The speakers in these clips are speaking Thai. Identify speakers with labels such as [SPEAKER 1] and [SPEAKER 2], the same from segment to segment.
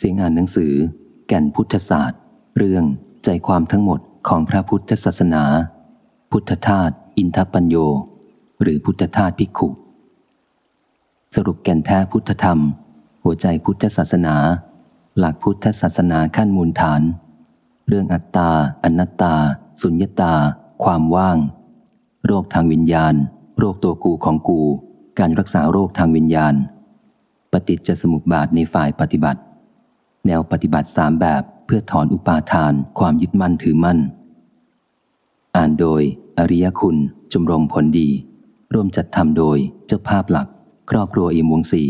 [SPEAKER 1] เสียงอ่านหนังสือ แก่นพุทธศาสตร์ เรื่องใจความทั้งหมดของพระพุทธศาสนา พุทธทาสอินทปัญโย หรือพุทธทาสภิกขุ สรุปแก่นแท้พุทธธรรม หัวใจพุทธศาสนา หลักพุทธศาสนาขั้นมูลฐาน เรื่องอัตตา อนัตตา สุญญตา ความว่าง โรคทางวิญญาณ โรคตัวกูของกู การรักษาโรคทางวิญญาณ ปฏิจจสมุปบาทในฝ่ายปฏิบัติ แนวปฏิบัติสามแบบเพื่อถอนอุปาทาน ความยึดมั่นถือมั่น อ่านโดย อริยคุณจมรมผลดี ร่วมจัดทำโดยเจ้าภาพหลัก ครอบครัวเอี่ยมวงศรี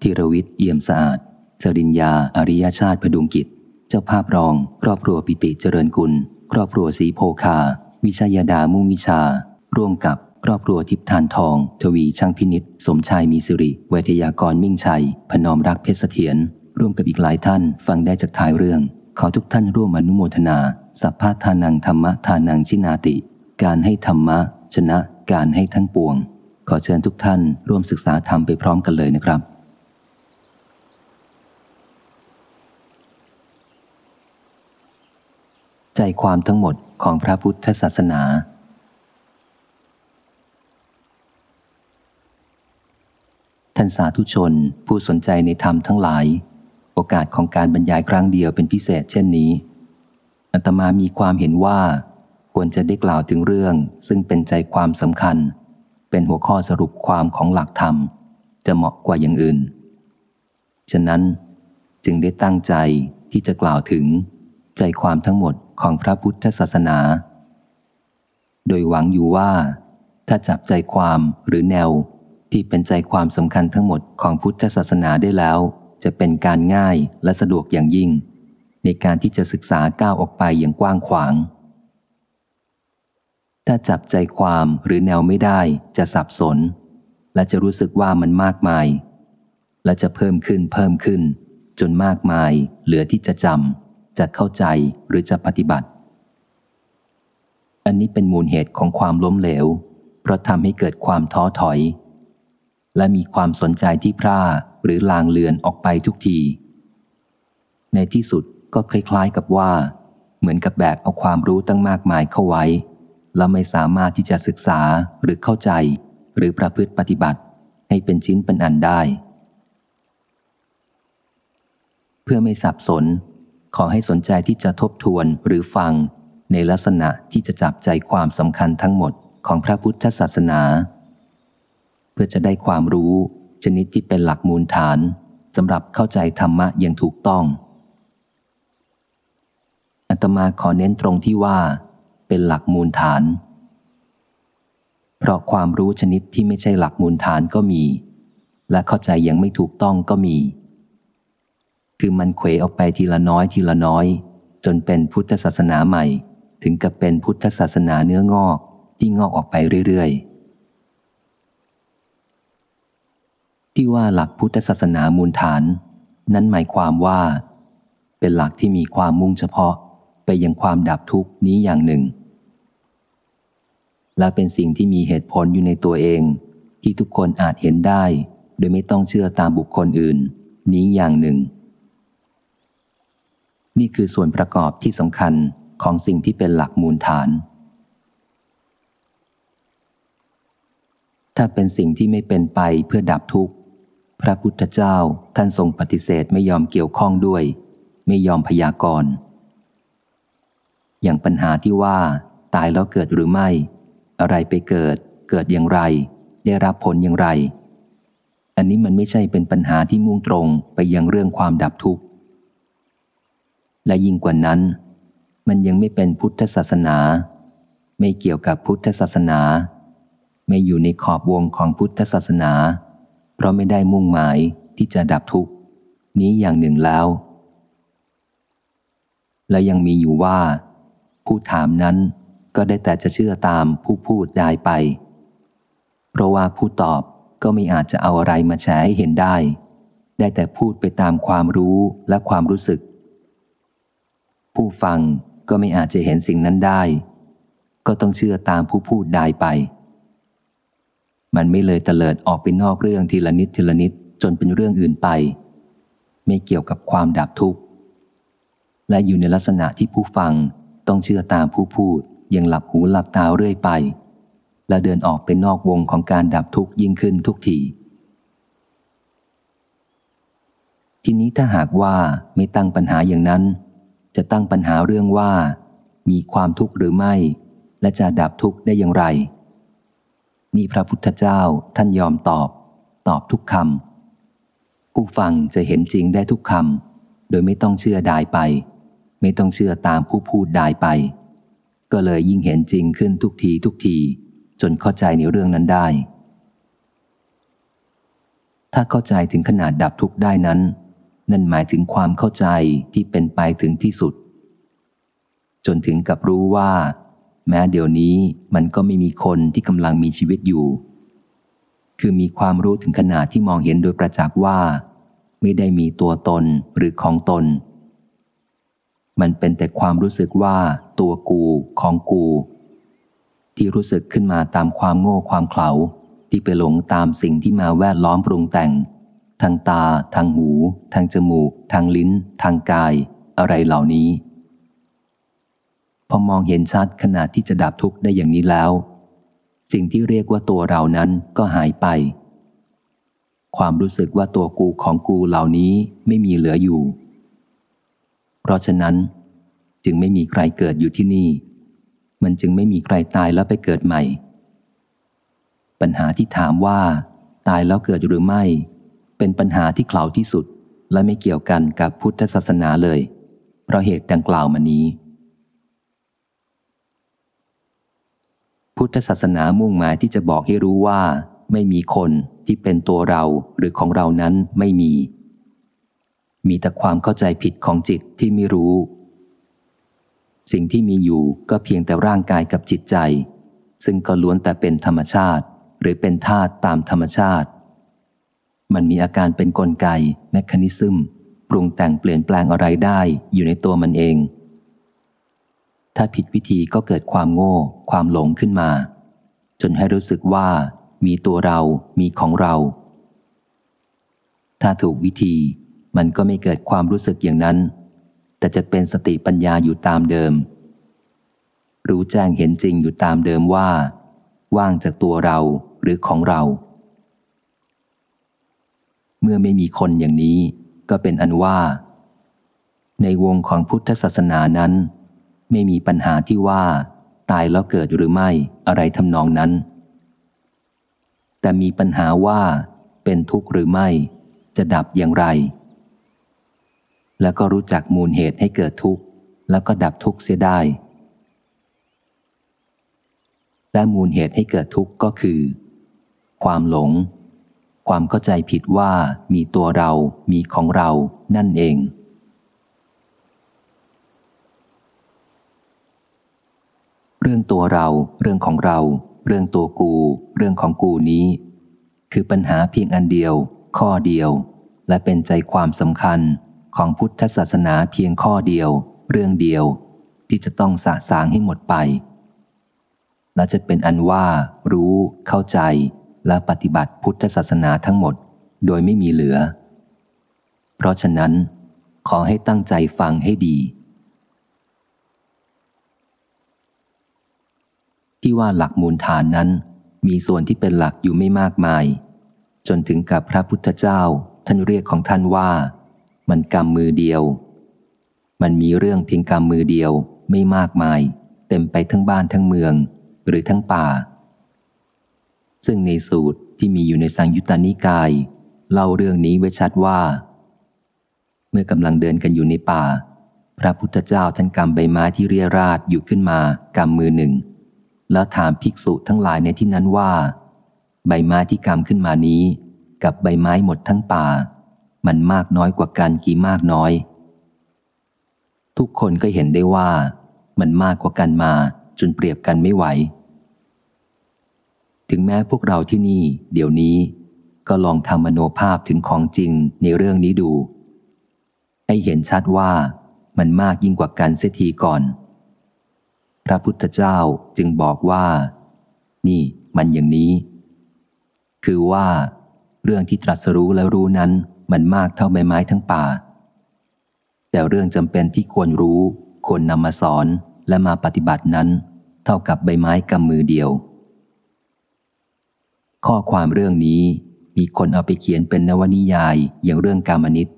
[SPEAKER 1] ธีรวิทย์เอี่ยมสะอาดสริญญาอริยชาติพดุงกิจ เจ้าภาพรอง ครอบครัวปิติเจริญกุล ครอบครัวสีโพคา วิชยดามุ่งวิชา ร่วมกับครอบครัวทิพทานทอง ทวีช่างพินิษสมชายมีสิริเวทยากรมิ่งชัย พนอมรักเพชรเสถียร ร่วมกับอีกหลายท่านฟังได้จากท้ายเรื่อง ขอทุกท่านร่วมอนุโมทนา สัพพะทานังธรรมะทานังชินาติ การให้ธรรมะ ชนะ การให้ทั้งปวง ขอเชิญทุกท่านร่วมศึกษาธรรมไปพร้อมกันเลยนะครับใจความทั้งหมดของพระพุทธศาสนา ท่านสาธุชนผู้สนใจในธรรมทั้งหลาย โอกาสของการบรรยายครั้งเดียวเป็นพิเศษเช่นนี้อัตมามีความเห็นว่า ควรจะได้กล่าวถึงเรื่อง ซึ่งเป็นใจความสำคัญ เป็นหัวข้อสรุปความของหลักธรรม จะเหมาะกว่าอย่างอื่น ฉะนั้นจึงได้ตั้งใจที่จะกล่าวถึง ใจความทั้งหมดของพระพุทธศาสนา โดยหวังอยู่ว่า ถ้าจับใจความหรือแนวที่เป็นใจความสำคัญทั้งหมดของพุทธศาสนาได้แล้ว จะเป็นการง่ายและสะดวกอย่างยิ่ง ในการที่จะศึกษาก้าวออกไปอย่างกว้างขวาง ถ้าจับใจความหรือแนวไม่ได้จะสับสน และจะรู้สึกว่ามันมากมาย และจะเพิ่มขึ้นเพิ่มขึ้น จนมากมาย เหลือที่จะจำจะเข้าใจหรือจะปฏิบัติ อันนี้เป็นมูลเหตุของความล้มเหลว เพราะทำให้เกิดความท้อถอย และมีความสนใจที่พร่า หรือลางเลือนออกไปทุกที ในที่สุดก็คล้ายๆกับว่า เหมือนกับแบกเอาความรู้ตั้งมากมายเข้าไว้ แล้วไม่สามารถที่จะศึกษาหรือเข้าใจ หรือประพฤติปฏิบัติ ให้เป็นชิ้นเป็นอันได้ เพื่อไม่สับสน ขอให้สนใจที่จะทบทวนหรือฟัง ในลักษณะที่จะจับใจความสำคัญทั้งหมดของพระพุทธศาสนา เพื่อจะได้ความรู้ ชนิดที่เป็นหลักมูลฐานสำหรับเข้าใจธรรมะอย่างถูกต้องอาตมาขอเน้นตรงที่ว่า เป็นหลักมูลฐาน เพราะความรู้ชนิดที่ไม่ใช่หลักมูลฐานก็มี และเข้าใจยังไม่ถูกต้องก็มี คือมันเขวออกไปทีละน้อยทีละน้อย จนเป็นพุทธศาสนาใหม่ ถึงกับเป็นพุทธศาสนาเนื้องอกที่งอกออกไปเรื่อยๆ ที่ว่าหลักพุทธศาสนามูลฐาน นั้นหมายความว่า เป็นหลักที่มีความมุ่งเฉพาะไปยังความดับทุกนี้อย่างหนึ่ง และเป็นสิ่งที่มีเหตุผลอยู่ในตัวเอง ที่ทุกคนอาจเห็นได้ โดยไม่ต้องเชื่อตามบุคคลอื่น นี้อย่างหนึ่ง นี่คือส่วนประกอบที่สำคัญของสิ่งที่เป็นหลักมูลฐาน ถ้าเป็นสิ่งที่ไม่เป็นไปเพื่อดับทุกข์ พระพุทธเจ้าท่านทรงปฏิเสธไม่ยอมเกี่ยวข้องด้วย ไม่ยอมพยากรณ์ อย่างปัญหาที่ว่า ตายแล้วเกิดหรือไม่ อะไรไปเกิด เกิดอย่างไร ได้รับผลอย่างไร อันนี้มันไม่ใช่เป็นปัญหาที่มุ่งตรงไปยังเรื่องความดับทุกข์ และยิ่งกว่านั้น มันยังไม่เป็นพุทธศาสนา ไม่เกี่ยวกับพุทธศาสนา ไม่อยู่ในขอบวงของพุทธศาสนา เพราะไม่ได้มุ่งหมายที่จะดับทุกข์ นี้อย่างหนึ่งแล้ว และยังมีอยู่ว่า ผู้ถามนั้นก็ได้แต่จะเชื่อตามผู้พูดได้ไป เพราะว่าผู้ตอบก็ไม่อาจจะเอาอะไรมาแชร์ให้เห็นได้ ได้แต่พูดไปตามความรู้และความรู้สึก ผู้ฟังก็ไม่อาจจะเห็นสิ่งนั้นได้ ก็ต้องเชื่อตามผู้พูดได้ไป มันไม่เลยเตลิดออกไปนอกเรื่องทีละนิดทีละนิดจนเป็นเรื่องอื่นไป ไม่เกี่ยวกับความดับทุกข์ และอยู่ในลักษณะที่ผู้ฟังต้องเชื่อตามผู้พูดยังหลับหูหลับตาเรื่อยไป และเดินออกเป็นนอกวงของการดับทุกข์ยิ่งขึ้นทุกทีทีนี้ถ้าหากว่าไม่ตั้งปัญหาอย่างนั้น จะตั้งปัญหาเรื่องว่า มีความทุกข์หรือไม่ และจะดับทุกข์ได้อย่างไร นี่พระพุทธเจ้าท่านยอมตอบ ตอบทุกคำผู้ฟังจะเห็นจริงได้ทุกคำโดยไม่ต้องเชื่อดายไป ไม่ต้องเชื่อตามผู้พูดดายไป ก็เลยยิ่งเห็นจริงขึ้นทุกทีทุกที จนเข้าใจในเรื่องนั้นได้ ถ้าเข้าใจถึงขนาดดับทุกข์ได้นั้น นั่นหมายถึงความเข้าใจที่เป็นไปถึงที่สุด จนถึงกับรู้ว่า แม้เดี๋ยวนี้มันก็ไม่มีคนที่กำลังมีชีวิตอยู่ คือมีความรู้ถึงขนาดที่มองเห็นโดยประจักษ์ว่า ไม่ได้มีตัวตนหรือของตน มันเป็นแต่ความรู้สึกว่าตัวกูของกู ที่รู้สึกขึ้นมาตามความโง่ความเขลาที่ไปหลงตามสิ่งที่มาแวดล้อมปรุงแต่ง ทางตา ทางหู ทางจมูก ทางลิ้น ทางกาย อะไรเหล่านี้ พอมองเห็นชัดขนาดที่จะดับทุกข์ได้อย่างนี้แล้ว สิ่งที่เรียกว่าตัวเรานั้นก็หายไป ความรู้สึกว่าตัวกูของกูเหล่านี้ไม่มีเหลืออยู่ เพราะฉะนั้นจึงไม่มีใครเกิดอยู่ที่นี่ มันจึงไม่มีใครตายแล้วไปเกิดใหม่ ปัญหาที่ถามว่า ตายแล้วเกิดหรือไม่ เป็นปัญหาที่เกล่าที่สุด และไม่เกี่ยวกันกับพุทธศาสนาเลย เพราะเหตุดังกล่าวมานี้ พุทธศาสนามุ่งหมายที่จะบอกให้รู้ว่า ไม่มีคนที่เป็นตัวเราหรือของเรานั้นไม่มี มีแต่ความเข้าใจผิดของจิตที่ไม่รู้ สิ่งที่มีอยู่ก็เพียงแต่ร่างกายกับจิตใจ ซึ่งก็ล้วนแต่เป็นธรรมชาติ หรือเป็นธาตุตามธรรมชาติ มันมีอาการเป็นนกลไกแมคานิซึม ปรุงแต่งเปลี่ยนแปลงอะไรได้อยู่ในตัวมันเอง ถ้าผิดวิธีก็เกิดความโง่ ความหลงขึ้นมา จนให้รู้สึกว่ามีตัวเรา มีของเรา ถ้าถูกวิธีมันก็ไม่เกิดความรู้สึกอย่างนั้น แต่จะเป็นสติปัญญาอยู่ตามเดิม รู้แจ้งเห็นจริงอยู่ตามเดิมว่า ว่างจากตัวเราหรือของเรา เมื่อไม่มีคนอย่างนี้ก็เป็นอันว่า ในวงของพุทธศาสนานั้น ไม่มีปัญหาที่ว่า ตายแล้วเกิดหรือไม่อะไรทำนองนั้น แต่มีปัญหาว่า เป็นทุกข์หรือไม่ จะดับอย่างไร แล้วก็รู้จักมูลเหตุให้เกิดทุกข์ แล้วก็ดับทุกข์เสียได้ และมูลเหตุให้เกิดทุกข์ก็คือ ความหลง ความเข้าใจผิดว่ามีตัวเรา มีของเรานั่นเอง เรื่องตัวเรา เรื่องของเรา เรื่องตัวกู เรื่องของกูนี้ คือปัญหาเพียงอันเดียว ข้อเดียว และเป็นใจความสำคัญของพุทธศาสนาเพียงข้อเดียว เรื่องเดียว ที่จะต้องสะสางให้หมดไป และจะเป็นอันว่า รู้ เข้าใจ และปฏิบัติพุทธศาสนาทั้งหมด โดยไม่มีเหลือ เพราะฉะนั้น ขอให้ตั้งใจฟังให้ดี ที่ว่าหลักมูลฐานนั้น มีส่วนที่เป็นหลักอยู่ไม่มากมาย จนถึงกับพระพุทธเจ้าท่านเรียกของท่านว่า มันกรรมมือเดียว มันมีเรื่องเพียงกรรมมือเดียวไม่มากมาย เต็มไปทั้งบ้านทั้งเมือง หรือทั้งป่า ซึ่งในสูตรที่มีอยู่ในสังยุตตานิกาย เล่าเรื่องนี้ไว้ชัดว่า เมื่อกำลังเดินกันอยู่ในป่า พระพุทธเจ้าท่านกำใบไม้ที่เรียราดอยู่ขึ้นมากำมือหนึ่ง แล้วถามภิกษุทั้งหลายในที่นั้นว่า ใบไม้ที่กำขึ้นมานี้ กับใบไม้หมดทั้งป่า มันมากน้อยกว่ากันกี่มากน้อย ทุกคนก็เห็นได้ว่า มันมากกว่ากันมาจนเปรียบกันไม่ไหว ถึงแม้พวกเราที่นี่ เดี๋ยวนี้ ก็ลองทำมโนภาพถึงของจริงในเรื่องนี้ดู ให้เห็นชัดว่ามันมากยิ่งกว่ากันเสียทีก่อน พระพุทธเจ้าจึงบอกว่า นี่มันอย่างนี้ คือว่า เรื่องที่ตรัสรู้และรู้นั้นมันมากเท่าใบไม้ทั้งป่า แต่เรื่องจำเป็นที่ควรรู้ ควรนำมาสอนและมาปฏิบัตินั้น เท่ากับใบไม้กำมือเดียว ข้อความเรื่องนี้มีคนเอาไปเขียนเป็นนวนิยายอย่างเรื่องกามนิต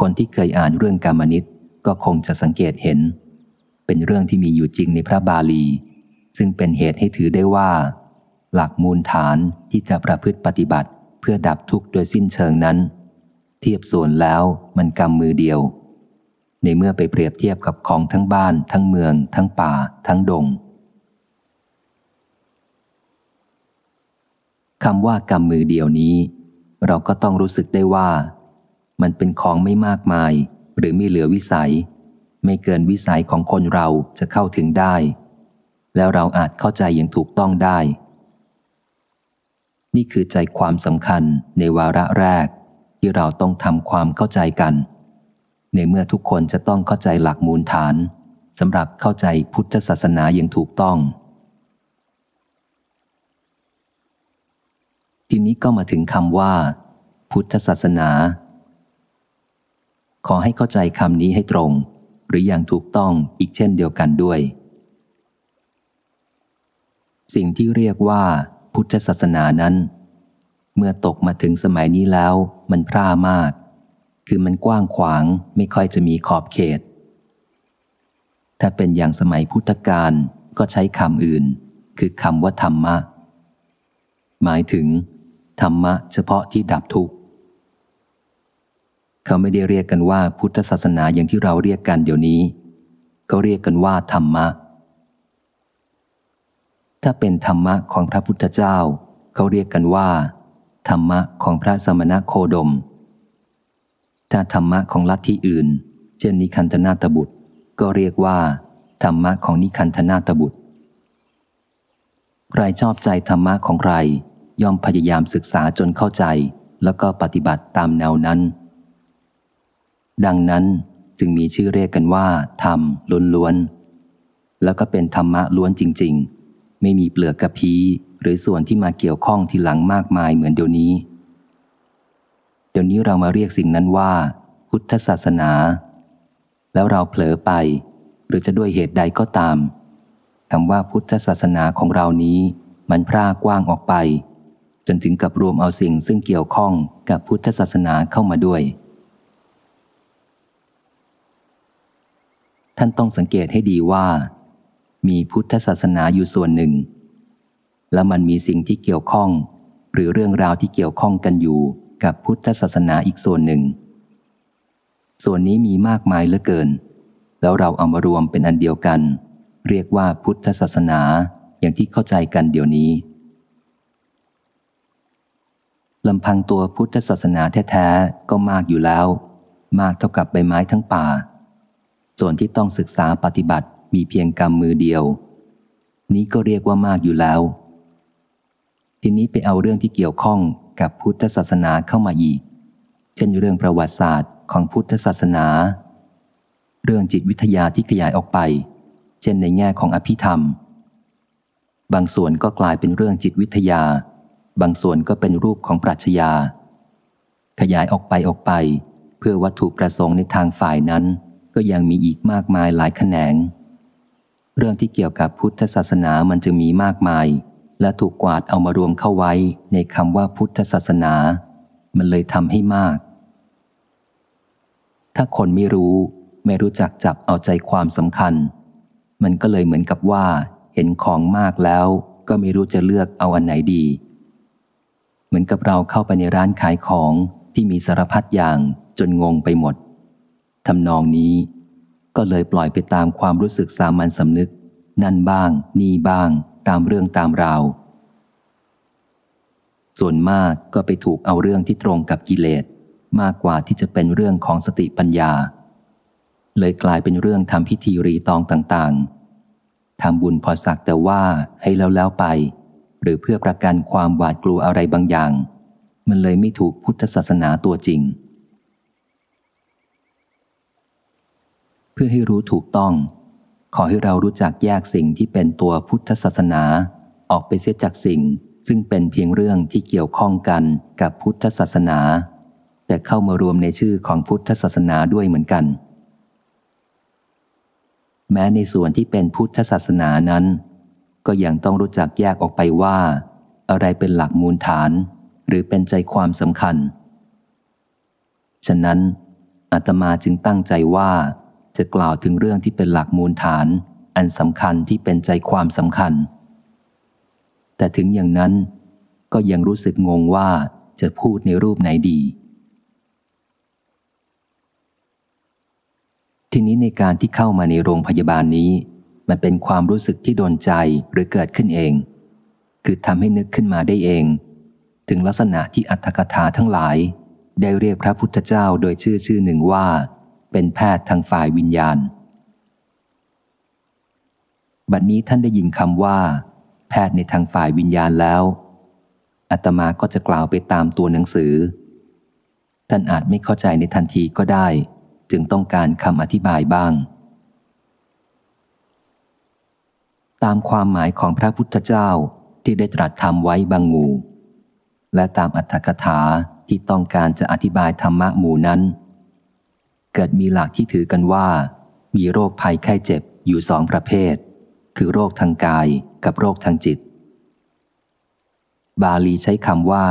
[SPEAKER 1] คนที่เคยอ่านเรื่องกามนิตก็คงจะสังเกตเห็น เป็นเรื่องที่มีอยู่จริงในพระบาลี ซึ่งเป็นเหตุให้ถือได้ว่า หลักมูลฐานที่จะประพฤติปฏิบัติเพื่อดับทุกข์โดยสิ้นเชิงนั้น เทียบส่วนแล้วมันกำมือเดียว ในเมื่อไปเปรียบเทียบกับของทั้งบ้าน ทั้งเมือง ทั้งป่า ทั้งดงคำว่ากำมือเดียวนี้ เราก็ต้องรู้สึกได้ว่า มันเป็นของไม่มากมาย หรือไม่เหลือวิสัย ไม่เกินวิสัยของคนเราจะเข้าถึงได้ แล้วเราอาจเข้าใจอย่างถูกต้องได้ นี่คือใจความสำคัญในวาระแรก ที่เราต้องทำความเข้าใจกัน ในเมื่อทุกคนจะต้องเข้าใจหลักมูลฐานสำหรับเข้าใจพุทธศาสนาอย่างถูกต้อง ทีนี้ก็มาถึงคำว่า พุทธศาสนา ขอให้เข้าใจคำนี้ให้ตรง หรืออย่างถูกต้องอีกเช่นเดียวกันด้วย สิ่งที่เรียกว่า พุทธศาสนานั้น เมื่อตกมาถึงสมัยนี้แล้ว มันพร่ามาก คือมันกว้างขวางไม่ค่อยจะมีขอบเขต ถ้าเป็นอย่างสมัยพุทธกาลก็ใช้คำอื่น คือคำว่าธรรมะ หมายถึง ธรรมะเฉพาะที่ดับทุกข์ เขาไม่ได้เรียกกันว่าพุทธศาสนาอย่างที่เราเรียกกันเดี๋ยวนี้ เขาเรียกกันว่าธรรมะ ถ้าเป็นธรรมะของพระพุทธเจ้า เขาเรียกกันว่า ธรรมะของพระสมณโคดม ถ้าธรรมะของลัทธิอื่น เช่นนิคันธนาตบุตร ก็เรียกว่า ธรรมะของนิคันธนาตบุตร ใครชอบใจธรรมะของใคร ย่อมพยายามศึกษาจนเข้าใจ แล้วก็ปฏิบัติตามแนวนั้น ดังนั้นจึงมีชื่อเรียกกันว่าธรรมล้วนๆ แล้วก็เป็นธรรมะล้วนจริง ๆ ไม่มีเปลือกกระพีหรือส่วนที่มาเกี่ยวข้องที่หลังมากมายเหมือนเดี๋ยวนี้ เดี๋ยวนี้เรามาเรียกสิ่งนั้นว่า พุทธศาสนา แล้วเราเผลอไป หรือจะด้วยเหตุใดก็ตามคำว่าพุทธศาสนาของเรานี้มันพร่ากว้างออกไป จนถึงกับรวมเอาสิ่งซึ่งเกี่ยวข้องกับพุทธศาสนาเข้ามาด้วย ท่านต้องสังเกตให้ดีว่า มีพุทธศาสนาอยู่ส่วนหนึ่ง และมันมีสิ่งที่เกี่ยวข้อง หรือเรื่องราวที่เกี่ยวข้องกันอยู่กับพุทธศาสนาอีกส่วนหนึ่ง ส่วนนี้มีมากมายเหลือเกิน แล้วเราเอามารวมเป็นอันเดียวกัน เรียกว่าพุทธศาสนาอย่างที่เข้าใจกันเดี๋ยวนี้ลำพังตัวพุทธศาสนาแท้ ๆ ก็มากอยู่แล้ว มากเท่ากับใบไม้ทั้งป่า ส่วนที่ต้องศึกษาปฏิบัติมีเพียงกรรมมือเดียว นี้ก็เรียกว่ามากอยู่แล้ว ทีนี้ไปเอาเรื่องที่เกี่ยวข้องกับพุทธศาสนาเข้ามาอีก เช่นเรื่องประวัติศาสตร์ของพุทธศาสนา เรื่องจิตวิทยาที่ขยายออกไป เช่นในแง่ของอภิธรรม บางส่วนก็กลายเป็นเรื่องจิตวิทยา บางส่วนก็เป็นรูปของปรัชญา ขยายออกไปออกไป เพื่อวัตถุประสงค์ในทางฝ่ายนั้น ก็ยังมีอีกมากมายหลายแขนง เรื่องที่เกี่ยวกับพุทธศาสนามันจึงมีมากมาย และถูกกวาดเอามารวมเข้าไว้ในคำว่าพุทธศาสนา มันเลยทำให้มาก ถ้าคนไม่รู้ไม่รู้จักจับเอาใจความสำคัญ มันก็เลยเหมือนกับว่า เห็นของมากแล้วก็ไม่รู้จะเลือกเอาอันไหนดี เหมือนกับเราเข้าไปในร้านขายของที่มีสารพัดอย่างจนงงไปหมด ทำนองนี้ ก็เลยปล่อยไปตามความรู้สึกสามัญสำนึก นั่นบ้าง นี่บ้าง ตามเรื่องตามราว ส่วนมากก็ไปถูกเอาเรื่องที่ตรงกับกิเลส มากกว่าที่จะเป็นเรื่องของสติปัญญา เลยกลายเป็นเรื่องทำพิธีรีตองต่างๆทำบุญพอสักแต่ว่าให้แล้วแล้วไป หรือเพื่อประกันความหวาดกลัวอะไรบางอย่าง มันเลยไม่ถูกพุทธศาสนาตัวจริง เพื่อให้รู้ถูกต้อง ขอให้เรารู้จักแยกสิ่งที่เป็นตัวพุทธศาสนา ออกไปเสียจากสิ่ง ซึ่งเป็นเพียงเรื่องที่เกี่ยวข้องกันกับพุทธศาสนา แต่เข้ามารวมในชื่อของพุทธศาสนาด้วยเหมือนกัน แม้ในส่วนที่เป็นพุทธศาสนานั้น ก็ยังต้องรู้จักแยกออกไปว่า อะไรเป็นหลักมูลฐาน หรือเป็นใจความสำคัญ ฉะนั้นอาตมาจึงตั้งใจว่า จะกล่าวถึงเรื่องที่เป็นหลักมูลฐาน อันสำคัญที่เป็นใจความสำคัญ แต่ถึงอย่างนั้น ก็ยังรู้สึกงงว่าจะพูดในรูปไหนดี ทีนี้ในการที่เข้ามาในโรงพยาบาลนี้ มันเป็นความรู้สึกที่โดนใจหรือเกิดขึ้นเอง คือทำให้นึกขึ้นมาได้เอง ถึงลักษณะที่อัตถกถาทั้งหลาย ได้เรียกพระพุทธเจ้าโดยชื่อชื่อหนึ่งว่า เป็นแพทย์ทางฝ่ายวิญญาณ บัดนนี้ท่านได้ยินคำว่า แพทย์ในทางฝ่ายวิญญาณแล้วอาตมาก็จะกล่าวไปตามตัวหนังสือ ท่านอาจไม่เข้าใจในทันทีก็ได้ จึงต้องการคำอธิบายบ้าง ตามความหมายของพระพุทธเจ้าที่ได้ตรัสทำไว้บางหมู่ และตามอัตถกถาที่ต้องการจะอธิบายธรรมะหมู่นั้น เกิดมีหลักที่ถือกันว่า มีโรคภัยไข้เจ็บอยู่สองประเภท คือโรคทางกายกับโรคทางจิต บาลีใช้คำว่า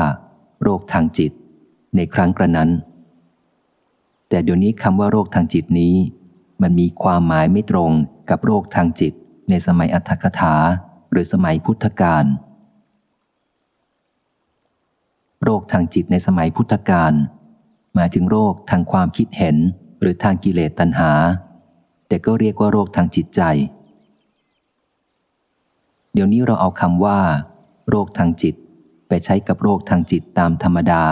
[SPEAKER 1] โรคทางจิต ในครั้งกระนั้น แต่เดี๋ยวนี้คำว่าโรคทางจิตนี้ มันมีความหมายไม่ตรงกับโรคทางจิต ในสมัยอัตถกถาหรือสมัยพุทธกาลโรคทางจิตในสมัยพุทธกาลหมายถึงโรคทางความคิดเห็น รือทางกิเลสตัณหา แต่ก็เรียกว่าโรคทางจิตใจ เดี๋ยวนี้เราเอาคำว่า โรคทางจิต ไปใช้กับโรคทางจิตตามธรรมดา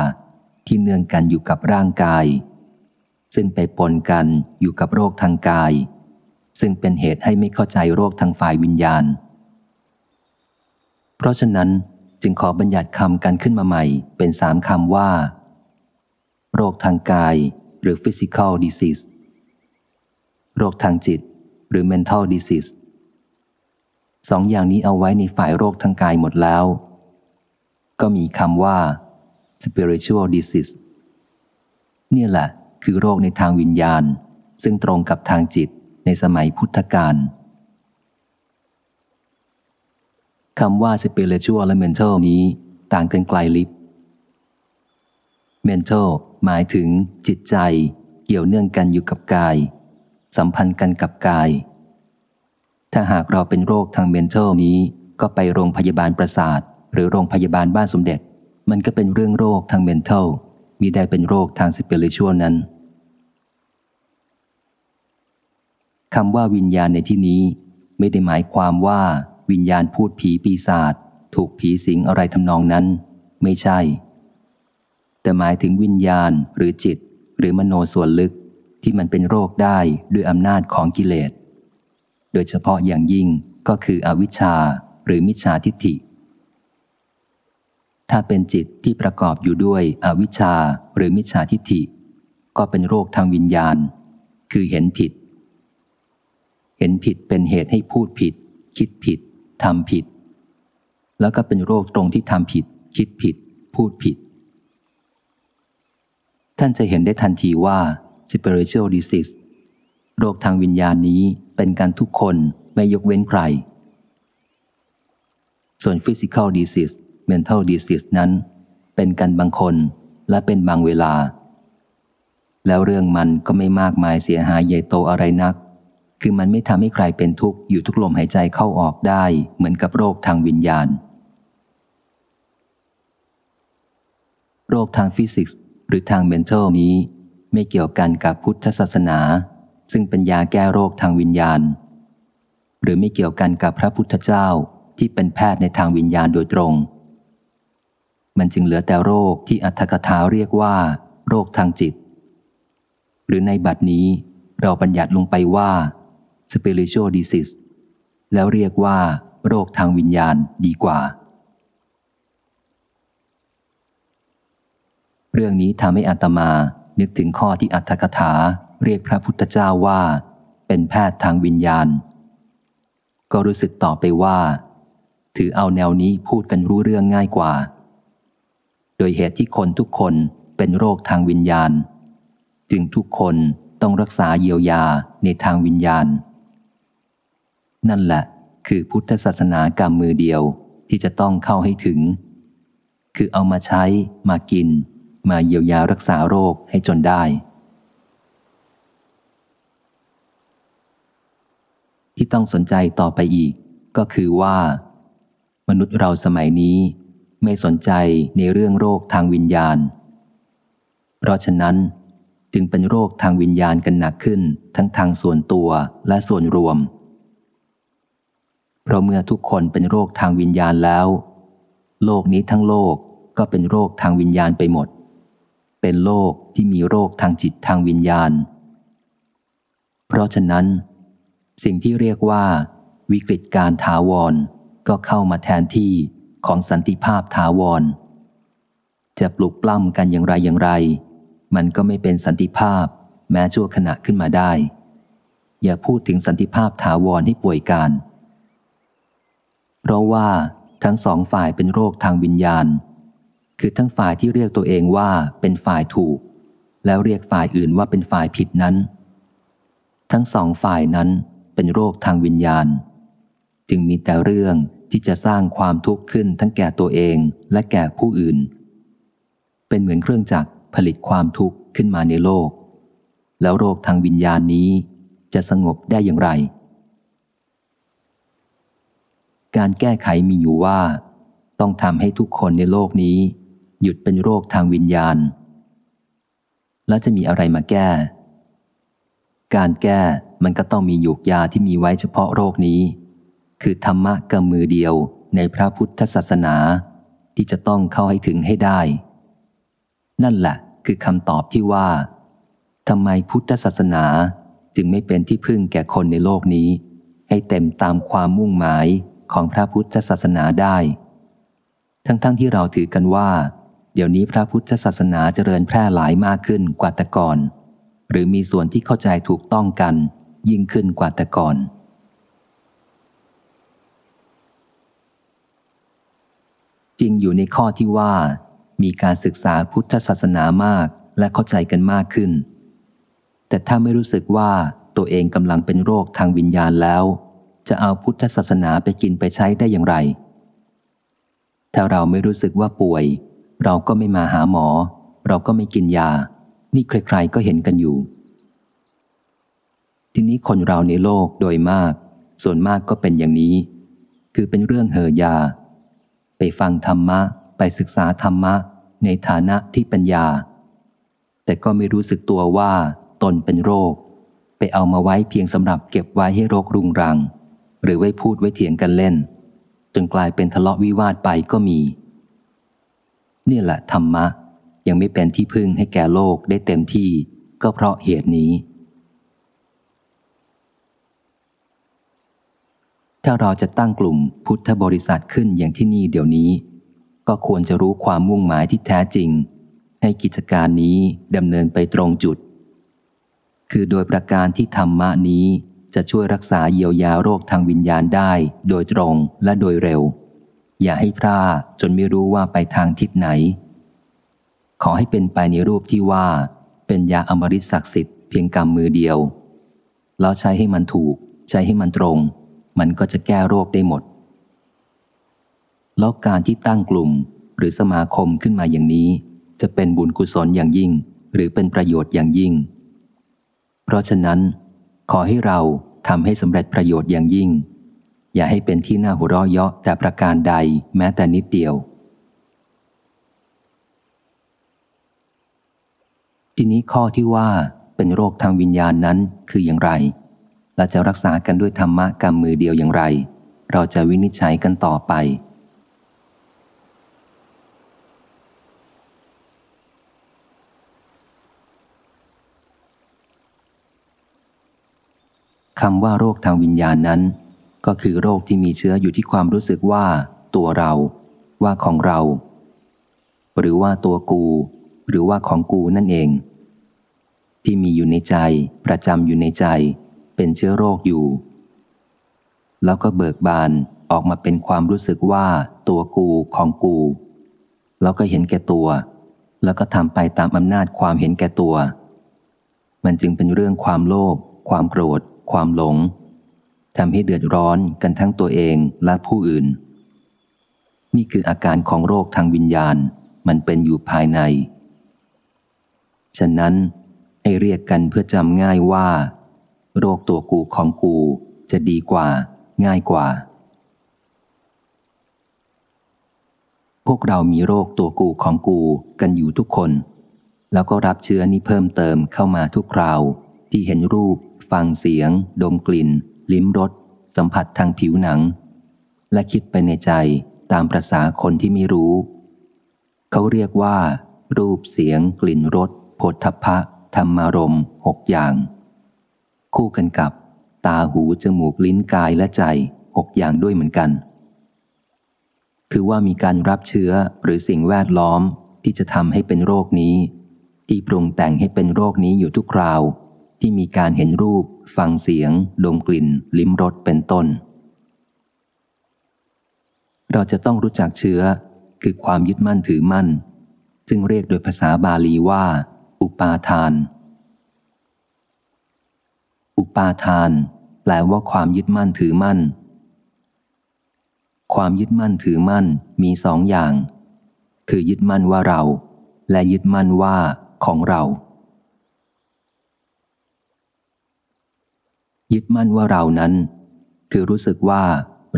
[SPEAKER 1] ที่เนื่องกันอยู่กับร่างกาย ซึ่งไปปนกันอยู่กับโรคทางกาย ซึ่งเป็นเหตุให้ไม่เข้าใจโรคทางฝ่ายวิญญาณ เพราะฉะนั้นจึงขอบัญญัติคำกันขึ้นมาใหม่ เป็นสามคำว่า โรคทางกาย หรือ physical disease โรคทางจิต หรือ mental disease สองอย่างนี้เอาไว้ในฝ่ายโรคทางกายหมดแล้ว ก็มีคำว่า spiritual disease เนี่ยแหละ คือโรคในทางวิญญาณ ซึ่งตรงกับทางจิตในสมัยพุทธกาลคำว่า spiritual และ mental นี้ต่างกันไกลลิบ mental หมายถึงจิตใจเกี่ยวเนื่องกันอยู่กับกาย สัมพันธ์กันกับกาย ถ้าหากเราเป็นโรคทาง mental นี้ ก็ไปโรงพยาบาลประสาท หรือโรงพยาบาลบ้านสมเด็จ มันก็เป็นเรื่องโรคทางเมนเทลมีได้เป็นโรคทางสเปริชวลนั้นคำว่าวิญญาณในที่นี้ ไม่ได้หมายความว่า วิญญาณพูดผีปีศาจถูกผีสิงอะไรทำนองนั้น ไม่ใช่ แต่หมายถึงวิญญาณหรือจิต หรือมโนส่วนลึกที่มันเป็นโรคได้ด้วยอำนาจของกิเลส โดยเฉพาะอย่างยิ่งก็คืออวิชชาหรือมิจฉาทิฏฐิ ถ้าเป็นจิตที่ประกอบอยู่ด้วยอวิชชาหรือมิจฉาทิฏฐิ ก็เป็นโรคทางวิญญาณ คือเห็นผิด เห็นผิดเป็นเหตุให้พูดผิด คิดผิดทำผิด แล้วก็เป็นโรคตรงที่ทำผิด คิดผิด พูดผิด ท่านจะเห็นได้ทันทีว่า spiritual disease โรคทางวิญญาณนี้เป็นการทุกคนไม่ยกเว้นใคร ส่วน physical disease mental disease นั้น เป็นกันบางคนและเป็นบางเวลา แล้วเรื่องมันก็ไม่มากมายเสียหายใหญ่โตอะไรนัก คือมันไม่ทำให้ใครเป็นทุกข์อยู่ทุกลมหายใจเข้าออกได้เหมือนกับโรคทางวิญญาณ โรคทางฟิสิกส์ หรือทาง mental นี้ ไม่เกี่ยวกันกับพุทธศาสนา ซึ่งเป็นยาแก้โรคทางวิญญาณ หรือไม่เกี่ยวกันกับพระพุทธเจ้าที่เป็นแพทย์ในทางวิญญาณโดยตรง มันจึงเหลือแต่โรคที่อัตถกถาเรียกว่า โรคทางจิต หรือในบัดนี้เราบัญญัติลงไปว่า spiritual disease แล้วเรียกว่า โรคทางวิญญาณดีกว่า เรื่องนี้ทำให้อัตมานึกถึงข้อที่อัตถกถาเรียกพระพุทธเจ้าว่า เป็นแพทย์ทางวิญญาณ ก็รู้สึกต่อไปว่า ถือเอาแนวนี้พูดกันรู้เรื่องง่ายกว่า โดยเหตุที่คนทุกคนเป็นโรคทางวิญญาณ จึงทุกคนต้องรักษาเยียวยาในทางวิญญาณ นั่นแหละ คือพุทธศาสนากรรมมือเดียวที่จะต้องเข้าให้ถึง คือเอามาใช้มากิน มาเยียวยารักษาโรคให้จนได้ ที่ต้องสนใจต่อไปอีก ก็คือว่า มนุษย์เราสมัยนี้ไม่สนใจในเรื่องโรคทางวิญญาณ เพราะฉะนั้นจึงเป็นโรคทางวิญญาณกันหนักขึ้นทั้งทางส่วนตัวและส่วนรวม เพราะเมื่อทุกคนเป็นโรคทางวิญญาณแล้ว โลกนี้ทั้งโลกก็เป็นโรคทางวิญญาณไปหมด เป็นโลกที่มีโรคทางจิตทางวิญญาณ เพราะฉะนั้น สิ่งที่เรียกว่า วิกฤตการถาวร ก็เข้ามาแทนที่ของสันติภาพถาวร จะปลุกปล้ำกันอย่างไรอย่างไร มันก็ไม่เป็นสันติภาพ แม้ชั่วขณะขึ้นมาได้ อย่าพูดถึงสันติภาพถาวรให้ป่วยการ เพราะว่าทั้งสองฝ่ายเป็นโรคทางวิญญาณ คือทั้งฝ่ายที่เรียกตัวเองว่าเป็นฝ่ายถูก แล้วเรียกฝ่ายอื่นว่าเป็นฝ่ายผิดนั้น ทั้งสองฝ่ายนั้นเป็นโรคทางวิญญาณ จึงมีแต่เรื่องที่จะสร้างความทุกข์ขึ้นทั้งแก่ตัวเองและแก่ผู้อื่น เป็นเหมือนเครื่องจักรผลิตความทุกข์ขึ้นมาในโลก แล้วโรคทางวิญญาณนี้จะสงบได้อย่างไร การแก้ไขมีอยู่ว่า ต้องทำให้ทุกคนในโลกนี้ หยุดเป็นโรคทางวิญญาณ แล้วจะมีอะไรมาแก้ การแก้มันก็ต้องมีหยูกยาที่มีไว้เฉพาะโรคนี้ คือธรรมะกำมือเดียวในพระพุทธศาสนา ที่จะต้องเข้าให้ถึงให้ได้ นั่นแหละคือคำตอบที่ว่าทำไมพุทธศาสนาจึงไม่เป็นที่พึ่งแก่คนในโลกนี้ ให้เต็มตามความมุ่งหมายของพระพุทธศาสนาได้ ทั้งๆทที่เราถือกันว่า เดี๋ยวนี้พระพุทธศาสนาเจริญแพร่หลายมากขึ้นกว่าแต่ก่อน หรือมีส่วนที่เข้าใจถูกต้องกัน ยิ่งขึ้นกว่าแต่ก่อน จริงอยู่ในข้อที่ว่า มีการศึกษาพุทธศาสนามากและเข้าใจกันมากขึ้น แต่ถ้าไม่รู้สึกว่าตัวเองกำลังเป็นโรคทางวิญญาณแล้ว จะเอาพุทธศาสนาไปกินไปใช้ได้อย่างไร ถ้าเราไม่รู้สึกว่าป่วย เราก็ไม่มาหาหมอ เราก็ไม่กินยา นี่ใครๆก็เห็นกันอยู่ ทีนี้คนเราในโลกโดยมาก ส่วนมากก็เป็นอย่างนี้ คือเป็นเรื่องเห่อยา ไปฟังธรรมะ ไปศึกษาธรรมะ ในฐานะที่ปัญญาแต่ก็ไม่รู้สึกตัวว่าตนเป็นโรค ไปเอามาไว้เพียงสำหรับเก็บไว้ให้โรครุงรัง หรือไว้พูดไว้เถียงกันเล่น จนกลายเป็นทะเลาะวิวาทไปก็มี นี่แหละธรรมะ ยังไม่เป็นที่พึ่งให้แก่โลกได้เต็มที่ ก็เพราะเหตุนี้ ถ้าเราจะตั้งกลุ่มพุทธบริษัทขึ้นอย่างที่นี่เดี๋ยวนี้ ก็ควรจะรู้ความมุ่งหมายที่แท้จริง ให้กิจการนี้ดำเนินไปตรงจุด คือโดยประการที่ธรรมะนี้จะช่วยรักษาเยียวยาโรคทางวิญญาณได้โดยตรงและโดยเร็ว อย่าให้พลาดจนไม่รู้ว่าไปทางทิศไหน ขอให้เป็นไปในรูปที่ว่า เป็นยาอมฤตศักดิ์สิทธิ์เพียงกำมือเดียว แล้วใช้ให้มันถูก ใช้ให้มันตรง มันก็จะแก้โรคได้หมด แล้วการที่ตั้งกลุ่มหรือสมาคมขึ้นมาอย่างนี้ จะเป็นบุญกุศลอย่างยิ่ง หรือเป็นประโยชน์อย่างยิ่ง เพราะฉะนั้น ขอให้เราทำให้สำเร็จประโยชน์อย่างยิ่ง อย่าให้เป็นที่น่าหัวเราะเยาะแต่ประการใดแม้แต่นิดเดียว ทีนี้ข้อที่ว่าเป็นโรคทางวิญญาณนั้นคืออย่างไร เราจะรักษากันด้วยธรรมะกรรมมือเดียวอย่างไร เราจะวินิจฉัยกันต่อไป คำว่าโรคทางวิญญาณนั้น ก็คือโรคที่มีเชื้ออยู่ที่ความรู้สึกว่า ตัวเรา ว่าของเรา หรือว่าตัวกู หรือว่าของกูนั่นเอง ที่มีอยู่ในใจ ประจำอยู่ในใจ เป็นเชื้อโรคอยู่ แล้วก็เบิกบานออกมาเป็นความรู้สึกว่า ตัวกูของกู แล้วก็เห็นแก่ตัว แล้วก็ทำไปตามอำนาจความเห็นแก่ตัว มันจึงเป็นเรื่องความโลภความโกรธ ความหลง ทำให้เดือดร้อนกันทั้งตัวเองและผู้อื่น นี่คืออาการของโรคทางวิญญาณมันเป็นอยู่ภายใน ฉะนั้นให้เรียกกันเพื่อจำง่ายว่า โรคตัวกูของกูจะดีกว่า ง่ายกว่า พวกเรามีโรคตัวกูของกูกันอยู่ทุกคน แล้วก็รับเชื้อนี้เพิ่มเติมเข้ามาทุกคราวที่เห็นรูป ฟังเสียง ดมกลิ่น ลิ้มรสสัมผัสทางผิวหนัง และคิดไปในใจตามประษาคนที่ไม่รู้ เขาเรียกว่า รูปเสียง กลิ่นรสผลทพะธรรมารมหกอย่าง คู่กันกับ ตาหูจมูกลิ้นกายและใจหกอย่างด้วยเหมือนกัน คือว่ามีการรับเชื้อหรือสิ่งแวดล้อมที่จะทำให้เป็นโรคนี้ ที่ปรุงแต่งให้เป็นโรคนี้อยู่ทุกคราว ที่มีการเห็นรูป ฟังเสียง ดมกลิ่น ลิ้มรสเป็นต้น เราจะต้องรู้จักเชื้อ คือความยึดมั่นถือมั่น ซึ่งเรียกโดยภาษาบาลีว่า อุปาทาน อุปาทาน แปลว่าความยึดมั่นถือมั่น ความยึดมั่นถือมั่นมีสองอย่าง คือยึดมั่นว่าเรา และยึดมั่นว่าของเรา ยึดมั่นว่าเรานั้น คือรู้สึกว่า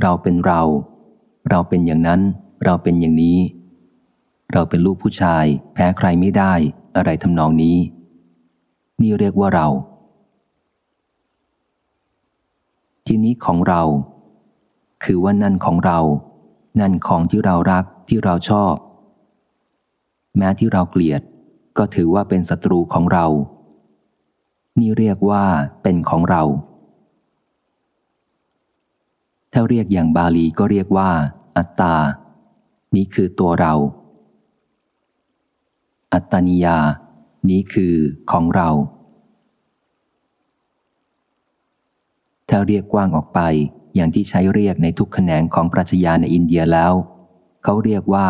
[SPEAKER 1] เราเป็นเรา เราเป็นอย่างนั้น เราเป็นอย่างนี้ เราเป็นลูกผู้ชาย แพ้ใครไม่ได้อะไรทำนองนี้ นี่เรียกว่าเรา ทีนี้ของเรา คือว่านั่นของเรา นั่นของที่เรารักที่เราชอบ แม้ที่เราเกลียดก็ถือว่าเป็นศัตรูของเรา นี่เรียกว่าเป็นของเรา ถ้าเรียกอย่างบาลีก็เรียกว่า อัตตา นี้คือตัวเรา อัตตานิยา นี้คือของเรา ถ้าเรียกกว้างออกไป อย่างที่ใช้เรียกในทุกแขนงของปรัชญาในอินเดียแล้ว เขาเรียกว่า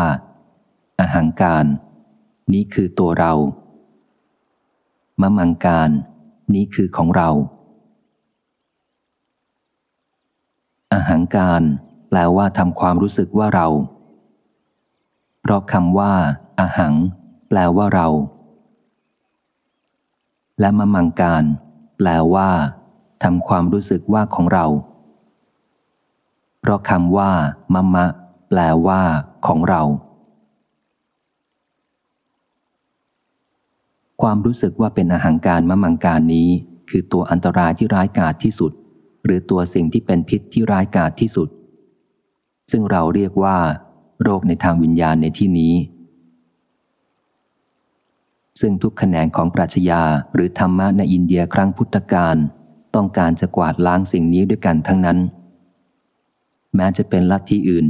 [SPEAKER 1] อาหังการ นี้คือตัวเรา มะมังการ นี้คือของเรา อาหังการ แปลว่าทำความรู้สึกว่าเรา เพราะคำว่าอาหัง แปลว่าเรา และมะมังการ แปลว่าทำความรู้สึกว่าของเรา เพราะคำว่ามะมะ แปลว่า ของเรา ความรู้สึกว่าเป็นอาหางการมะมังการนี้ คือตัวอันตรายที่ร้ายกาจที่สุด หรือตัวสิ่งที่เป็นพิษที่ร้ายกาจที่สุด ซึ่งเราเรียกว่า โรคในทางวิญญาณในที่นี้ ซึ่งทุกแขนงของปรัชญาหรือธรรมะในอินเดียครั้งพุทธกาลต้องการจะกวาดล้างสิ่งนี้ด้วยกันทั้งนั้น แม้จะเป็นลัทธิอื่น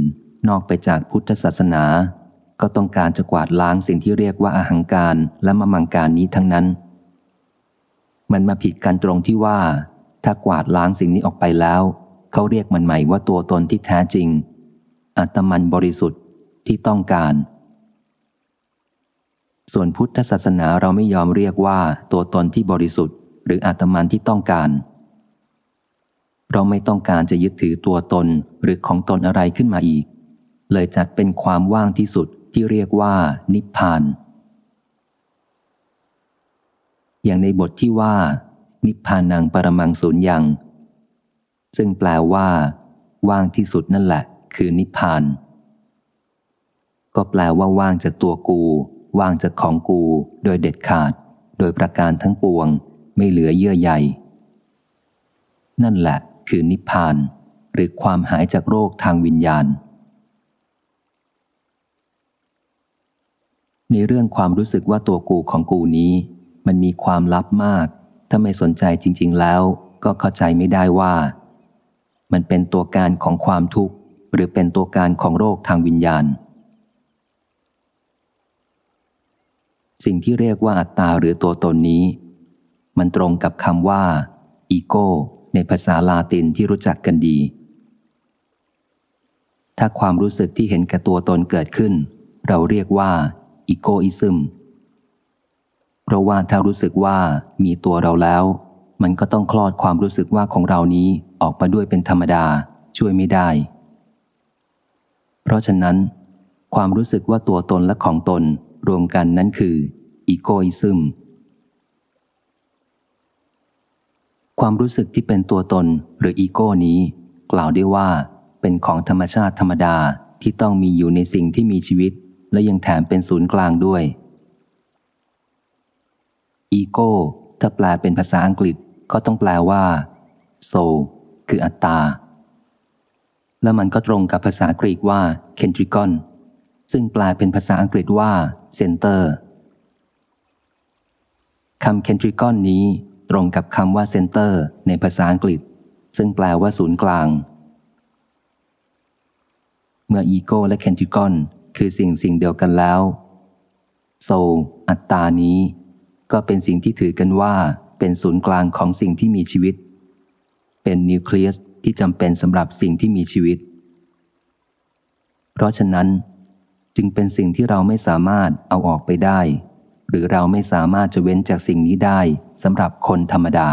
[SPEAKER 1] นอกไปจากพุทธศาสนา ก็ต้องการจะกวาดล้างสิ่งที่เรียกว่าอาหังการและมะมังการนี้ทั้งนั้น มันมาผิดกันตรงที่ว่า ถ้ากวาดล้างสิ่งนี้ออกไปแล้ว เขาเรียกมันใหม่ว่าตัวตนที่แท้จริง อัตมันบริสุทธิ์ที่ต้องการ ส่วนพุทธศาสนาเราไม่ยอมเรียกว่าตัวตนที่บริสุทธิ์ หรืออัตมันที่ต้องการ เราไม่ต้องการจะยึดถือตัวตนหรือของตนอะไรขึ้นมาอีก เลยจัดเป็นความว่างที่สุดที่เรียกว่า นิพพาน อย่างในบทที่ว่า นิพพานังปรมังสุญยังซึ่งแปลว่า ว่างที่สุดนั่นแหละ คือนิพพาน ก็แปลว่าว่างจากตัวกู ว่างจากของกู โดยเด็ดขาด โดยประการทั้งปวง ไม่เหลือเยื่อใยนั่นแหละ คือนิพพาน หรือความหายจากโรคทางวิญญาณ ในเรื่องความรู้สึกว่าตัวกูของกูนี้ มันมีความลับมาก ถ้าไม่สนใจจริง ๆ แล้วก็เข้าใจไม่ได้ว่า มันเป็นตัวการของความทุกข์ หรือเป็นตัวการของโรคทางวิญญาณ สิ่งที่เรียกว่าอัตตาหรือตัวตนนี้ มันตรงกับคำว่าอีโก้ในภาษาลาตินที่รู้จักกันดี ถ้าความรู้สึกที่เห็นแก่ตัวตนเกิดขึ้น เราเรียกว่า egoism เพราะว่าถ้ารู้สึกว่ามีตัวเราแล้ว มันก็ต้องคลอดความรู้สึกว่าของเรานี้ออกมาด้วยเป็นธรรมดาช่วยไม่ได้ เพราะฉะนั้น ความรู้สึกว่าตัวตนและของตนรวมกันนั้นคือ egoism ความรู้สึกที่เป็นตัวตนหรืออีโก้นี้ กล่าวได้ว่า เป็นของธรรมชาติธรรมดาที่ต้องมีอยู่ในสิ่งที่มีชีวิต และยังแถมเป็นศูนย์กลางด้วย อีโก้ ถ้าแปลเป็นภาษาอังกฤษก็ต้องแปลว่าโซคืออัตตา แล้วมันก็ตรงกับภาษากรีกว่าเคนทริกอนซึ่งแปลเป็นภาษาอังกฤษว่าเซนเตอร์คำเคนทริกอนนี้ตรงกับคำว่าเซนเตอร์ในภาษาอังกฤษ ซึ่งแปลว่าศูนย์กลาง เมื่ออีโก้และเคนทริกอนคือสิ่งสิ่งเดียวกันแล้ว โซอัตตานี้ ก็เป็นสิ่งที่ถือกันว่าเป็นศูนย์กลางของสิ่งที่มีชีวิต เป็นนิวเคลียสที่จำเป็นสำหรับสิ่งที่มีชีวิต เพราะฉะนั้นจึงเป็นสิ่งที่เราไม่สามารถเอาออกไปได้ หรือเราไม่สามารถจะเว้นจากสิ่งนี้ได้สำหรับคนธรรมดา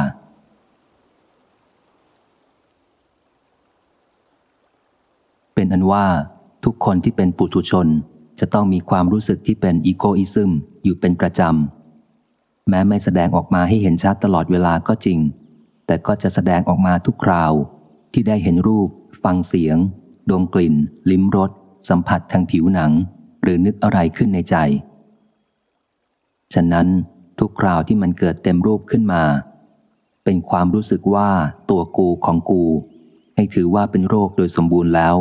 [SPEAKER 1] เป็นอันว่าทุกคนที่เป็นปุถุชนจะต้องมีความรู้สึกที่เป็นอีโกอิซึมอยู่เป็นประจำ แม้ไม่แสดงออกมาให้เห็นชัดตลอดเวลาก็จริง แต่ก็จะแสดงออกมาทุกคราว ที่ได้เห็นรูป ฟังเสียง ดมกลิ่น ลิ้มรส สัมผัสทางผิวหนัง หรือนึกอะไรขึ้นในใจ ฉะนั้นทุกคราวที่มันเกิดเต็มรูปขึ้นมา เป็นความรู้สึกว่าตัวกูของกู ให้ถือว่าเป็นโรคโดยสมบูรณ์แล้ว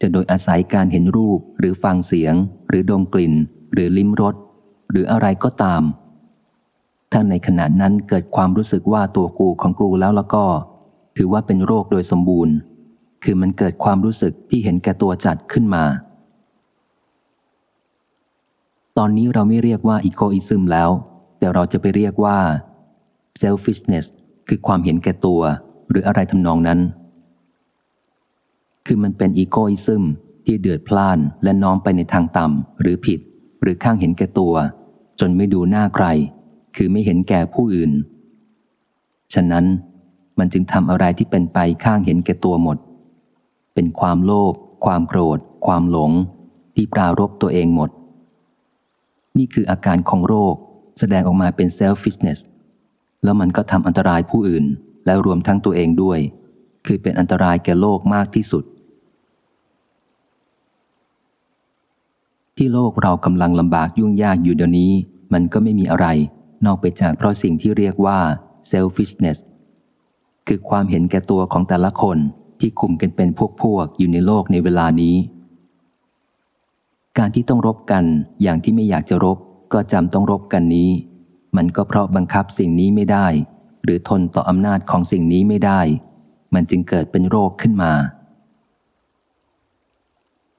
[SPEAKER 1] จะโดยอาศัยการเห็นรูปหรือฟังเสียง หรือดมกลิ่น หรือลิ้มรสหรืออะไรก็ตาม ถ้าในขณะนั้นเกิดความรู้สึกว่าตัวกูของกูแล้วแล้วก็ ถือว่าเป็นโรคโดยสมบูรณ์ คือมันเกิดความรู้สึกที่เห็นแก่ตัวจัดขึ้นมา ตอนนี้เราไม่เรียกว่า egoism แล้ว แต่เราจะไปเรียกว่า selfishness คือความเห็นแก่ตัว หรืออะไรทำนองนั้น คือมันเป็น egoism ที่เดือดพล่านและน้อมไปในทางต่ำหรือผิด หรือข้างเห็นแก่ตัว จนไม่ดูหน้าใคร คือไม่เห็นแก่ผู้อื่น ฉะนั้นมันจึงทำอะไรที่เป็นไปข้างเห็นแก่ตัวหมด เป็นความโลภความโกรธ ความหลง ที่ปรารบตัวเองหมด นี่คืออาการของโรคแสดงออกมาเป็น selfishness แล้วมันก็ทำอันตรายผู้อื่น และรวมทั้งตัวเองด้วย คือเป็นอันตรายแก่โลกมากที่สุด ที่โลกเรากำลังลำบากยุ่งยากอยู่เดี๋ยวนี้ มันก็ไม่มีอะไร นอกไปจากเพราะสิ่งที่เรียกว่า selfishness คือความเห็นแก่ตัวของแต่ละคนที่คุมกันเป็นพวกพวกอยู่ในโลกในเวลานี้ การที่ต้องรบกันอย่างที่ไม่อยากจะรบ ก็จำต้องรบกันนี้ มันก็เพราะบังคับสิ่งนี้ไม่ได้ หรือทนต่ออำนาจของสิ่งนี้ไม่ได้ มันจึงเกิดเป็นโรคขึ้นมา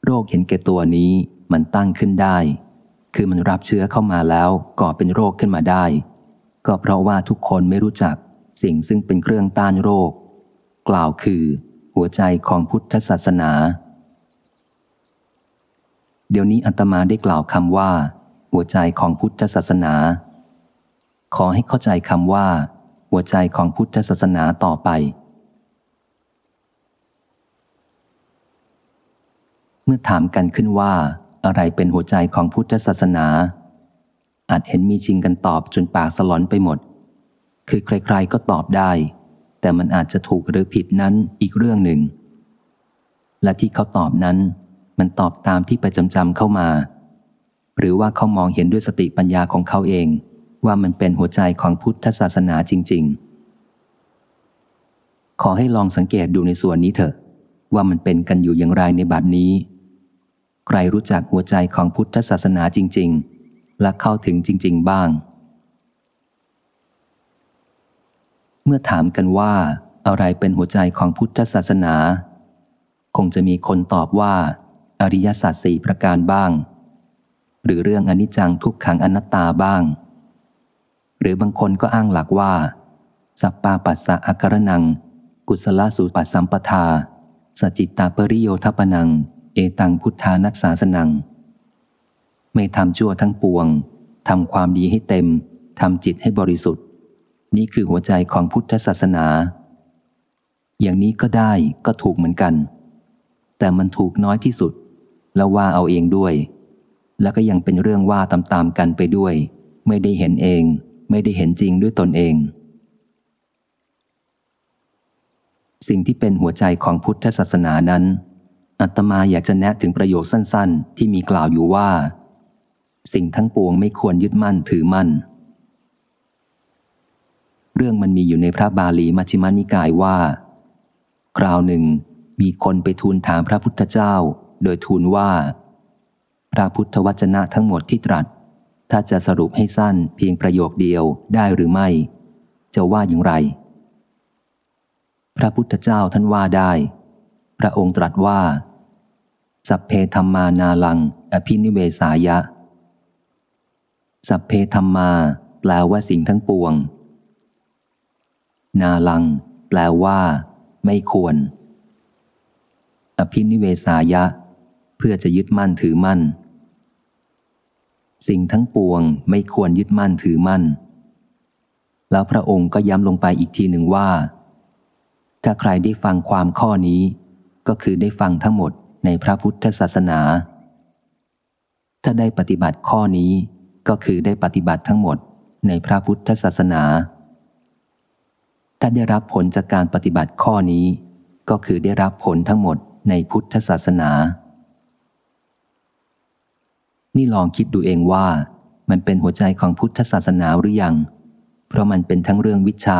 [SPEAKER 1] โรคเห็นแก่ตัวนี้มันตั้งขึ้นได้ คือมันรับเชื้อเข้ามาแล้วก่อเป็นโรคขึ้นมาได้ ก็เพราะว่าทุกคนไม่รู้จักสิ่งซึ่งเป็นเครื่องต้านโรค กล่าวคือ หัวใจของพุทธศาสนา เดี๋ยวนี้อัตมาได้กล่าวคำว่า หัวใจของพุทธศาสนา ขอให้เข้าใจคำว่า หัวใจของพุทธศาสนาต่อไปเมื่อถามกันขึ้นว่า อะไรเป็นหัวใจของพุทธศาสนา อาจเห็นมีจริงกันตอบจนปากสลอนไปหมด คือใครๆก็ตอบได้ แต่มันอาจจะถูกหรือผิดนั้นอีกเรื่องหนึ่ง และที่เขาตอบนั้น มันตอบตามที่ไปจำจำเข้ามา หรือว่าเขามองเห็นด้วยสติปัญญาของเขาเอง ว่ามันเป็นหัวใจของพุทธศาสนาจริง ๆ ขอให้ลองสังเกตดูในส่วนนี้เถอะ ว่ามันเป็นกันอยู่อย่างไรในบัดนี้ ใครรู้จักหัวใจของพุทธศาสนาจริง ๆ และเข้าถึงจริง ๆ บ้าง เมื่อถามกันว่า อะไรเป็นหัวใจของพุทธศาสนา คงจะมีคนตอบว่า อริยสัจสี่ประการบ้าง หรือเรื่องอนิจจังทุกขังอนัตตาบ้าง หรือบางคนก็อ้างหลักว่า สัปปาปัสสะอาการนัง กุศลสูปัสสัมปทา สจิตตาปริโยทัปนัง เอตังพุทธานักษาสนัง ไม่ทำชั่วทั้งปวงทำความดีให้เต็มทำจิตให้บริสุทธิ์ นี่คือหัวใจของพุทธศาสนา อย่างนี้ก็ได้ก็ถูกเหมือนกัน แต่มันถูกน้อยที่สุด แล้วว่าเอาเองด้วย แล้วก็ยังเป็นเรื่องว่าตามๆกันไปด้วย ไม่ได้เห็นเอง ไม่ได้เห็นจริงด้วยตนเอง สิ่งที่เป็นหัวใจของพุทธศาสนานั้น อัตมาอยากจะแนะถึงประโยคสั้น ๆ ที่มีกล่าวอยู่ว่า สิ่งทั้งปวงไม่ควรยึดมั่นถือมั่น เรื่องมันมีอยู่ในพระบาลีมัชฌิมานิกายว่า คราวหนึ่ง มีคนไปทูลถามพระพุทธเจ้า โดยทูลว่า พระพุทธวจนะทั้งหมดที่ตรัส ถ้าจะสรุปให้สั้นเพียงประโยคเดียวได้หรือไม่ จะว่าอย่างไร พระพุทธเจ้าท่านว่าได้ พระองค์ตรัสว่า สัพเพธรรมานาลัง อภินิเวสายะ สัพเพธรรมา แปลว่าสิ่งทั้งปวง นาลัง แปลว่า ไม่ควร อภินิเวสายะ เพื่อจะยึดมั่นถือมั่น สิ่งทั้งปวงไม่ควรยึดมั่นถือมั่น แล้วพระองค์ก็ย้ำลงไปอีกทีหนึ่งว่า ถ้าใครได้ฟังความข้อนี้ ก็คือได้ฟังทั้งหมด ในพระพุทธศาสนา ถ้าได้ปฏิบัติข้อนี้ก็คือได้ปฏิบัติทั้งหมดในพระพุทธศาสนา ถ้าได้รับผลจากการปฏิบัติข้อนี้ ก็คือได้รับผลทั้งหมดในพุทธศาสนา นี่ลองคิดดูเองว่า มันเป็นหัวใจของพุทธศาสนาหรือยัง เพราะมันเป็นทั้งเรื่องวิชา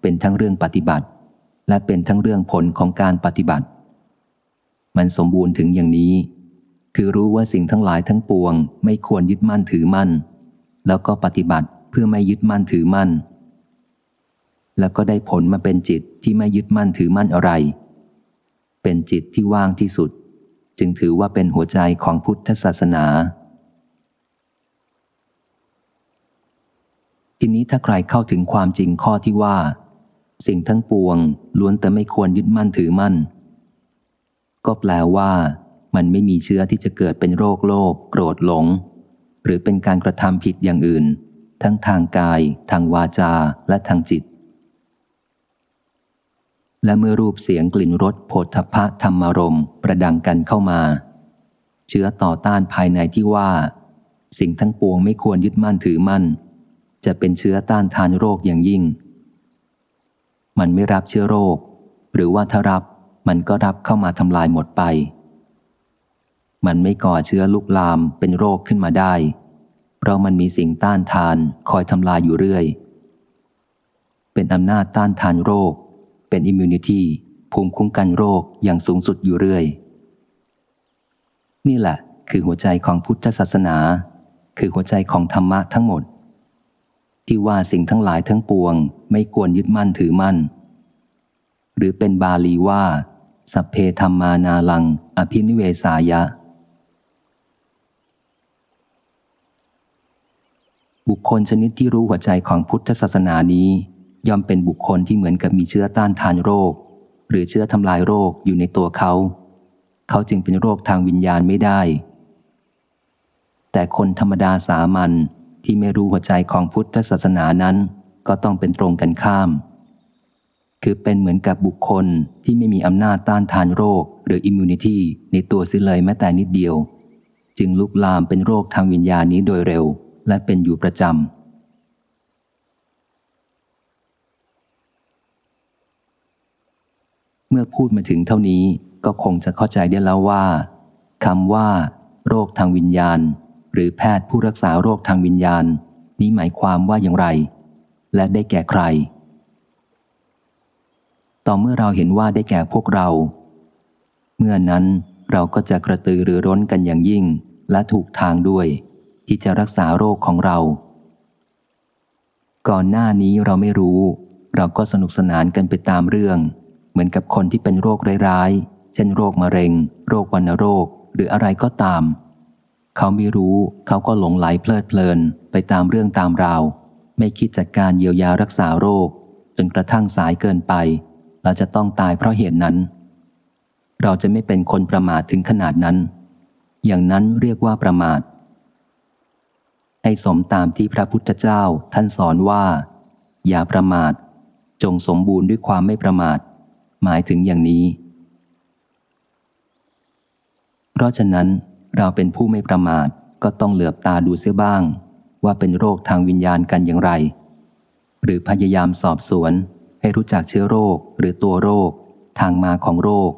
[SPEAKER 1] เป็นทั้งเรื่องปฏิบัติ และเป็นทั้งเรื่องผลของการปฏิบัติ มันสมบูรณ์ถึงอย่างนี้ คือรู้ว่าสิ่งทั้งหลายทั้งปวง ไม่ควรยึดมั่นถือมั่น แล้วก็ปฏิบัติเพื่อไม่ยึดมั่นถือมั่น แล้วก็ได้ผลมาเป็นจิตที่ไม่ยึดมั่นถือมั่นอะไร เป็นจิตที่ว่างที่สุด จึงถือว่าเป็นหัวใจของพุทธศาสนา ทีนี้ถ้าใครเข้าถึงความจริงข้อที่ว่า สิ่งทั้งปวงล้วนแต่ไม่ควรยึดมั่นถือมั่น ก็แปลว่า มันไม่มีเชื้อที่จะเกิดเป็นโรคโลภโกรธหลง หรือเป็นการกระทำผิดอย่างอื่น ทั้งทางกาย ทางวาจาและทางจิต และเมื่อรูปเสียงกลิ่นรสโผฏฐพะธรรมารมประดังกันเข้ามา เชื้อต่อต้านภายในที่ว่า สิ่งทั้งปวงไม่ควรยึดมั่นถือมั่น จะเป็นเชื้อต้านทานโรคอย่างยิ่ง มันไม่รับเชื้อโรค หรือว่าถ้ารับ มันก็รับเข้ามาทำลายหมดไป มันไม่ก่อเชื้อลุกลามเป็นโรคขึ้นมาได้ เพราะมันมีสิ่งต้านทานคอยทำลายอยู่เรื่อย เป็นอำนาจต้านทานโรค เป็นอิมมูนิตี้ภูมิคุ้มกันโรคอย่างสูงสุดอยู่เรื่อย นี่แหละคือหัวใจของพุทธศาสนา คือหัวใจของธรรมะทั้งหมด ที่ว่าสิ่งทั้งหลายทั้งปวง ไม่ควรยึดมั่นถือมั่น หรือเป็นบาลีว่า สัพเพธรรมานาลัง อภินิเวสายะ บุคคลชนิดที่รู้หัวใจของพุทธศาสนานี้ ย่อมเป็นบุคคลที่เหมือนกับมีเชื้อต้านทานโรค หรือเชื้อทำลายโรคอยู่ในตัวเขา เขาจึงเป็นโรคทางวิญญาณไม่ได้ แต่คนธรรมดาสามัญที่ไม่รู้หัวใจของพุทธศาสนานั้น ก็ต้องเป็นตรงกันข้าม คือเป็นเหมือนกับบุคคลที่ไม่มีอำนาจต้านทานโรค หรืออิมมูนิตี้ในตัวเสิเลยแม้แต่นิดเดียว จึงลุกลามเป็นโรคทางวิญญาณนี้โดยเร็ว และเป็นอยู่ประจำ เมื่อพูดมาถึงเท่านี้ก็คงจะเข้าใจได้แล้วว่าคำว่า โรคทางวิญญาณ หรือแพทย์ผู้รักษาโรคทางวิญญาณ นี้หมายความว่าอย่างไร และได้แก่ใคร ต่อเมื่อเราเห็นว่าได้แก่พวกเรา เมื่อนั้นเราก็จะกระตือรือร้นกันอย่างยิ่ง และถูกทางด้วย ที่จะรักษาโรคของเรา ก่อนหน้านี้เราไม่รู้ เราก็สนุกสนานกันไปตามเรื่อง เหมือนกับคนที่เป็นโรคร้ายๆ เช่นโรคมะเร็ง โรควัณโรคหรืออะไรก็ตาม เขาไม่รู้เขาก็หลงไหลเพลิดเพลินไปตามเรื่องตามราว ไม่คิดจัดการเยียวยารักษาโรค จนกระทั่งสายเกินไป เราจะต้องตายเพราะเหตุนั้น เราจะไม่เป็นคนประมาทถึงขนาดนั้น อย่างนั้นเรียกว่าประมาท ให้สมตามที่พระพุทธเจ้าท่านสอนว่า อย่าประมาท จงสมบูรณ์ด้วยความไม่ประมาท หมายถึงอย่างนี้ เพราะฉะนั้นเราเป็นผู้ไม่ประมาทก็ต้องเหลือบตาดูเสียบ้าง ว่าเป็นโรคทางวิญญาณกันอย่างไร หรือพยายามสอบสวน ให้รู้จักเชื้อโรคหรือตัวโรค ทางมาของโรค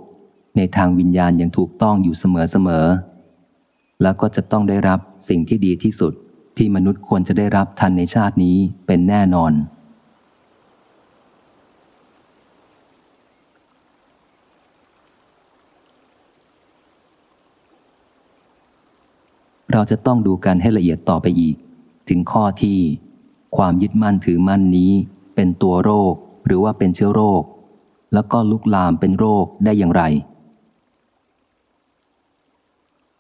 [SPEAKER 1] ในทางวิญญาณอย่างถูกต้องอยู่เสมอๆแล้วก็จะต้องได้รับสิ่งที่ดีที่สุดที่มนุษย์ควรจะได้รับทันในชาตินี้เป็นแน่นอน เราจะต้องดูกันให้ละเอียดต่อไปอีก ถึงข้อที่ ความยึดมั่นถือมั่นนี้เป็นตัวโรค หรือว่าเป็นเชื้อโรค แล้วก็ลุกลามเป็นโรคได้อย่างไร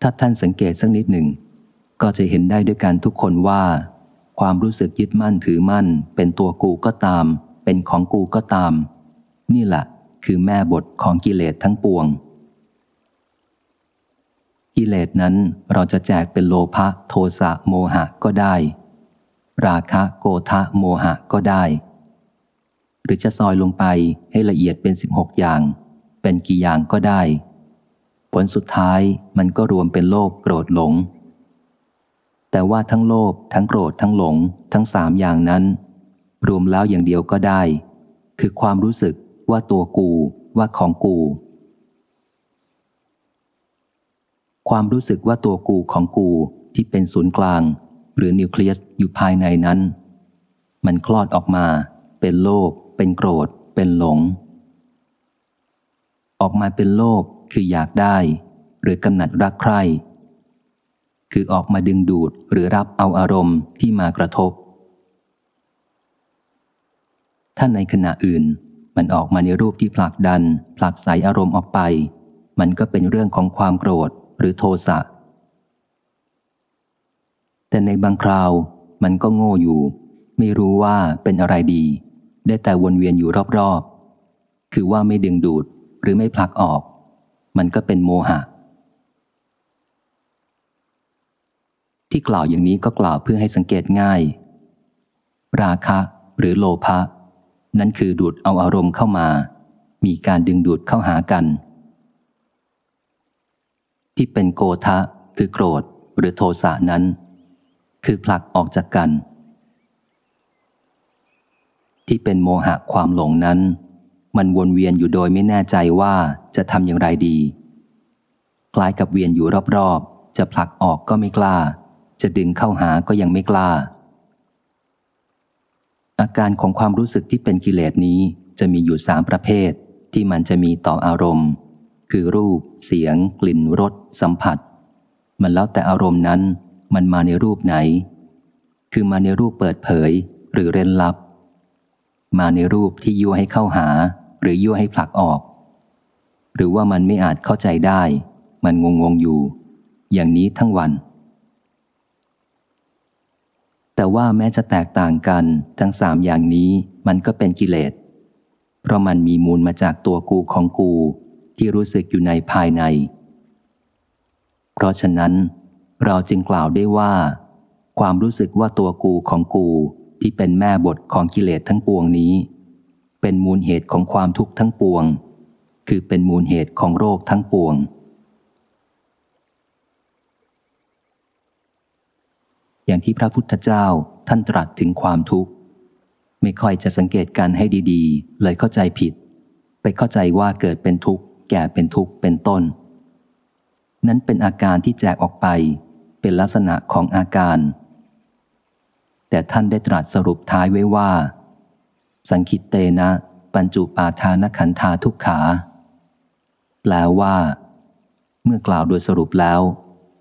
[SPEAKER 1] ถ้าท่านสังเกตสักนิดหนึ่ง ก็จะเห็นได้ด้วยกันทุกคนว่า ความรู้สึกยึดมั่นถือมั่น เป็นตัวกูก็ตาม เป็นของกูก็ตาม นี่แหละคือแม่บทของกิเลสทั้งปวง กิเลสนั้นเราจะแจกเป็นโลภะโทสะโมหะก็ได้ ราคะโกทะโมหะก็ได้ หรือจะซอยลงไปให้ละเอียดเป็นสิบหกอย่าง เป็นกี่อย่างก็ได้ ผลสุดท้ายมันก็รวมเป็นโลภโกรธหลง แต่ว่าทั้งโลภทั้งโกรธทั้งหลง ทั้งสามอย่างนั้น รวมแล้วอย่างเดียวก็ได้ คือความรู้สึกว่าตัวกูว่าของกู ความรู้สึกว่าตัวกูของกูที่เป็นศูนย์กลาง หรือนิวเคลียสอยู่ภายในนั้น มันคลอดออกมาเป็นโลภ เป็นโกรธ เป็นหลง ออกมาเป็นโลภคืออยากได้ หรือกำหนัดรักใคร่คือออกมาดึงดูดหรือรับเอาอารมณ์ที่มากระทบ ถ้าในขณะอื่นมันออกมาในรูปที่ผลักดัน ผลักใสอารมณ์ออกไป มันก็เป็นเรื่องของความโกรธหรือโทสะ แต่ในบางคราวมันก็โง่อยู่ ไม่รู้ว่าเป็นอะไรดี ได้แต่วนเวียนอยู่รอบๆ คือว่าไม่ดึงดูดหรือไม่ผลักออก มันก็เป็นโมหะ ที่กล่าวอย่างนี้ก็กล่าวเพื่อให้สังเกตง่าย ราคะหรือโลภะนั่นคือดูดเอาอารมณ์เข้ามา มีการดึงดูดเข้าหากัน ที่เป็นโกทะคือโกรธหรือโทสะนั้น คือผลักออกจากกัน ที่เป็นโมหะความหลงนั้น มันวนเวียนอยู่โดยไม่แน่ใจว่าจะทำอย่างไรดี คล้ายกับเวียนอยู่รอบๆ จะผลักออกก็ไม่กล้า จะดึงเข้าหาก็ยังไม่กล้า อาการของความรู้สึกที่เป็นกิเลสนี้จะมีอยู่สามประเภทที่มันจะมีต่ออารมณ์ คือรูป เสียง กลิ่นรสสัมผัส มันแล้วแต่อารมณ์นั้นมันมาในรูปไหน คือมาในรูปเปิดเผยหรือเร้นลับ มาในรูปที่ยั่วให้เข้าหา หรือยั่วให้ผลักออก หรือว่ามันไม่อาจเข้าใจได้ มันงงงอยู่ อย่างนี้ทั้งวัน แต่ว่าแม้จะแตกต่างกันทั้งสามอย่างนี้มันก็เป็นกิเลส เพราะมันมีมูลมาจากตัวกูของกูที่รู้สึกอยู่ในภายใน เพราะฉะนั้น เราจึงกล่าวได้ว่า ความรู้สึกว่าตัวกูของกู ที่เป็นแม่บทของกิเลสทั้งปวงนี้ เป็นมูลเหตุของความทุกข์ทั้งปวง คือเป็นมูลเหตุของโรคทั้งปวง อย่างที่พระพุทธเจ้าท่านตรัสถึงความทุกข์ ไม่ค่อยจะสังเกตการให้ดีๆ เลยเข้าใจผิด ไปเข้าใจว่าเกิดเป็นทุกข์ แก่เป็นทุกข์เป็นต้น นั้นเป็นอาการที่แจกออกไป เป็นลักษณะของอาการ แต่ท่านได้ตรัสสรุปท้ายไว้ว่า สังคิตเตนะ ปัญจุปาทานขันธาทุกขา แปลว่า เมื่อกล่าวโดยสรุปแล้ว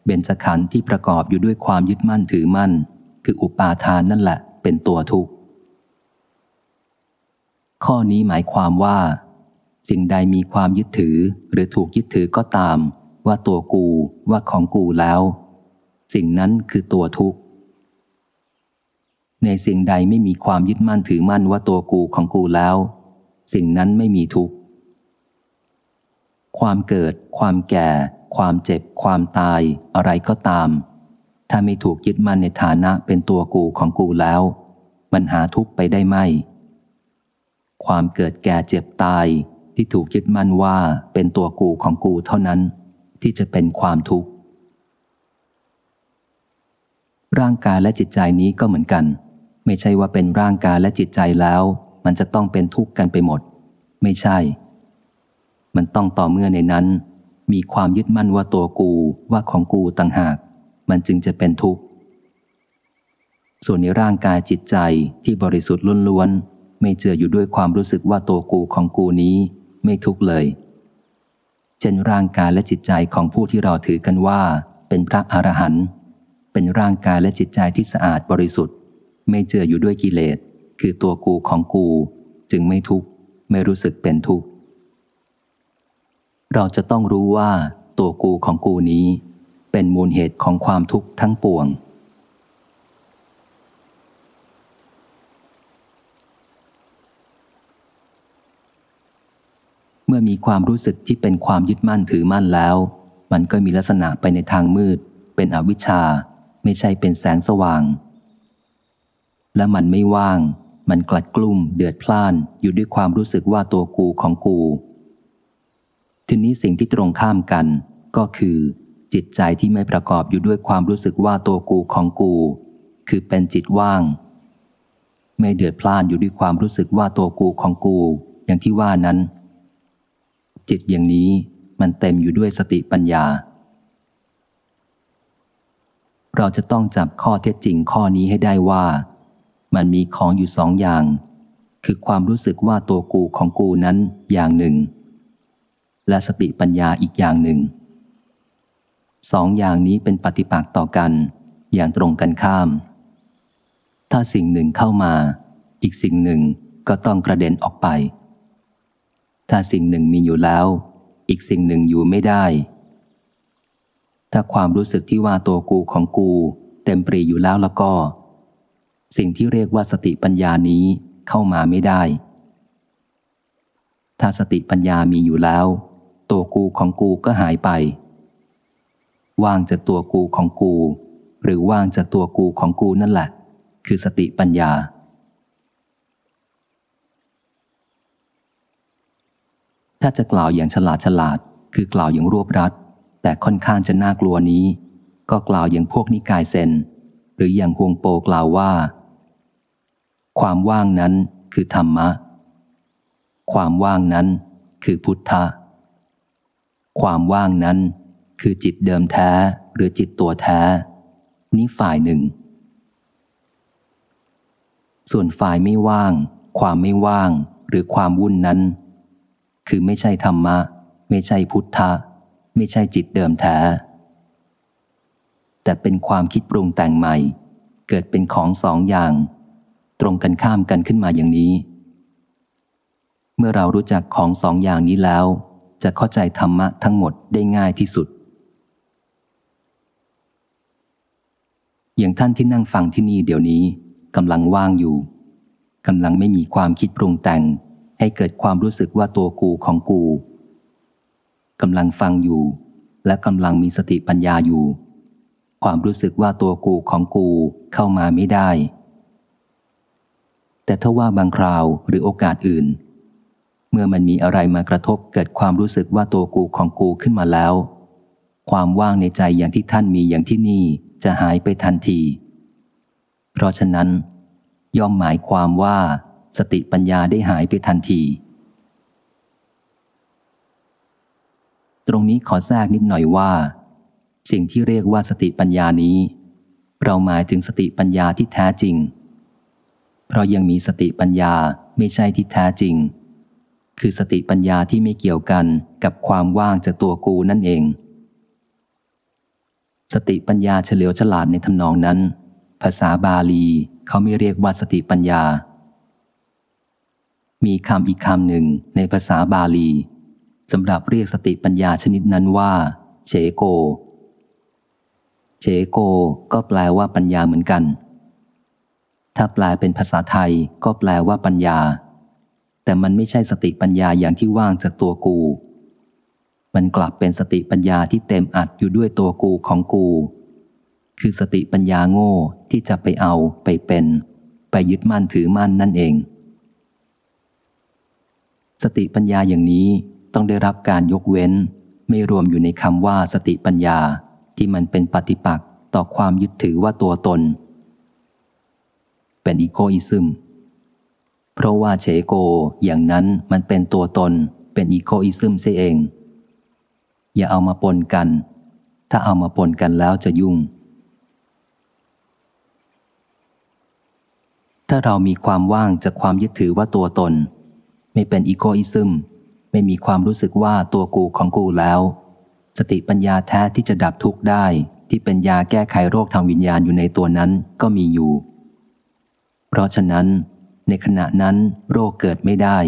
[SPEAKER 1] เบญจขันธ์ที่ประกอบอยู่ด้วยความยึดมั่นถือมั่น คืออุปาทานนั่นแหละ เป็นตัวทุกข์ ข้อนี้หมายความว่า สิ่งใดมีความยึดถือหรือถูกยึดถือก็ตาม ว่าตัวกูว่าของกูแล้ว สิ่งนั้นคือตัวทุกข์ ในสิ่งใดไม่มีความยึดมั่นถือมั่นว่าตัวกูของกูแล้ว สิ่งนั้นไม่มีทุกข์ ความเกิด ความแก่ ความเจ็บ ความตาย อะไรก็ตาม ถ้าไม่ถูกยึดมั่นในฐานะเป็นตัวกูของกูแล้ว มันหาทุกข์ไปได้ไหม ความเกิดแก่เจ็บตายที่ถูกยึดมั่นว่าเป็นตัวกูของกูเท่านั้น ที่จะเป็นความทุกข์ร่างกายและจิตใจนี้ก็เหมือนกัน ไม่ใช่ว่าเป็นร่างกายและจิตใจแล้ว มันจะต้องเป็นทุกข์กันไปหมด ไม่ใช่ มันต้องต่อเมื่อในนั้น มีความยึดมั่นว่าตัวกูว่าของกูต่างหาก มันจึงจะเป็นทุกข์ ส่วนในร่างกายจิตใจที่บริสุทธิ์ล้วนๆไม่เจืออยู่ด้วยความรู้สึกว่าตัวกูของกูนี้ไม่ทุกข์เลยเช่นร่างกายและจิตใจของผู้ที่เราถือกันว่า เป็นพระอรหันต์เป็นร่างกายและจิตใจที่สะอาดบริสุทธิ์ ไม่เจืออยู่ด้วยกิเลส คือตัวกูของกู จึงไม่ทุกข์ ไม่รู้สึกเป็นทุกข์ เราจะต้องรู้ว่า ตัวกูของกูนี้ เป็นมูลเหตุของความทุกข์ทั้งปวง เมื่อมีความรู้สึกที่เป็นความยึดมั่นถือมั่นแล้ว มันก็มีลักษณะไปในทางมืด เป็นอวิชชา ไม่ใช่เป็นแสงสว่าง และมันไม่ว่าง มันกลัดกลุ่มเดือดพล่านอยู่ด้วยความรู้สึกว่าตัวกูของกู ทีนี้สิ่งที่ตรงข้ามกัน ก็คือ จิตใจที่ไม่ประกอบอยู่ด้วยความรู้สึกว่าตัวกูของกู คือเป็นจิตว่าง ไม่เดือดพล่านอยู่ด้วยความรู้สึกว่าตัวกูของกู อย่างที่ว่านั้น จิตอย่างนี้มันเต็มอยู่ด้วยสติปัญญา เราจะต้องจับข้อเท็จจริงข้อนี้ให้ได้ว่า มันมีของอยู่สองอย่าง คือความรู้สึกว่าตัวกูของกูนั้นอย่างหนึ่ง และสติปัญญาอีกอย่างหนึ่ง สองอย่างนี้เป็นปฏิปักษ์ต่อกัน อย่างตรงกันข้าม ถ้าสิ่งหนึ่งเข้ามา อีกสิ่งหนึ่งก็ต้องกระเด็นออกไป ถ้าสิ่งหนึ่งมีอยู่แล้ว อีกสิ่งหนึ่งอยู่ไม่ได้ ถ้าความรู้สึกที่ว่าตัวกูของกู เต็มปรีอยู่แล้วแล้วก็ สิ่งที่เรียกว่าสติปัญญานี้เข้ามาไม่ได้ ถ้าสติปัญญามีอยู่แล้ว ตัวกูของกูก็หายไป ว่างจากตัวกูของกู หรือว่างจากตัวกูของกูนั่นแหละ คือสติปัญญา ถ้าจะกล่าวอย่างฉลาดฉลาด คือกล่าวอย่างรวบรัด แต่ค่อนข้างจะน่ากลัวนี้ ก็กล่าวอย่างพวกนิกายเซนหรืออย่างฮวงโปกล่าวว่า ความว่างนั้นคือธรรมะ ความว่างนั้นคือพุทธะ ความว่างนั้นคือจิตเดิมแท้หรือจิตตัวแท้ นี้ฝ่ายหนึ่ง ส่วนฝ่ายไม่ว่าง ความไม่ว่างหรือความวุ่นนั้น คือไม่ใช่ธรรมะ ไม่ใช่พุทธะ ไม่ใช่จิตเดิมแท้ แต่เป็นความคิดปรุงแต่งใหม่ เกิดเป็นของสองอย่าง ตรงกันข้ามกันขึ้นมาอย่างนี้ เมื่อเรารู้จักของสองอย่างนี้แล้ว จะเข้าใจธรรมะทั้งหมดได้ง่ายที่สุด อย่างท่านที่นั่งฟังที่นี่เดี๋ยวนี้กำลังว่างอยู่กำลังไม่มีความคิดปรุงแต่ง ให้เกิดความรู้สึกว่าตัวกูของกูกำลังฟังอยู่ และกำลังมีสติปัญญาอยู่ ความรู้สึกว่าตัวกูของกูเข้ามาไม่ได้ แต่ถ้าว่าบางคราวหรือโอกาสอื่น เมื่อมันมีอะไรมากระทบเกิดความรู้สึกว่าตัวกูของกูขึ้นมาแล้ว ความว่างในใจอย่างที่ท่านมีอย่างที่นี่จะหายไปทันที เพราะฉะนั้น ย่อมหมายความว่าสติปัญญาได้หายไปทันที ตรงนี้ขอแทรกนิดหน่อยว่า สิ่งที่เรียกว่าสติปัญญานี้ เราหมายถึงสติปัญญาที่แท้จริง เพราะยังมีสติปัญญาไม่ใช่ที่แท้จริง คือสติปัญญาที่ไม่เกี่ยวกันกับความว่างจากตัวกูนั่นเอง สติปัญญาเฉลียวฉลาดในทำนองนั้น ภาษาบาลีเขาไม่เรียกว่าสติปัญญา มีคำอีกคำหนึ่งในภาษาบาลีสำหรับเรียกสติปัญญาชนิดนั้นว่าเฉโก เฉโกก็แปลว่าปัญญาเหมือนกัน ถ้าแปลเป็นภาษาไทยก็แปลว่าปัญญา แต่มันไม่ใช่สติปัญญาอย่างที่ว่างจากตัวกู มันกลับเป็นสติปัญญาที่เต็มอัดอยู่ด้วยตัวกูของกู คือสติปัญญาโง่ที่จะไปเอาไปเป็น ไปยึดมั่นถือมั่นนั่นเอง สติปัญญาอย่างนี้ต้องได้รับการยกเว้น ไม่รวมอยู่ในคำว่าสติปัญญาที่มันเป็นปฏิปักษ์ต่อความยึดถือว่าตัวตน เป็น egoism เพราะว่าเฉโกอย่างนั้นมันเป็นตัวตน เป็น egoism เสียเอง อย่าเอามาปนกัน ถ้าเอามาปนกันแล้วจะยุ่ง ถ้าเรามีความว่างจากความยึดถือว่าตัวตน ไม่เป็นอีโกอิซึม ไม่มีความรู้สึกว่าตัวกูของกูแล้ว สติปัญญาแท้ที่จะดับทุกข์ได้ที่เป็นยาแก้ไขโรคทางวิญญาณอยู่ในตัวนั้นก็มีอยู่ ราะฉะนั้นในขณะนั้นโรคเกิดไม่ได้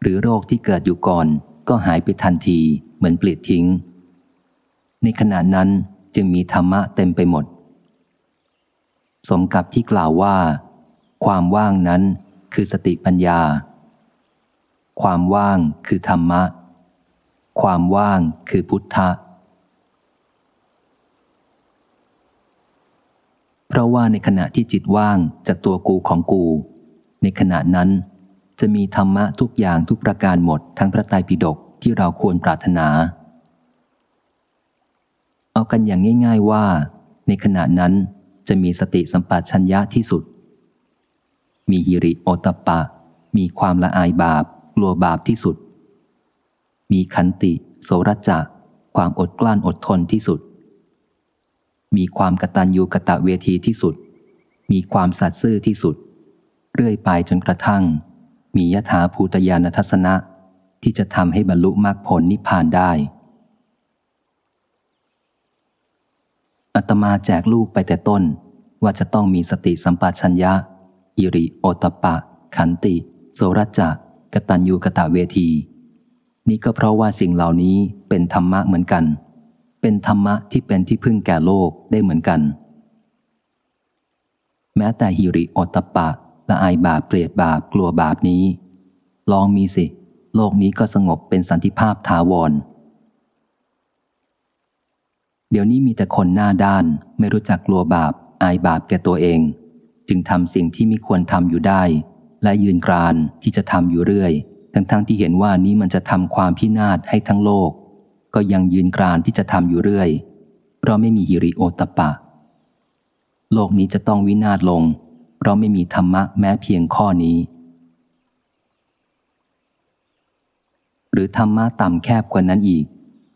[SPEAKER 1] หรือโรคที่เกิดอยู่ก่อนก็หายไปทันทีเหมือนปลิดทิ้ง ในขณะนั้นจึงมีธรรมะเต็มไปหมด สมกับที่กล่าวว่า ความว่างนั้นคือสติปัญญา ความว่างคือธรรมะ ความว่างคือพุทธะ เพราะว่าในขณะที่จิตว่างจากตัวกูของกู ในขณะนั้นจะมีธรรมะทุกอย่างทุกประการหมดทั้งพระไตรปิฎกที่เราควรปรารถนา เอากันอย่างง่าย ๆว่า ในขณะนั้นจะมีสติสัมปชัญญะที่สุด มีหิริโอตปปะ มีความละอายบาป กลัวบาปที่สุด มีขันติ โสรจะ ความอดกลั้นอดทนที่สุด มีความกตัญญูกะตะเวทีที่สุด มีความสัตย์ซื่อที่สุด เรื่อยไปจนกระทั่ง มียถาภูตยานทัศนะที่จะทำให้บรรลุมรรคผลนิพพานได้อัตมาแจกลูกไปแต่ต้นว่าจะต้องมีสติสัมปชัญญะ อิริโอตปะ ขันติ โสรจะกตัญญูกะตะเวที นี่ก็เพราะว่าสิ่งเหล่านี้เป็นธรรมะเหมือนกัน เป็นธรรมะที่เป็นที่พึ่งแก่โลกได้เหมือนกัน แม้แต่ฮิริโอตปะละอายบาปเกลียดบาปกลัวบาปนี้ ลองมีสิ โลกนี้ก็สงบเป็นสันติภาพถาวร เดี๋ยวนี้มีแต่คนหน้าด้านไม่รู้จักกลัวบาป อายบาปแก่ตัวเอง จึงทำสิ่งที่ไม่ควรทำอยู่ได้ และยืนกรานที่จะทำอยู่เรื่อย ทั้งๆทที่เห็นว่านี้มันจะทำความพินาศให้ทั้งโลก ก็ยังยืนกรานที่จะทำอยู่เรื่อย เพราะไม่มีฮิริโอตปะ โลกนี้จะต้องวินาศลง เพราะไม่มีธรรมะแม้เพียงข้อนี้ หรือธรรมะต่ำแคบกว่านั้นอีก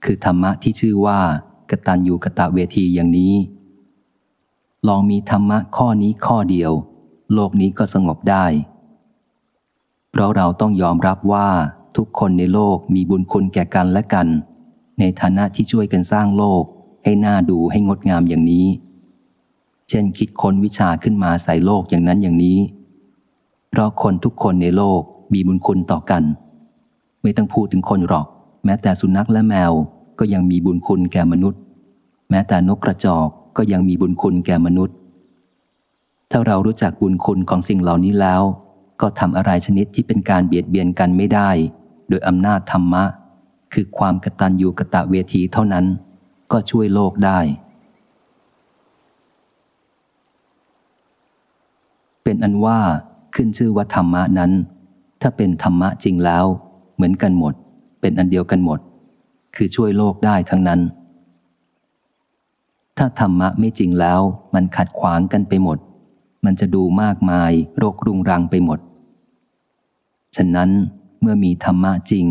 [SPEAKER 1] คือธรรมะที่ชื่อว่ากตัญญูกะตะเวทีอย่างนี้ ลองมีธรรมะข้อนี้ข้อเดียว โลกนี้ก็สงบได้ เพราะเราต้องยอมรับว่าทุกคนในโลกมีบุญคุณแก่กันและกัน ในฐานะที่ช่วยกันสร้างโลก ให้น่าดูให้งดงามอย่างนี้ เช่นคิดค้นวิชาขึ้นมาใส่โลกอย่างนั้นอย่างนี้ เพราะคนทุกคนในโลกมีบุญคุณต่อกัน ไม่ต้องพูดถึงคนหรอก แม้แต่สุนัขและแมวก็ยังมีบุญคุณแก่มนุษย์ แม้แต่นกกระจอกก็ยังมีบุญคุณแก่มนุษย์ ถ้าเรารู้จักบุญคุณของสิ่งเหล่านี้แล้ว ก็ทำอะไรชนิดที่เป็นการเบียดเบียนกันไม่ได้ โดยอำนาจธรรมะ คือความกตัญญูกะตะเวทีเท่านั้น ก็ช่วยโลกได้ เป็นอันว่าขึ้นชื่อว่าธรรมะนั้น ถ้าเป็นธรรมะจริงแล้ว เหมือนกันหมด เป็นอันเดียวกันหมด คือช่วยโลกได้ทั้งนั้น ถ้าธรรมะไม่จริงแล้ว มันขัดขวางกันไปหมด มันจะดูมากมายโรครุงรังไปหมด ฉะนั้นเมื่อมีธรรมะจริง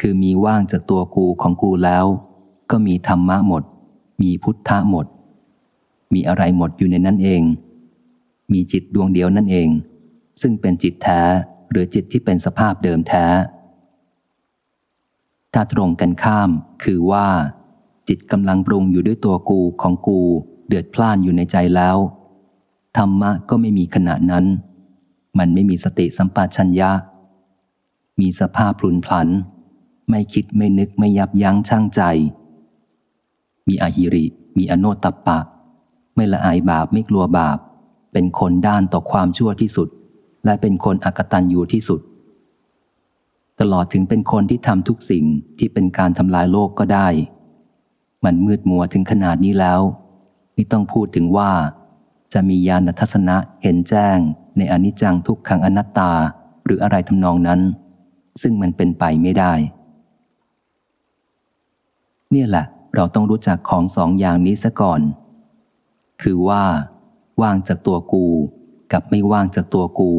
[SPEAKER 1] คือมีว่างจากตัวกูของกูแล้ว ก็มีธรรมะหมด มีพุทธะหมด มีอะไรหมดอยู่ในนั้นเอง มีจิตดวงเดียวนั่นเอง ซึ่งเป็นจิตแท้หรือจิตที่เป็นสภาพเดิมแท้ ถ้าตรงกันข้าม คือว่า จิตกำลังปรุงอยู่ด้วยตัวกูของกู เดือดพล่านอยู่ในใจแล้ว ธรรมะก็ไม่มีขณะนั้น มันไม่มีสติสัมปชัญญะ มีสภาพพลุนพลัน ไม่คิดไม่นึกไม่ยับยั้งชั่งใจ มีอหิริ มีอโนตตปปะ ไม่ละอายบาปไม่กลัวบาป เป็นคนด้านต่อความชั่วที่สุด และเป็นคนอกตันยูที่สุด ตลอดถึงเป็นคนที่ทำทุกสิ่งที่เป็นการทำลายโลกก็ได้ มันมืดมัวถึงขนาดนี้แล้ว ไม่ต้องพูดถึงว่า จะมีญาณทัศนะเห็นแจ้ง ในอนิจจังทุกขังอนัตตาหรืออะไรทำนองนั้น ซึ่งมันเป็นไปไม่ได้ เนี่ยแหละ เราต้องรู้จักของสองอย่างนี้ซะก่อน คือว่า ว่างจากตัวกู กับไม่ว่างจากตัวกู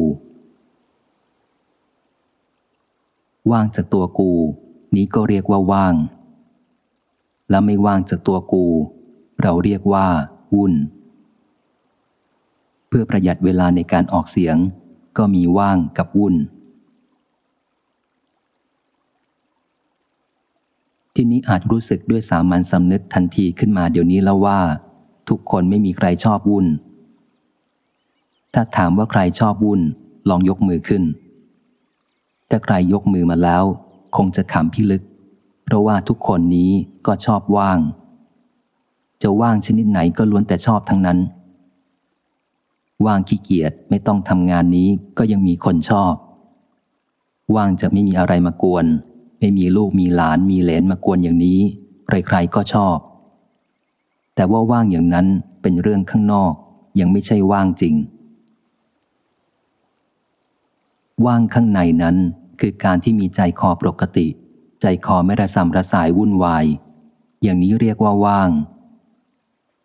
[SPEAKER 1] ว่างจากตัวกู นี้ก็เรียกว่าว่าง และไม่ว่างจากตัวกู เราเรียกว่า วุ่น เพื่อประหยัดเวลาในการออกเสียง ก็มีว่างกับวุ่น ที่นี้อาจรู้สึกด้วยสามัญสำนึกทันทีขึ้นมาเดี๋ยวนี้แล้วว่า ทุกคนไม่มีใครชอบวุ่น ถ้าถามว่าใครชอบวุ่น ลองยกมือขึ้น ถ้าใครยกมือมาแล้ว คงจะขำพิลึก เพราะว่าทุกคนนี้ก็ชอบว่าง จะว่างชนิดไหนก็ล้วนแต่ชอบทั้งนั้น ว่างขี้เกียจไม่ต้องทำงานนี้ก็ยังมีคนชอบ ว่างจะไม่มีอะไรมากวน ไม่มีลูกมีหลานมีเหลนมากวนอย่างนี้ ใครๆก็ชอบ แต่ว่าว่างอย่างนั้นเป็นเรื่องข้างนอก ยังไม่ใช่ว่างจริง ว่างข้างในนั้นคือการที่มีใจคอปกติ ใจคอไม่ระสำระสายวุ่นวาย อย่างนี้เรียกว่าว่าง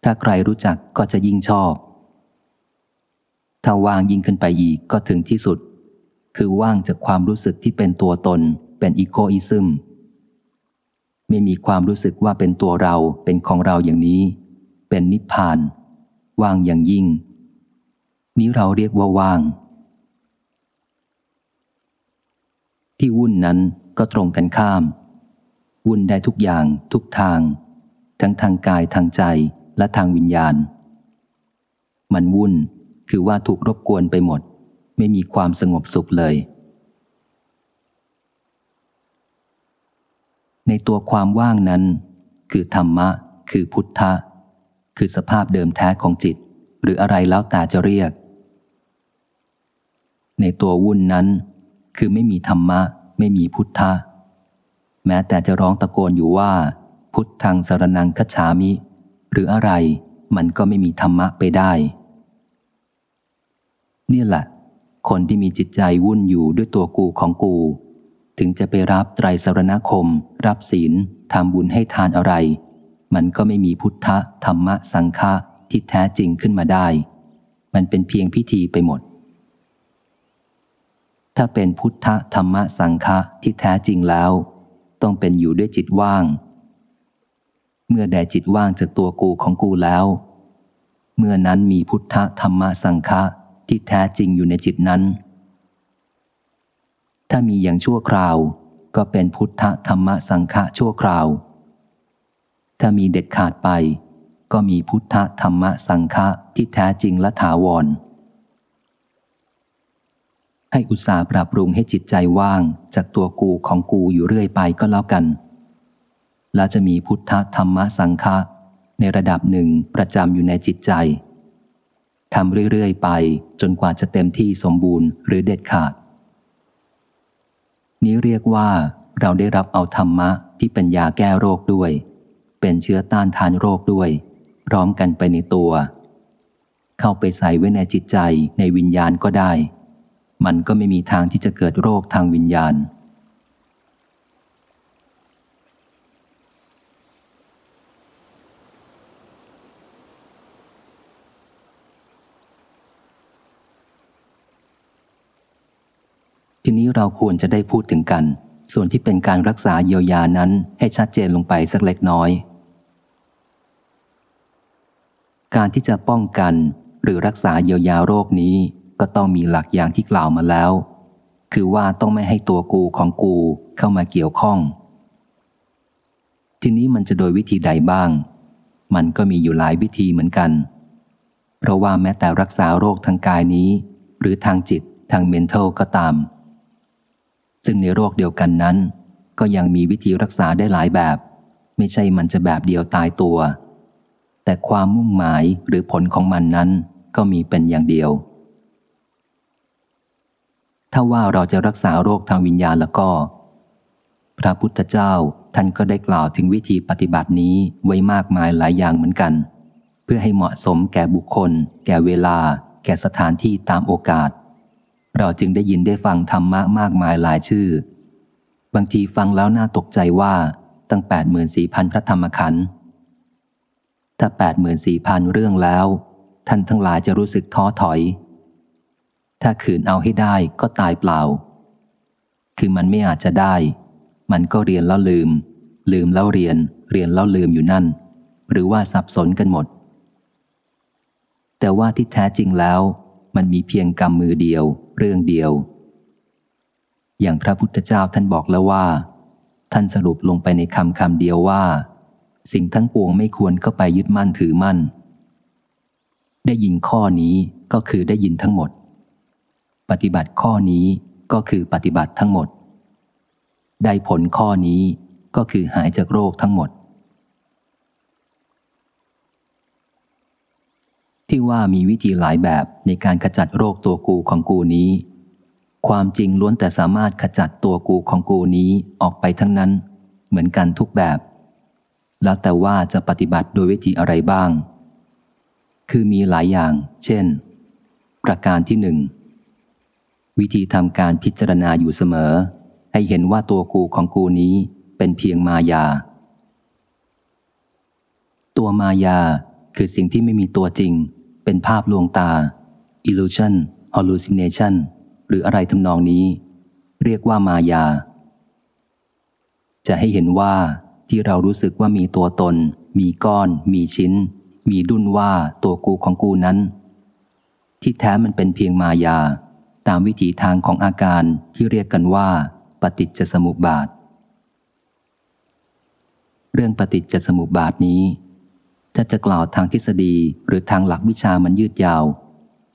[SPEAKER 1] ถ้าใครรู้จักก็จะยิ่งชอบ ถ้าว่างยิ่งขึ้นไปอีกก็ถึงที่สุด คือว่างจากความรู้สึกที่เป็นตัวตน เป็นอีโกอิซึมไม่มีความรู้สึกว่าเป็นตัวเราเป็นของเราอย่างนี้ เป็นนิพพาน ว่างอย่างยิ่ง นี้เราเรียกว่าว่าง ที่วุ่นนั้นก็ตรงกันข้าม วุ่นได้ทุกอย่างทุกทาง ทั้งทางกายทางใจและทางวิญญาณ มันวุ่นคือว่าถูกรบกวนไปหมด ไม่มีความสงบสุขเลย ในตัวความว่างนั้น คือธรรมะ คือพุทธะ คือสภาพเดิมแท้ของจิต หรืออะไรแล้วแต่จะเรียก ในตัววุ่นนั้น คือไม่มีธรรมะ ไม่มีพุทธะ แม้แต่จะร้องตะโกนอยู่ว่า พุทธังสารนังคัจฉามิ หรืออะไรมันก็ไม่มีธรรมะไปได้ เนี่ยแหละ คนที่มีจิตใจวุ่นอยู่ด้วยตัวกูของกู ถึงจะไปรับไตรสรณคม รับศีลทำบุญให้ทานอะไร มันก็ไม่มีพุทธธรรมะสังฆะที่แท้จริงขึ้นมาได้ มันเป็นเพียงพิธีไปหมด ถ้าเป็นพุทธธรรมะสังฆะที่แท้จริงแล้ว ต้องเป็นอยู่ด้วยจิตว่าง เมื่อแด่จิตว่างจากตัวกูของกูแล้ว เมื่อนั้นมีพุทธธรรมะสังฆะที่แท้จริงอยู่ในจิตนั้น ถ้ามีอย่างชั่วคราว ก็เป็นพุทธธรรมสังฆะชั่วคราว ถ้ามีเด็ดขาดไป ก็มีพุทธธรรมสังฆะที่แท้จริงและถาวร ให้อุตสาห์ปรับปรุงให้จิตใจว่างจากตัวกูของกูอยู่เรื่อยไปก็แล้วกัน แล้วจะมีพุทธธรรมสังฆะในระดับหนึ่งประจำอยู่ในจิตใจทำเรื่อย ๆ ไปจนกว่าจะเต็มที่สมบูรณ์หรือเด็ดขาด นี้เรียกว่าเราได้รับเอาธรรมะที่เป็นยาแก้โรคด้วย เป็นเชื้อต้านทานโรคด้วย พร้อมกันไปในตัว เข้าไปใส่ไว้ในจิตใจในวิญญาณก็ได้ มันก็ไม่มีทางที่จะเกิดโรคทางวิญญาณ ทีนี้เราควรจะได้พูดถึงกัน ส่วนที่เป็นการรักษาเยียวยานั้นให้ชัดเจนลงไปสักเล็กน้อย การที่จะป้องกันหรือรักษาเยียวยาโรคนี้ ก็ต้องมีหลักอย่างที่กล่าวมาแล้ว คือว่าต้องไม่ให้ตัวกูของกูเข้ามาเกี่ยวข้อง ทีนี้มันจะโดยวิธีใดบ้าง มันก็มีอยู่หลายวิธีเหมือนกัน เพราะว่าแม้แต่รักษาโรคทางกายนี้ หรือทางจิตทางเมนเทลก็ตาม ซึ่งในโรคเดียวกันนั้น ก็ยังมีวิธีรักษาได้หลายแบบ ไม่ใช่มันจะแบบเดียวตายตัว แต่ความมุ่งหมายหรือผลของมันนั้นก็มีเป็นอย่างเดียว ถ้าว่าเราจะรักษาโรคทางวิญญาณแล้วก็ พระพุทธเจ้าท่านก็ได้กล่าวถึงวิธีปฏิบัตินี้ไว้มากมายหลายอย่างเหมือนกัน เพื่อให้เหมาะสมแก่บุคคล แก่เวลา แก่สถานที่ตามโอกาส เราจึงได้ยินได้ฟังธรรมะมากมายหลายชื่อ บางทีฟังแล้วน่าตกใจว่าตั้งแปดหมื่นสี่พันพระธรรมขันธ์ถ้าแปดหมื่นสี่พันเรื่องแล้ว ท่านทั้งหลายจะรู้สึกท้อถอย ถ้าขืนเอาให้ได้ก็ตายเปล่า คือมันไม่อาจจะได้ มันก็เรียนแล้วลืม ลืมแล้วเรียน เรียนแล้วลืมอยู่นั่น หรือว่าสับสนกันหมด แต่ว่าที่แท้จริงแล้ว มันมีเพียงกรรมมือเดียวเรื่องเดียว อย่างพระพุทธเจ้าท่านบอกแล้วว่า ท่านสรุปลงไปในคำคำเดียวว่า สิ่งทั้งปวงไม่ควรเข้าไปยึดมั่นถือมั่น ได้ยินข้อนี้ก็คือได้ยินทั้งหมด ปฏิบัติข้อนี้ก็คือปฏิบัติทั้งหมด ได้ผลข้อนี้ก็คือหายจากโรคทั้งหมด ที่ว่ามีวิธีหลายแบบในการขจัดโรคตัวกูของกูนี้ ความจริงล้วนแต่สามารถขจัดตัวกูของกูนี้ออกไปทั้งนั้น เหมือนกันทุกแบบ แล้วแต่ว่าจะปฏิบัติโดยวิธีอะไรบ้าง คือมีหลายอย่าง เช่น ประการที่หนึ่งวิธีทำการพิจารณาอยู่เสมอ ให้เห็นว่าตัวกูของกูนี้เป็นเพียงมายา ตัวมายาคือสิ่งที่ไม่มีตัวจริง เป็นภาพลวงตา illusion hallucination หรืออะไรทำนองนี้ เรียกว่ามายา จะให้เห็นว่าที่เรารู้สึกว่ามีตัวตน มีก้อน มีชิ้น มีดุนว่าตัวกูของกูนั้น ที่แท้มันเป็นเพียงมายา ตามวิถีทางของอาการที่เรียกกันว่า ปฏิจจสมุปบาท เรื่องปฏิจจสมุปบาทนี้ ถ้าจะกล่าวทางทฤษฎีหรือทางหลักวิชามันยืดยาว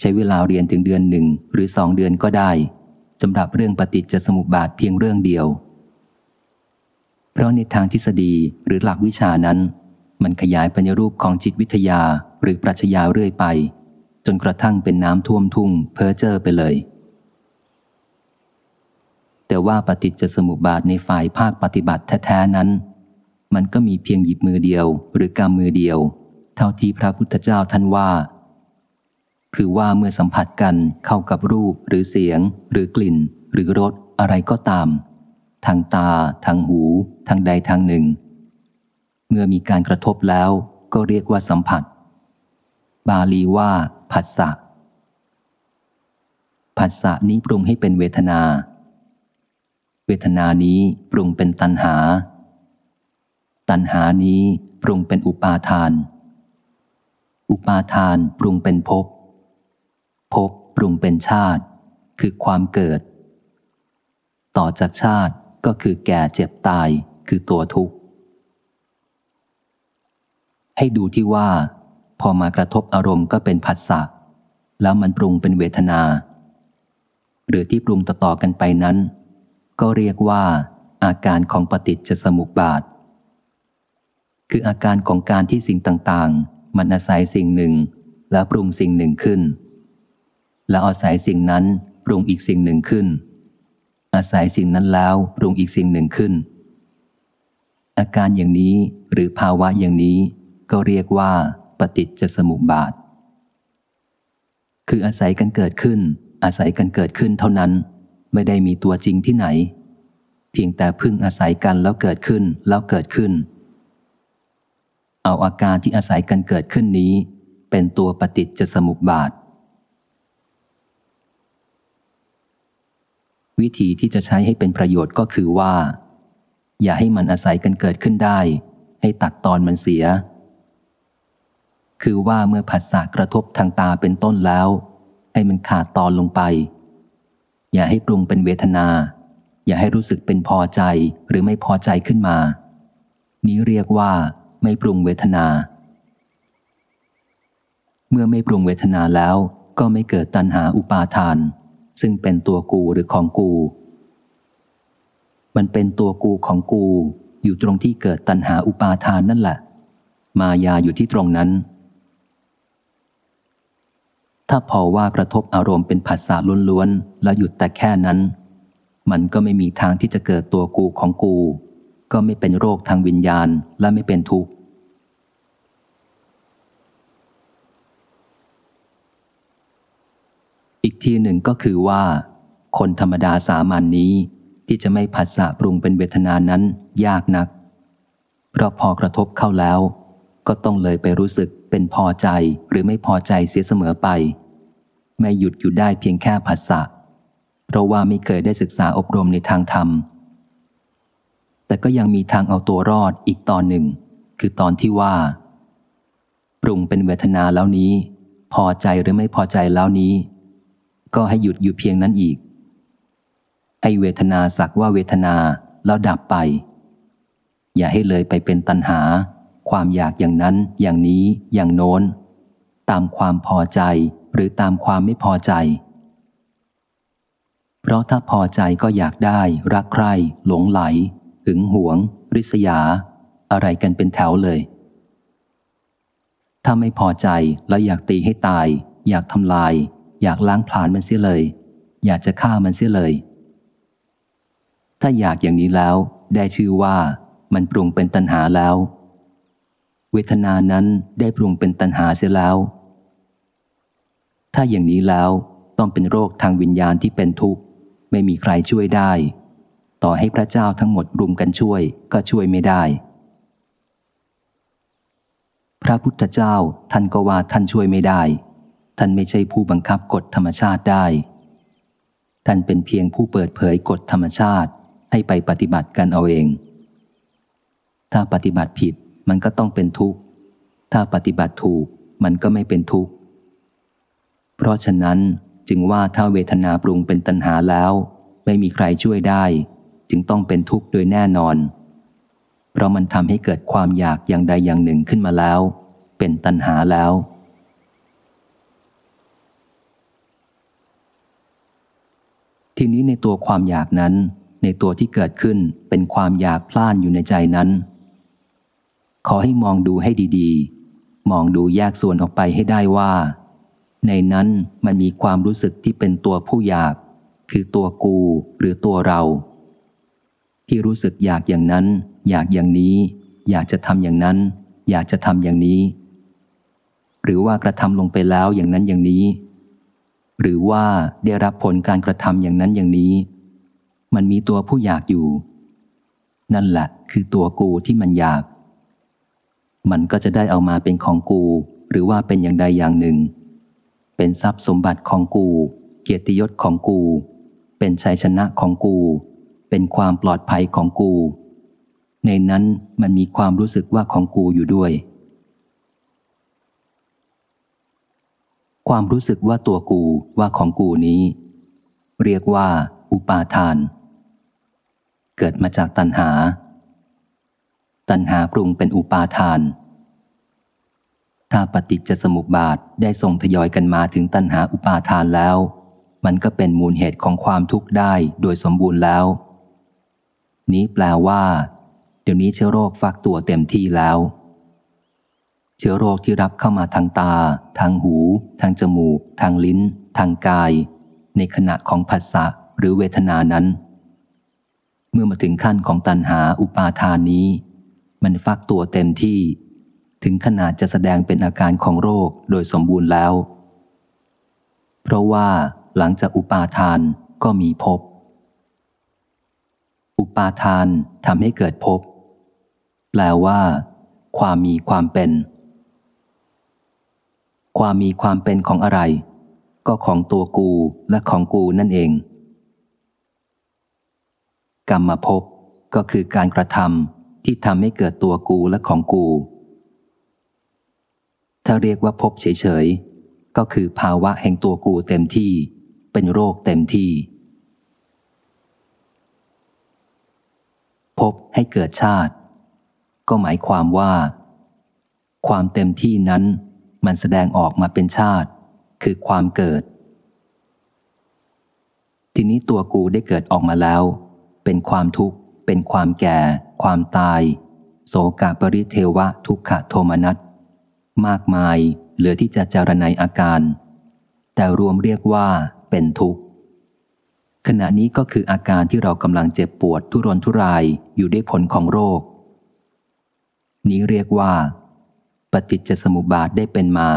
[SPEAKER 1] ใช้เวลาเรียนถึงเดือนหนึ่งหรือสองเดือนก็ได้สำหรับเรื่องปฏิจจสมุปบาทเพียงเรื่องเดียว เพราะในทางทฤษฎีหรือหลักวิชานั้น มันขยายปัญญรูปของจิตวิทยาหรือปรัชญาเรื่อยไป จนกระทั่งเป็นน้ำท่วมทุ่งเพ้อเจ้อไปเลย แต่ว่าปฏิจจสมุปบาทในฝ่ายภาคปฏิบัติแท้ๆนั้น มันก็มีเพียงหยิบมือเดียวหรือกำมือเดียว เท่าที่พระพุทธเจ้าท่านว่า คือว่าเมื่อสัมผัสกันเข้ากับรูปหรือเสียง หรือกลิ่น หรือรสอะไรก็ตาม ทางตา ทางหู ทางใดทางหนึ่ง เมื่อมีการกระทบแล้วก็เรียกว่าสัมผัส บาลีว่าผัสสะผัสสะนี้ปรุงให้เป็นเวทนา เวทนานี้ปรุงเป็นตัณหา ตัณหานี้ปรุงเป็นอุปาทาน อุปาทานปรุงเป็นภพ ภพปรุงเป็นชาติ คือความเกิด ต่อจากชาติก็คือแก่เจ็บตายคือตัวทุกข์ ให้ดูที่ว่า พอมากระทบอารมณ์ก็เป็นผัสสะแล้วมันปรุงเป็นเวทนา หรือที่ปรุงต่อๆกันไปนั้น ก็เรียกว่าอาการของปฏิจจสมุปบาท คืออาการของการที่สิ่งต่างๆ มันอาศัยสิ่งหนึ่ง แล้วปรุงสิ่งหนึ่งขึ้น แล้วอาศัยสิ่งนั้นปรุงอีกสิ่งหนึ่งขึ้น อาศัยสิ่งนั้นแล้วปรุงอีกสิ่งหนึ่งขึ้น อาการอย่างนี้หรือภาวะอย่างนี้ก็เรียกว่า ปฏิจจสมุปบาท คืออาศัยกันเกิดขึ้น อาศัยกันเกิดขึ้นเท่านั้น ไม่ได้มีตัวจริงที่ไหน เพียงแต่พึ่งอาศัยกันแล้วเกิดขึ้นแล้วเกิดขึ้น เอาอาการที่อาศัยกันเกิดขึ้นนี้ เป็นตัวปฏิจจสมุปบาท วิธีที่จะใช้ให้เป็นประโยชน์ก็คือว่า อย่าให้มันอาศัยกันเกิดขึ้นได้ ให้ตัดตอนมันเสีย คือว่าเมื่อผัสสะกระทบทางตาเป็นต้นแล้ว ให้มันขาดตอนลงไป อย่าให้ปรุงเป็นเวทนา อย่าให้รู้สึกเป็นพอใจหรือไม่พอใจขึ้นมา นี้เรียกว่า ไม่ปรุงเวทนา เมื่อไม่ปรุงเวทนาแล้วก็ไม่เกิดตัณหาอุปาทาน ซึ่งเป็นตัวกูหรือของกู มันเป็นตัวกูของกู อยู่ตรงที่เกิดตัณหาอุปาทานนั่นแหละ มายาอยู่ที่ตรงนั้น ถ้าพอว่ากระทบอารมณ์เป็นภาษาล้วนๆแล้วหยุดแต่แค่นั้น มันก็ไม่มีทางที่จะเกิดตัวกูของกู ก็ไม่เป็นโรคทางวิญญาณและไม่เป็นทุกข์ อีกทีหนึ่งก็คือว่า คนธรรมดาสามัญนนี้ที่จะไม่ผัสสะปรุงเป็นเวทนานั้นยากนัก เพราะพอกระทบเข้าแล้ว ก็ต้องเลยไปรู้สึกเป็นพอใจหรือไม่พอใจเสียเสมอไป ไม่หยุดอยู่ได้เพียงแค่ผัสสะเพราะว่าไม่เคยได้ศึกษาอบรมในทางธรรม แต่ก็ยังมีทางเอาตัวรอดอีกตอนหนึ่ง คือตอนที่ว่า ปรุงเป็นเวทนาแล้วนี้ พอใจหรือไม่พอใจแล้วนี้ ก็ให้หยุดอยู่เพียงนั้นอีก ให้เวทนาสักว่าเวทนาแล้วดับไป อย่าให้เลยไปเป็นตัณหา ความอยากอย่างนั้นอย่างนี้อย่างโน้น ตามความพอใจหรือตามความไม่พอใจ เพราะถ้าพอใจก็อยากได้รักใคร่หลงไหลหึงหวง ริษยา อะไรกันเป็นแถวเลย ถ้าไม่พอใจแล้วอยากตีให้ตาย อยากทำลาย อยากล้างผลาญมันเสียเลย อยากจะฆ่ามันเสียเลย ถ้าอยากอย่างนี้แล้ว ได้ชื่อว่ามันปรุงเป็นตัณหาแล้ว เวทนานั้นได้ปรุงเป็นตัณหาเสียแล้ว ถ้าอย่างนี้แล้วต้องเป็นโรคทางวิญญาณที่เป็นทุกข์ ไม่มีใครช่วยได้ ต่อให้พระเจ้าทั้งหมดรุมกันช่วยก็ช่วยไม่ได้ พระพุทธเจ้าท่านก็ว่าท่านช่วยไม่ได้ ท่านไม่ใช่ผู้บังคับกฎธรรมชาติได้ ท่านเป็นเพียงผู้เปิดเผยกฎธรรมชาติให้ไปปฏิบัติกันเอาเอง ถ้าปฏิบัติผิดมันก็ต้องเป็นทุกข์ ถ้าปฏิบัติถูกมันก็ไม่เป็นทุกข์ เพราะฉะนั้นจึงว่าถ้าเวทนาปรุงเป็นตัณหาแล้ว ไม่มีใครช่วยได้ จึงต้องเป็นทุกข์โดยแน่นอน เพราะมันทำให้เกิดความอยากอย่างใดอย่างหนึ่งขึ้นมาแล้ว เป็นตัณหาแล้ว ทีนี้ในตัวความอยากนั้น ในตัวที่เกิดขึ้นเป็นความอยากพล่านอยู่ในใจนั้น ขอให้มองดูให้ดีๆ มองดูแยกส่วนออกไปให้ได้ว่า ในนั้นมันมีความรู้สึกที่เป็นตัวผู้อยาก คือตัวกูหรือตัวเรา ที่รู้สึกอยากอย่างนั้น อยากอย่างนี้ อยากจะทำอย่างนั้น อยากจะทำอย่างนี้ หรือว่ากระทำลงไปแล้วอย่างนั้นอย่างนี้ หรือว่าได้รับผลการกระทำอย่างนั้นอย่างนี้ มันมีตัวผู้อยากอยู่ นั่นแหละคือตัวกูที่มันอยาก มันก็จะได้เอามาเป็นของกู หรือว่าเป็นอย่างใดอย่างหนึ่ง เป็นทรัพย์สมบัติของกู เกียรติยศของกู เป็นชัยชนะของกู เป็นความปลอดภัยของกู ในนั้นมันมีความรู้สึกว่าของกูอยู่ด้วย ความรู้สึกว่าตัวกูว่าของกูนี้ เรียกว่า อุปาทาน เกิดมาจากตัณหา ตัณหาปรุงเป็นอุปาทาน ถ้าปฏิจจสมุปบาทได้ส่งทยอยกันมาถึงตัณหาอุปาทานแล้ว มันก็เป็นมูลเหตุของความทุกข์ได้โดยสมบูรณ์แล้ว นี้แปลว่า เดี๋ยวนี้เชื้อโรคฟักตัวเต็มที่แล้ว เชื้อโรคที่รับเข้ามาทางตา ทางหู ทางจมูก ทางลิ้น ทางกาย ในขณะของผัสสะหรือเวทนานั้น เมื่อมาถึงขั้นของตัณหาอุปาทานนี้ มันฟักตัวเต็มที่ ถึงขนาดจะแสดงเป็นอาการของโรคโดยสมบูรณ์แล้ว เพราะว่าหลังจากอุปาทานก็มีภพอุปาทานทำให้เกิดภพแปลว่า ความมีความเป็น ความมีความเป็นของอะไร ก็ของตัวกูและของกูนั่นเอง กรรมภพก็คือการกระทำที่ทำให้เกิดตัวกูและของกู ถ้าเรียกว่าพบเฉยๆ ก็คือภาวะแห่งตัวกูเต็มที่ เป็นโรคเต็มที่พบให้เกิดชาติ ก็หมายความว่า ความเต็มที่นั้น มันแสดงออกมาเป็นชาติ คือความเกิด ทีนี้ตัวกูได้เกิดออกมาแล้ว เป็นความทุกข์ เป็นความแก่ ความตาย โสกาปริเทวะทุกขโทมนัสมากมายเหลือที่จะจารณัยอาการ แต่รวมเรียกว่าเป็นทุกข์ ขณะนี้ก็คืออาการที่เรากำลังเจ็บปวดทุรนทุรายอยู่ด้วยผลของโรค นี้เรียกว่า ปฏิจจสมุปบาทได้เป็นมา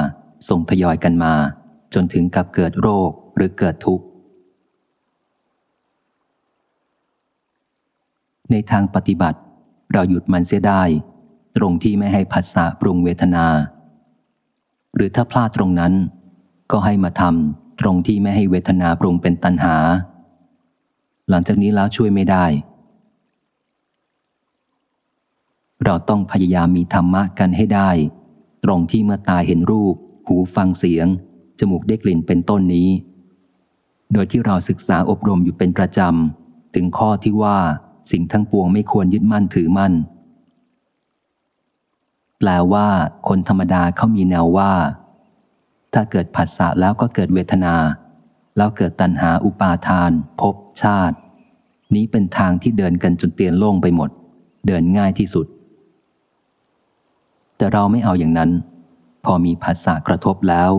[SPEAKER 1] ส่งทยอยกันมา จนถึงกับเกิดโรคหรือเกิดทุกข์ ในทางปฏิบัติ เราหยุดมันเสียได้ ตรงที่ไม่ให้ผัสสะปรุงเวทนา หรือถ้าพลาดตรงนั้น ก็ให้มาทำตรงที่ไม่ให้เวทนาปรุงเป็นตัณหา หลังจากนี้แล้วช่วยไม่ได้ เราต้องพยายามมีธรรมะกันให้ได้ ตรงที่เมื่อตาเห็นรูป หูฟังเสียง จมูกได้กลิ่นเป็นต้นนี้ โดยที่เราศึกษาอบรมอยู่เป็นประจำ ถึงข้อที่ว่าสิ่งทั้งปวงไม่ควรยึดมั่นถือมั่น แปลว่า คนธรรมดาเขามีแนวว่า ถ้าเกิดผัสสะแล้วก็เกิดเวทนา แล้วเกิดตัณหาอุปาทานภพชาติ นี้เป็นทางที่เดินกันจนเตียนโล่งไปหมด เดินง่ายที่สุด แต่เราไม่เอาอย่างนั้น พอมีผัสสะกระทบแล้ว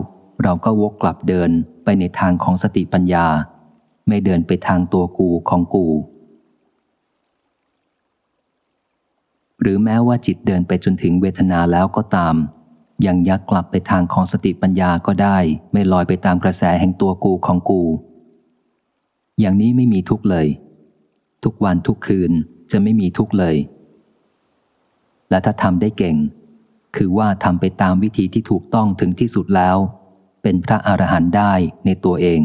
[SPEAKER 1] เราก็วกกลับเดินไปในทางของสติปัญญา ไม่เดินไปทางตัวกูของกู หรือแม้ว่าจิตเดินไปจนถึงเวทนาแล้วก็ตาม ยังยักกลับไปทางของสติปัญญาก็ได้ ไม่ลอยไปตามกระแสแห่งตัวกูของกู อย่างนี้ไม่มีทุกเลย ทุกวันทุกคืนจะไม่มีทุกเลย และถ้าทำได้เก่ง คือว่าทำไปตามวิธีที่ถูกต้องถึงที่สุดแล้ว เป็นพระอรหันต์ได้ในตัวเอง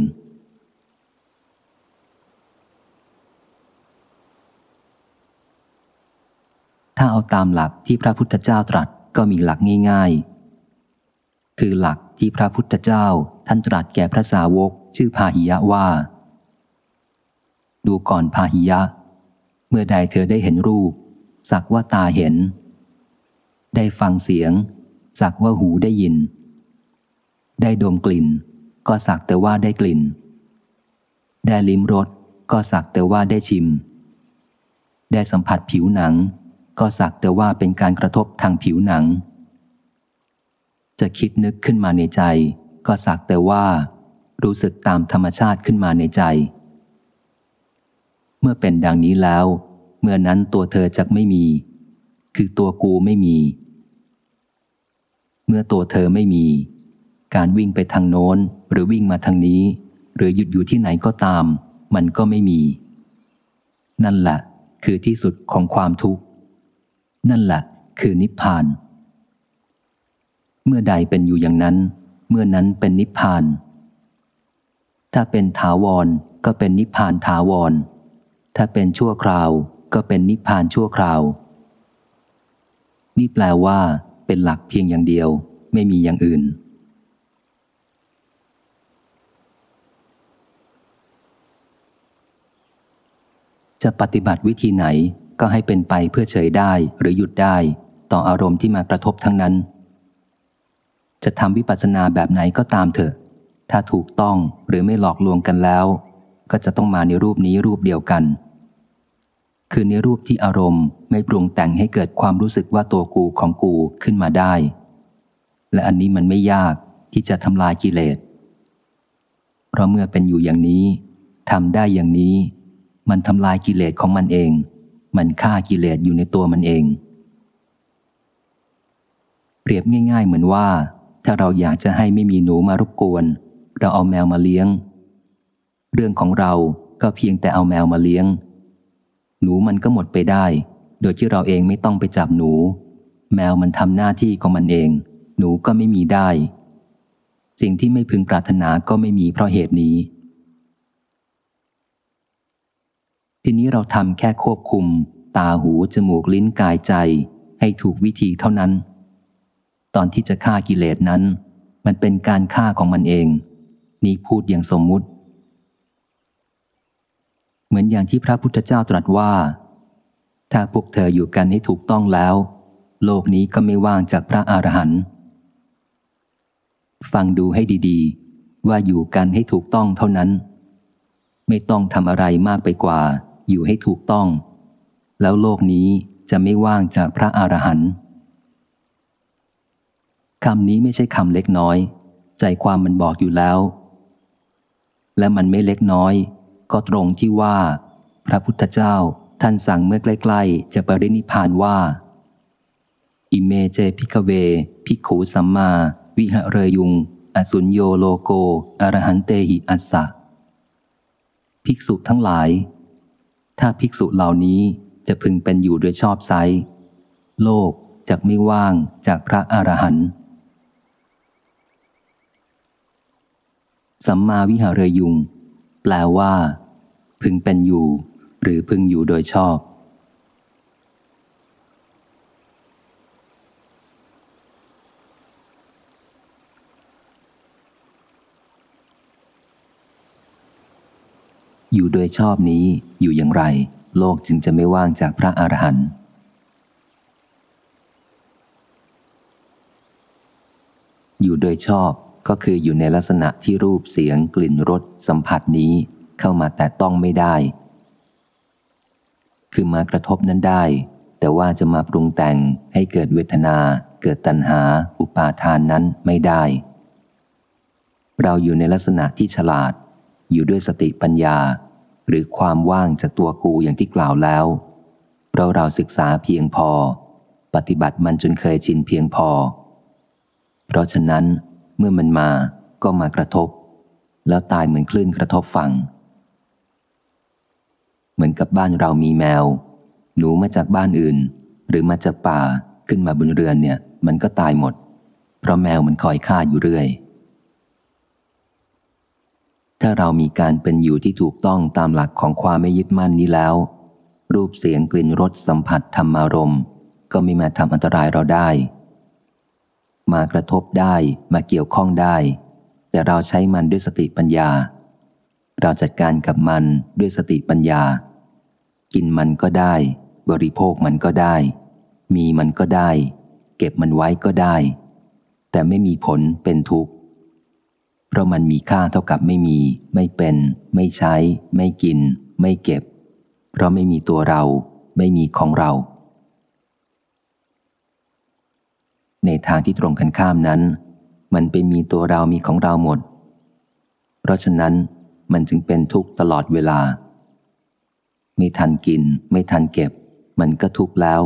[SPEAKER 1] ถ้าเอาตามหลักที่พระพุทธเจ้าตรัสก็มีหลักง่าย ๆ คือหลักที่พระพุทธเจ้าท่านตรัสแก่พระสาวกชื่อพาหิยะว่า ดูก่อนพาหิยะ เมื่อใดเธอได้เห็นรูป สักว่าตาเห็น ได้ฟังเสียง สักว่าหูได้ยิน ได้ดมกลิ่น ก็สักแต่ว่าได้กลิ่น ได้ลิ้มรสก็สักแต่ว่าได้ชิม ได้สัมผัสผิวหนัง ก็สักแต่ว่าเป็นการกระทบทางผิวหนัง จะคิดนึกขึ้นมาในใจ ก็สักแต่ว่า รู้สึกตามธรรมชาติขึ้นมาในใจ เมื่อเป็นดังนี้แล้ว เมื่อนั้นตัวเธอจะไม่มี คือตัวกูไม่มี เมื่อตัวเธอไม่มี การวิ่งไปทางโน้น หรือวิ่งมาทางนี้ หรือหยุดอยู่ที่ไหนก็ตาม มันก็ไม่มี นั่นแหละคือที่สุดของความทุกข์ นั่นแหละคือนิพพาน เมื่อใดเป็นอยู่อย่างนั้น เมื่อนั้นเป็นนิพพาน ถ้าเป็นถาวรก็เป็นนิพพานถาวร ถ้าเป็นชั่วคราวก็เป็นนิพพานชั่วคราว นี่แปลว่า เป็นหลักเพียงอย่างเดียว ไม่มีอย่างอื่น จะปฏิบัติวิธีไหนก็ให้เป็นไปเพื่อเฉยได้หรือหยุดได้ ต่ออารมณ์ที่มากระทบทั้งนั้น จะทำวิปัสสนาแบบไหนก็ตามเถอะ ถ้าถูกต้องหรือไม่หลอกลวงกันแล้ว ก็จะต้องมาในรูปนี้รูปเดียวกัน คือในรูปที่อารมณ์ ไม่ปรุงแต่งให้เกิดความรู้สึกว่าตัวกูของกูขึ้นมาได้ และอันนี้มันไม่ยากที่จะทำลายกิเลส เพราะเมื่อเป็นอยู่อย่างนี้ทำได้อย่างนี้ มันทำลายกิเลสของมันเอง มันฆ่ากิเลสอยู่ในตัวมันเอง เปรียบง่าย ๆ เหมือนว่า ถ้าเราอยากจะให้ไม่มีหนูมารบกวน เราเอาแมวมาเลี้ยง เรื่องของเราก็เพียงแต่เอาแมวมาเลี้ยง หนูมันก็หมดไปได้ โดยที่เราเองไม่ต้องไปจับหนู แมวมันทำหน้าที่ของมันเอง หนูก็ไม่มีได้ สิ่งที่ไม่พึงปรารถนาก็ไม่มีเพราะเหตุนี้ ทีนี้เราทำแค่ควบคุม ตาหู จมูกลิ้นกายใจ ให้ถูกวิธีเท่านั้น ตอนที่จะฆ่ากิเลสนั้น มันเป็นการฆ่าของมันเอง นี่พูดอย่างสมมุติ เหมือนอย่างที่พระพุทธเจ้าตรัสว่า ถ้าพวกเธออยู่กันให้ถูกต้องแล้ว โลกนี้ก็ไม่ว่างจากพระอรหันต์ฟังดูให้ดีๆ ว่าอยู่กันให้ถูกต้องเท่านั้น ไม่ต้องทำอะไรมากไปกว่า อยู่ให้ถูกต้อง แล้วโลกนี้จะไม่ว่างจากพระอรหันต์คำนี้ไม่ใช่คำเล็กน้อย ใจความมันบอกอยู่แล้ว และมันไม่เล็กน้อย ก็ตรงที่ว่า พระพุทธเจ้า ท่านสั่งเมื่อใกล้ๆ จะปรินิพพานว่า อิเมเจ ภิกขะเว ภิกขูสัมมา วิหะเรยยุง อะสุญโญ โลโก อะระหันเตหิอัสสะ ภิกษุทั้งหลาย ถ้าภิกษุเหล่านี้จะพึงเป็นอยู่โดยชอบไซร้โลกจะไม่ว่างจากพระอรหันต์สัมมาวิหารยุง แปลว่า พึงเป็นอยู่ หรือพึงอยู่โดยชอบ อยู่โดยชอบนี้อยู่อย่างไร โลกจึงจะไม่ว่างจากพระอรหันต์อยู่โดยชอบก็คืออยู่ในลักษณะที่รูปเสียงกลิ่นรสสัมผัสนี้เข้ามาแต่ต้องไม่ได้ คือมากระทบนั้นได้ แต่ว่าจะมาปรุงแต่งให้เกิดเวทนา เกิดตัณหา อุปาทานนั้นไม่ได้ เราอยู่ในลักษณะที่ฉลาด อยู่ด้วยสติปัญญา หรือความว่างจากตัวกูอย่างที่กล่าวแล้วเราเราศึกษาเพียงพอ ปฏิบัติมันจนเคยชินเพียงพอ เพราะฉะนั้นเมื่อมันมาก็มากระทบ แล้วตายเหมือนคลื่นกระทบฝั่ง เหมือนกับบ้านเรามีแมว หนูมาจากบ้านอื่น หรือมาจากป่าขึ้นมาบนเรือนเนี่ย มันก็ตายหมด เพราะแมวมันคอยฆ่าอยู่เรื่อย ถ้าเรามีการเป็นอยู่ที่ถูกต้องตามหลักของความไม่ยึดมั่นนี้แล้ว รูปเสียงกลิ่นรสสัมผัสธรรมารมก็ไม่มาทำอันตรายเราได้ มากระทบได้มาเกี่ยวข้องได้ แต่เราใช้มันด้วยสติปัญญา เราจัดการกับมันด้วยสติปัญญา กินมันก็ได้ บริโภคมันก็ได้ มีมันก็ได้ เก็บมันไว้ก็ได้ แต่ไม่มีผลเป็นทุกข์ เพราะมันมีค่าเท่ากับไม่มี ไม่เป็น ไม่ใช้ ไม่กิน ไม่เก็บ เพราะไม่มีตัวเรา ไม่มีของเรา ในทางที่ตรงกันข้ามนั้น มันไปมีตัวเรามีของเราหมด เพราะฉะนั้น มันจึงเป็นทุกข์ตลอดเวลา ไม่ทันกิน ไม่ทันเก็บ มันก็ทุกข์แล้ว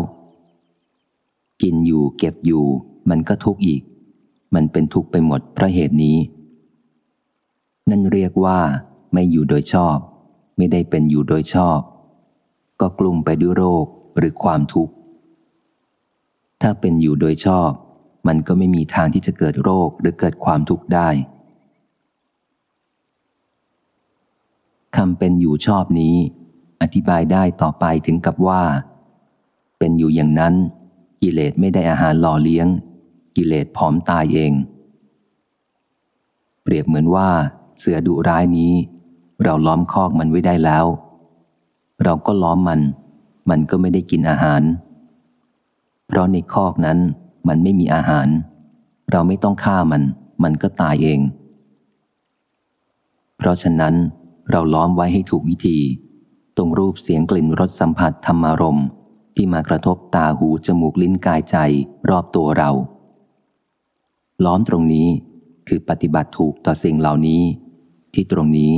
[SPEAKER 1] กินอยู่เก็บอยู่ มันก็ทุกข์อีก มันเป็นทุกข์ไปหมดเพราะเหตุนี้ นั่นเรียกว่า ไม่อยู่โดยชอบ ไม่ได้เป็นอยู่โดยชอบ ก็กลุ่มไปด้วยโรคหรือความทุกข์ ถ้าเป็นอยู่โดยชอบ มันก็ไม่มีทางที่จะเกิดโรคหรือเกิดความทุกข์ได้ คำเป็นอยู่ชอบนี้ อธิบายได้ต่อไปถึงกับว่า เป็นอยู่อย่างนั้น กิเลสไม่ได้อาหารหล่อเลี้ยง กิเลสผอมตายเอง เปรียบเหมือนว่า เสือดุร้ายนี้ เราล้อมคอกมันไว้ได้แล้ว เราก็ล้อมมัน มันก็ไม่ได้กินอาหาร เพราะในคอกนั้นมันไม่มีอาหาร เราไม่ต้องฆ่ามัน มันก็ตายเอง เพราะฉะนั้น เราล้อมไว้ให้ถูกวิธี ตรงรูปเสียงกลิ่นรสสัมผัสธรรมารมที่มากระทบตาหูจมูกลิ้นกายใจรอบตัวเรา ล้อมตรงนี้คือปฏิบัติถูกต่อสิ่งเหล่านี้ ที่ตรงนี้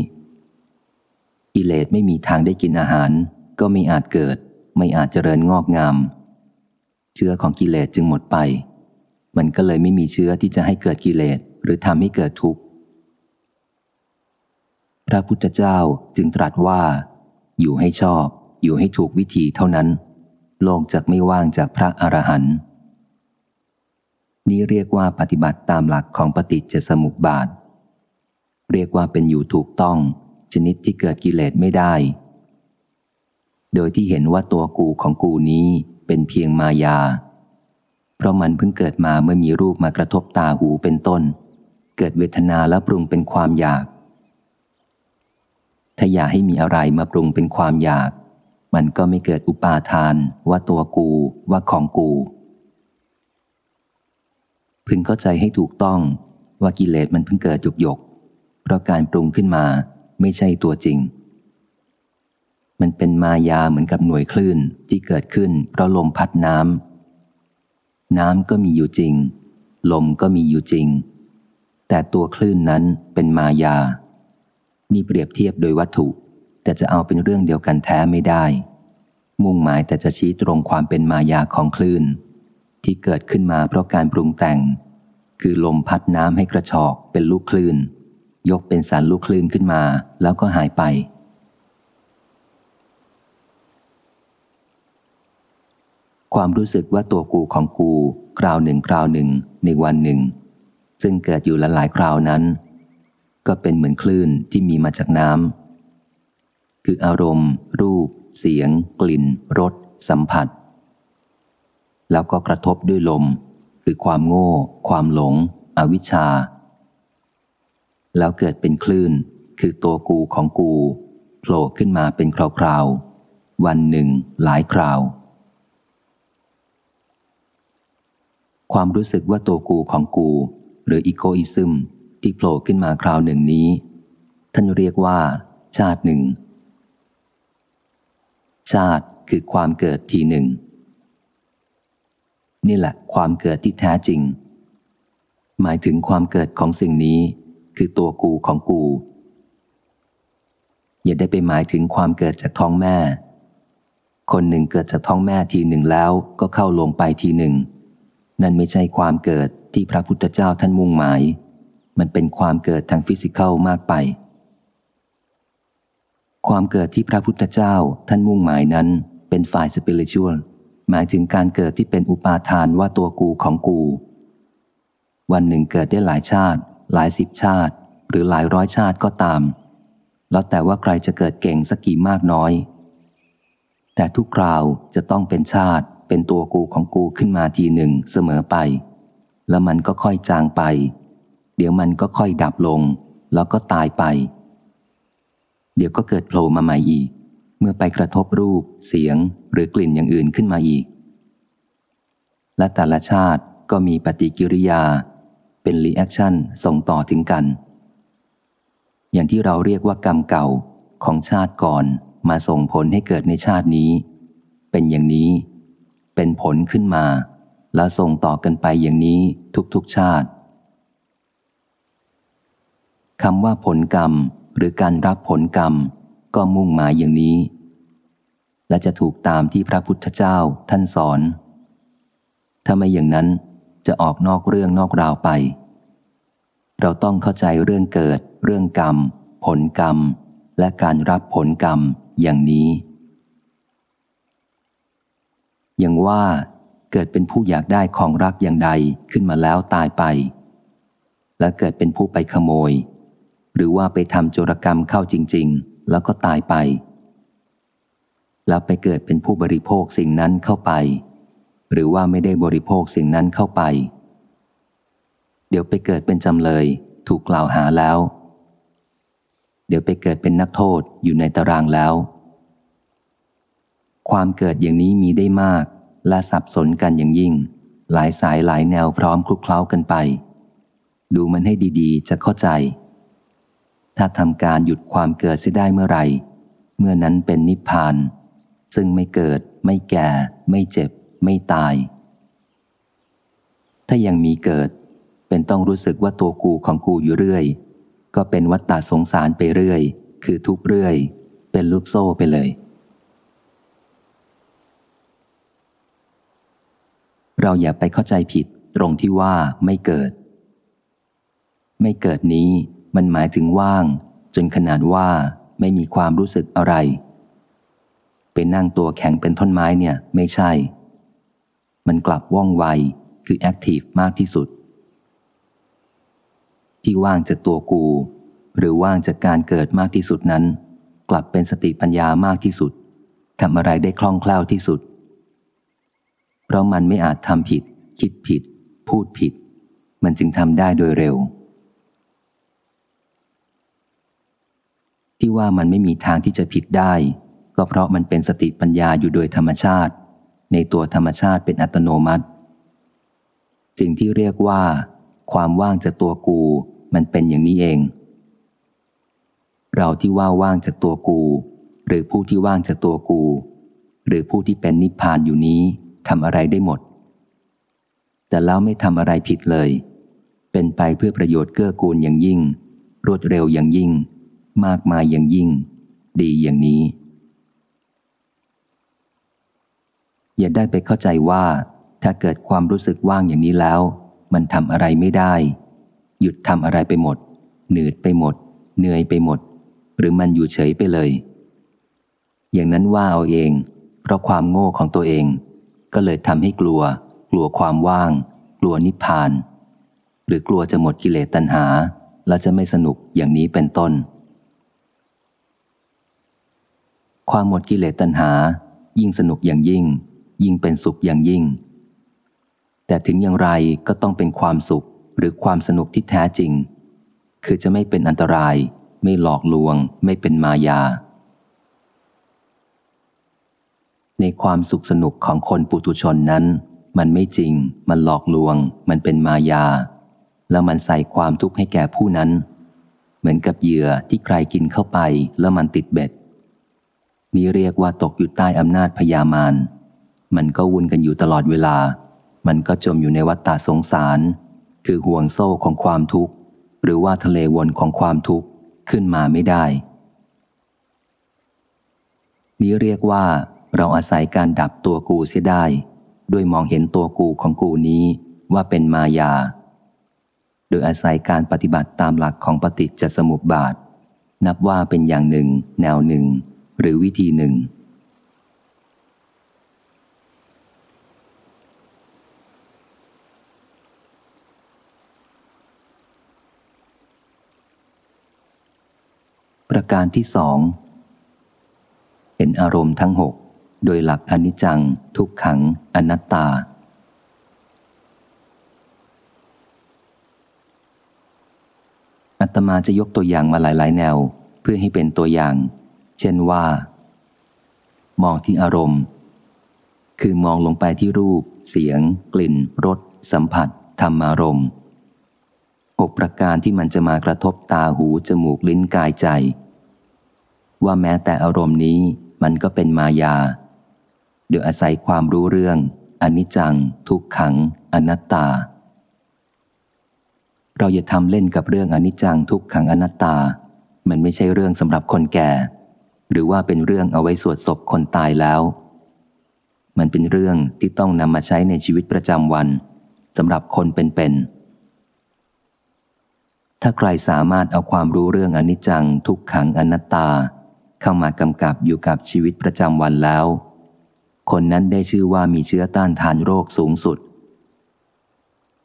[SPEAKER 1] กิเลสไม่มีทางได้กินอาหาร ก็ไม่อาจเกิด ไม่อาจเจริญงอกงาม เชื้อของกิเลสจึงหมดไป มันก็เลยไม่มีเชื้อที่จะให้เกิดกิเลสหรือทำให้เกิดทุกข์ ระพุทธเจ้าจึงตรัสว่า อยู่ให้ชอบ อยู่ให้ถูกวิธีเท่านั้น โลกจะไม่ว่างจากพระอรหันต์นี้เรียกว่าปฏิบัติตามหลักของปฏิจจสมุปบาท เรียกว่าเป็นอยู่ถูกต้อง ชนิดที่เกิดกิเลสไม่ได้ โดยที่เห็นว่าตัวกูของกูนี้เป็นเพียงมายา เพราะมันเพิ่งเกิดมาเมื่อมีรูปมากระทบตาหูเป็นต้น เกิดเวทนาและปรุงเป็นความอยาก อย่าให้มีอะไรมาปรุงเป็นความอยาก มันก็ไม่เกิดอุปาทานว่าตัวกูว่าของกู พึงเข้าใจให้ถูกต้องว่ากิเลสมันเพิ่งเกิดหยกหยก เพราะการปรุงขึ้นมาไม่ใช่ตัวจริง มันเป็นมายาเหมือนกับหน่วยคลื่นที่เกิดขึ้นเพราะลมพัดน้ำน้ำก็มีอยู่จริง ลมก็มีอยู่จริง แต่ตัวคลื่นนั้นเป็นมายา นี่เปรียบเทียบโดยวัตถุ แต่จะเอาเป็นเรื่องเดียวกันแท้ไม่ได้ มุ่งหมายแต่จะชี้ตรงความเป็นมายาของคลื่น ที่เกิดขึ้นมาเพราะการปรุงแต่ง คือลมพัดน้ำให้กระชอกเป็นลูกคลื่น ยกเป็นสารลูกคลื่นขึ้นมาแล้วก็หายไปความรู้สึกว่าตัวกูของกู คราวหนึ่งคราวหนึ่งในวันหนึ่ง ซึ่งเกิดอยู่หลายๆคราวนั้น ก็เป็นเหมือนคลื่นที่มีมาจากน้ำคืออารมณ์ รูป เสียง กลิ่นรสสัมผัส แล้วก็กระทบด้วยลม คือความโง่ ความหลง อวิชชา แล้วเกิดเป็นคลื่น คือตัวกูของกูโผล่ขึ้นมาเป็นคราวๆ วันหนึ่งหลายคราว ความรู้สึกว่าตัวกูของกู หรืออีโกอิซึม ที่โผล่ขึ้นมาคราวหนึ่งนี้ ท่านเรียกว่า ชาติหนึ่ง ชาติคือความเกิดทีหนึ่ง นี่แหละความเกิดที่แท้จริง หมายถึงความเกิดของสิ่งนี้ คือตัวกูของกู อย่าได้ไปหมายถึงความเกิดจากท้องแม่ คนหนึ่งเกิดจากท้องแม่ทีหนึ่งแล้วก็เข้าลงไปทีหนึ่ง นั่นไม่ใช่ความเกิดที่พระพุทธเจ้าท่านมุ่งหมาย มันเป็นความเกิดทางฟิสิกอลมากไป ความเกิดที่พระพุทธเจ้าท่านมุ่งหมายนั้นเป็นฝ่ายสปิริชวลหมายถึงการเกิดที่เป็นอุปาทานว่าตัวกูของกู วันหนึ่งเกิดได้หลายชาติ หลายสิบชาติ หรือหลายร้อยชาติก็ตาม แล้วแต่ว่าใครจะเกิดเก่งสักกี่มากน้อย แต่ทุกคราวจะต้องเป็นชาติเป็นตัวกูของกูขึ้นมาทีหนึ่งเสมอไป แล้วมันก็ค่อยจางไป เดี๋ยวมันก็ค่อยดับลง แล้วก็ตายไป เดี๋ยวก็เกิดโผล่มาใหม่อีก เมื่อไปกระทบรูป เสียงหรือกลิ่นอย่างอื่นขึ้นมาอีก และแต่ละชาติก็มีปฏิกิริยา เป็น reaction ส่งต่อถึงกัน อย่างที่เราเรียกว่ากรรมเก่าของชาติก่อนมาส่งผลให้เกิดในชาตินี้ เป็นอย่างนี้ เป็นผลขึ้นมา แล้วส่งต่อกันไปอย่างนี้ทุกๆชาติ คำว่าผลกรรม หรือการรับผลกรรม ก็มุ่งหมายอย่างนี้ และจะถูกตามที่พระพุทธเจ้าท่านสอน ถ้าไม่อย่างนั้นจะออกนอกเรื่องนอกราวไป เราต้องเข้าใจเรื่องเกิด เรื่องกรรม ผลกรรม และการรับผลกรรมอย่างนี้ อย่างว่าเกิดเป็นผู้อยากได้ของรักอย่างใดขึ้นมาแล้วตายไป และเกิดเป็นผู้ไปขโมย หรือว่าไปทำโจรกรรมเข้าจริง ๆ แล้วก็ตายไป แล้วไปเกิดเป็นผู้บริโภคสิ่งนั้นเข้าไป หรือว่าไม่ได้บริโภคสิ่งนั้นเข้าไป เดี๋ยวไปเกิดเป็นจำเลย ถูกกล่าวหาแล้ว เดี๋ยวไปเกิดเป็นนักโทษอยู่ในตารางแล้ว ความเกิดอย่างนี้มีได้มาก และสับสนกันอย่างยิ่ง หลายสายหลายแนวพร้อมคลุกเคล้ากันไป ดูมันให้ดีๆ จะเข้าใจ ถ้าทำการหยุดความเกิดเสียได้เมื่อไหร่ เมื่อนั้นเป็นนิพพาน ซึ่งไม่เกิด ไม่แก่ ไม่เจ็บ ไม่ตาย ถ้ายังมีเกิด เป็นต้องรู้สึกว่าตัวกูของกูอยู่เรื่อย ก็เป็นวัฏฏะสงสารไปเรื่อย คือทุกเรื่อย เป็นลูกโซ่ไปเลย เราอย่าไปเข้าใจผิดตรงที่ว่าไม่เกิด ไม่เกิดนี้ มันหมายถึงว่าง จนขนาดว่าไม่มีความรู้สึกอะไร ไปนั่งตัวแข็งเป็นท่อนไม้เนี่ยไม่ใช่ มันกลับว่องไวคือแอคทีฟมากที่สุด ที่ว่างจากตัวกู หรือว่างจากการเกิดมากที่สุดนั้น กลับเป็นสติปัญญามากที่สุดทำอะไรได้คล่องแคล่วที่สุด เพราะมันไม่อาจทำผิด คิดผิด พูดผิด มันจึงทำได้โดยเร็ว ที่ว่ามันไม่มีทางที่จะผิดได้ ก็เพราะมันเป็นสติปัญญาอยู่โดยธรรมชาติ ในตัวธรรมชาติเป็นอัตโนมัติ สิ่งที่เรียกว่า ความว่างจากตัวกู มันเป็นอย่างนี้เอง เราที่ว่าว่างจากตัวกู หรือผู้ที่ว่างจากตัวกู หรือผู้ที่เป็นนิพพานอยู่นี้ทำอะไรได้หมด แต่แล้วไม่ทำอะไรผิดเลย เป็นไปเพื่อประโยชน์เกื้อกูลอย่างยิ่ง รวดเร็วอย่างยิ่ง มากมายอย่างยิ่ง ดีอย่างนี้ อย่าได้ไปเข้าใจว่า ถ้าเกิดความรู้สึกว่างอย่างนี้แล้ว มันทำอะไรไม่ได้ หยุดทำอะไรไปหมดเหนื่อยไปหมด เหนื่อยไปหมด หรือมันอยู่เฉยไปเลย อย่างนั้นว่าเอาเอง เพราะความโง่ของตัวเอง ก็เลยทำให้กลัว กลัวความว่าง กลัวนิพพาน หรือกลัวจะหมดกิเลสตัณหาและจะไม่สนุกอย่างนี้เป็นต้น ความหมดกิเลสตัณหา ยิ่งสนุกอย่างยิ่ง ยิ่งเป็นสุขอย่างยิ่ง แต่ถึงอย่างไรก็ต้องเป็นความสุขหรือความสนุกที่แท้จริง คือจะไม่เป็นอันตราย ไม่หลอกลวง ไม่เป็นมายา ในความสุขสนุกของคนปุถุชนนั้น มันไม่จริง มันหลอกลวง มันเป็นมายา แล้วมันใส่ความทุกข์ให้แก่ผู้นั้น เหมือนกับเหยื่อที่ใครกินเข้าไปแล้วมันติดเบ็ด นี้เรียกว่าตกอยู่ใต้อำนาจพยามารมันก็วุ่นกันอยู่ตลอดเวลา มันก็จมอยู่ในวัฏฏะสงสาร คือห่วงโซ่ของความทุกข์ หรือว่าทะเลวนของความทุกข์ขึ้นมาไม่ได้ นี้เรียกว่าเราอาศัยการดับตัวกูเสียได้ ด้วยมองเห็นตัวกูของกูนี้ว่าเป็นมายา โดยอาศัยการปฏิบัติตามหลักของปฏิจจสมุปบาท นับว่าเป็นอย่างหนึ่ง แนวหนึ่ง หรือวิธีหนึ่ง ประการที่สองเห็นอารมณ์ทั้งหกโดยหลักอนิจจัง ทุกขัง อนัตตา อัตมาจะยกตัวอย่างมาหลาย ๆ แนว เพื่อให้เป็นตัวอย่าง เช่นว่า มองที่อารมณ์ คือมองลงไปที่รูป เสียง กลิ่น รส สัมผัส ธรรมารมณ์หกประการที่มันจะมากระทบตาหู จมูกลิ้นกายใจ ว่าแม้แต่อารมณ์นี้มันก็เป็นมายา โดยอาศัยความรู้เรื่องอนิจจัง ทุกขัง อนัตตา เราอย่าทำเล่นกับเรื่องอนิจจังทุกขังอนัตตา มันไม่ใช่เรื่องสำหรับคนแก่ หรือว่าเป็นเรื่องเอาไว้สวดศพคนตายแล้ว มันเป็นเรื่องที่ต้องนำมาใช้ในชีวิตประจำวันสำหรับคนเป็นๆ ถ้าใครสามารถเอาความรู้เรื่องอนิจจังทุกขังอนัตตา เข้ามากำกับอยู่กับชีวิตประจำวันแล้ว คนนั้นได้ชื่อว่ามีเชื้อต้านทานโรคสูงสุด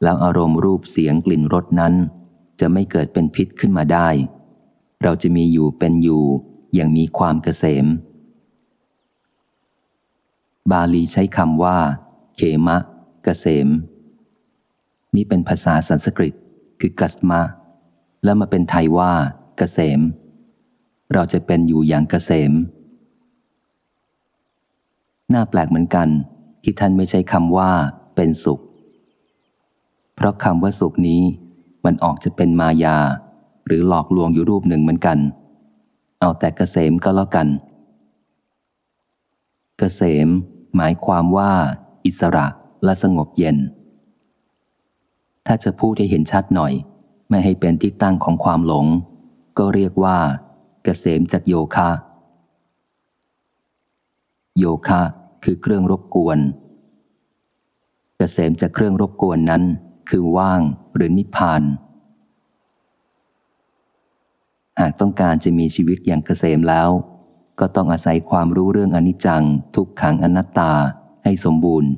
[SPEAKER 1] แล้วอารมณ์รูปเสียงกลิ่นรสนั้น จะไม่เกิดเป็นพิษขึ้นมาได้ เราจะมีอยู่เป็นอยู่ อย่างมีความเกษม บาลีใช้คำว่า เขมะ เกษม นี่เป็นภาษาสันสกฤต คือกัสมะ แล้วมาเป็นไทยว่า เกษม เราจะเป็นอยู่อย่างเกษม น่าแปลกเหมือนกัน ที่ท่านไม่ใช้คำว่า เป็นสุข เพราะคำว่าสุขนี้มันออกจะเป็นมายา หรือหลอกลวงอยู่รูปหนึ่งเหมือนกัน เอาแต่เกษมก็แล้วกัน เกษม หมายความว่า อิสระและสงบเย็น ถ้าจะพูดให้เห็นชัดหน่อย ไม่ให้เป็นที่ตั้งของความหลง ก็เรียกว่า เกษมจากโยคะ โยคะ คือเครื่องรบกวน เกษมจากเครื่องรบกวนนั้น คือว่างหรือนิพพานากต้องการจะมีชีวิตอย่างเกษมแล้ว ก็ต้องอาศัยความรู้เรื่องอนิจจัง ทุกขังอนัตตาให้สมบูรณ์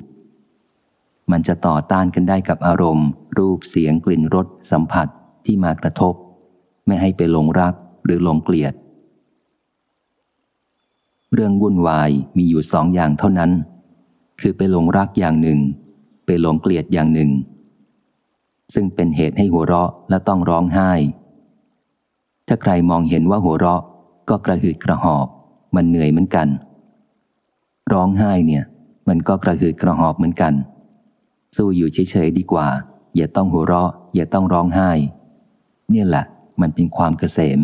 [SPEAKER 1] มันจะต่อต้านกันได้กับอารมณ์ รูปเสียงกลิ่นรสสัมผัสที่มากระทบ ไม่ให้ไปหลงรักหรือหลงเกลียด เรื่องวุ่นวายมีอยู่สองอย่างเท่านั้น คือไปหลงรักอย่างหนึ่ง ไปหลงเกลียดอย่างหนึ่ง ซึ่งเป็นเหตุให้หัวเราะและต้องร้องไห้ ถ้าใครมองเห็นว่าหัวเราะ ก็กระหืดกระหอบ มันเหนื่อยเหมือนกัน ร้องไห้เนี่ย มันก็กระหืดกระหอบเหมือนกัน สู้อยู่เฉยๆดีกว่า อย่าต้องหัวเราะ อย่าต้องร้องไห้ เนี่ยแหละ มันเป็นความเกษม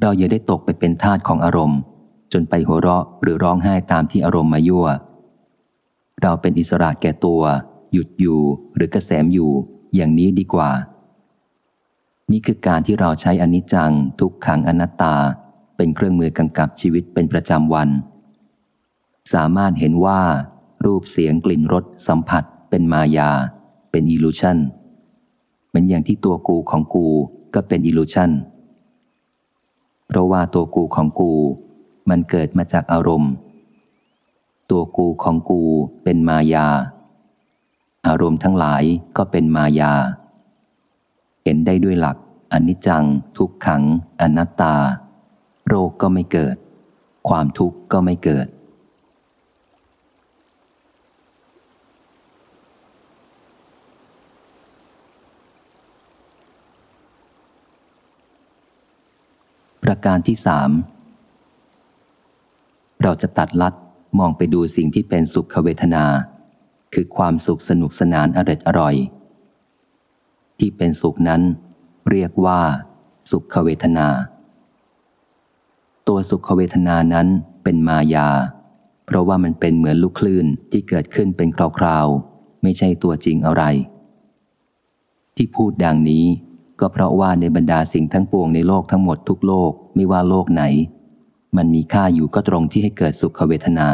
[SPEAKER 1] เราอย่าได้ตกไปเป็นทาสของอารมณ์ จนไปหัวเราะหรือร้องไห้ตามที่อารมณ์มายั่ว เราเป็นอิสระแก่ตัว หยุดอยู่หรือกระแสมอยู่ อย่างนี้ดีกว่า นี่คือการที่เราใช้อนิจจัง ทุกขังอนัตตา เป็นเครื่องมือกำกับชีวิตเป็นประจำวัน สามารถเห็นว่า รูปเสียงกลิ่นรสสัมผัส เป็นมายา เป็น illusion เหมือนอย่างที่ตัวกูของกูก็เป็น illusion เพราะว่าตัวกูของกู มันเกิดมาจากอารมณ์ ตัวกูของกูเป็นมายา อารมณ์ทั้งหลายก็เป็นมายา เห็นได้ด้วยหลักอนิจจัง ทุกขัง อนัตตา โรคก็ไม่เกิด ความทุกข์ก็ไม่เกิด ประการที่สามเราจะตัดลัดมองไปดูสิ่งที่เป็นสุขเวทนา คือความสุขสนุกสนานอร็ดอร่อย ที่เป็นสุขนั้น เรียกว่า สุขเวทนา ตัวสุขเวทนานั้นเป็นมายา เพราะว่ามันเป็นเหมือนลูกคลื่นที่เกิดขึ้นเป็นคราวๆ ไม่ใช่ตัวจริงอะไร ที่พูดดังนี้ก็เพราะว่าในบรรดาสิ่งทั้งปวงในโลกทั้งหมดทุกโลกไม่ว่าโลกไหน มันมีค่าอยู่ก็ตรงที่ให้เกิดสุขเวทนา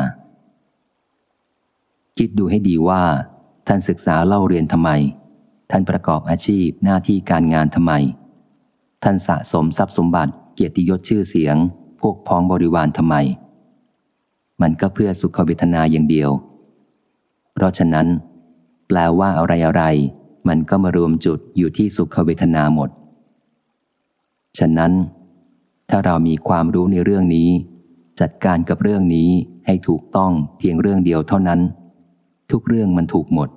[SPEAKER 1] คิดดูให้ดีว่า ท่านศึกษาเล่าเรียนทำไม ท่านประกอบอาชีพหน้าที่การงานทำไม ท่านสะสมทรัพย์สมบัติเกียรติยศชื่อเสียง พวกพ้องบริวารทำไม มันก็เพื่อสุขเวทนาอย่างเดียว เพราะฉะนั้น แปลว่าอะไรอะไรมันก็มารวมจุดอยู่ที่สุขเวทนาหมด ฉะนั้น ถ้าเรามีความรู้ในเรื่องนี้ จัดการกับเรื่องนี้ให้ถูกต้องเพียงเรื่องเดียวเท่านั้น ทุกเรื่องมันถูกหมด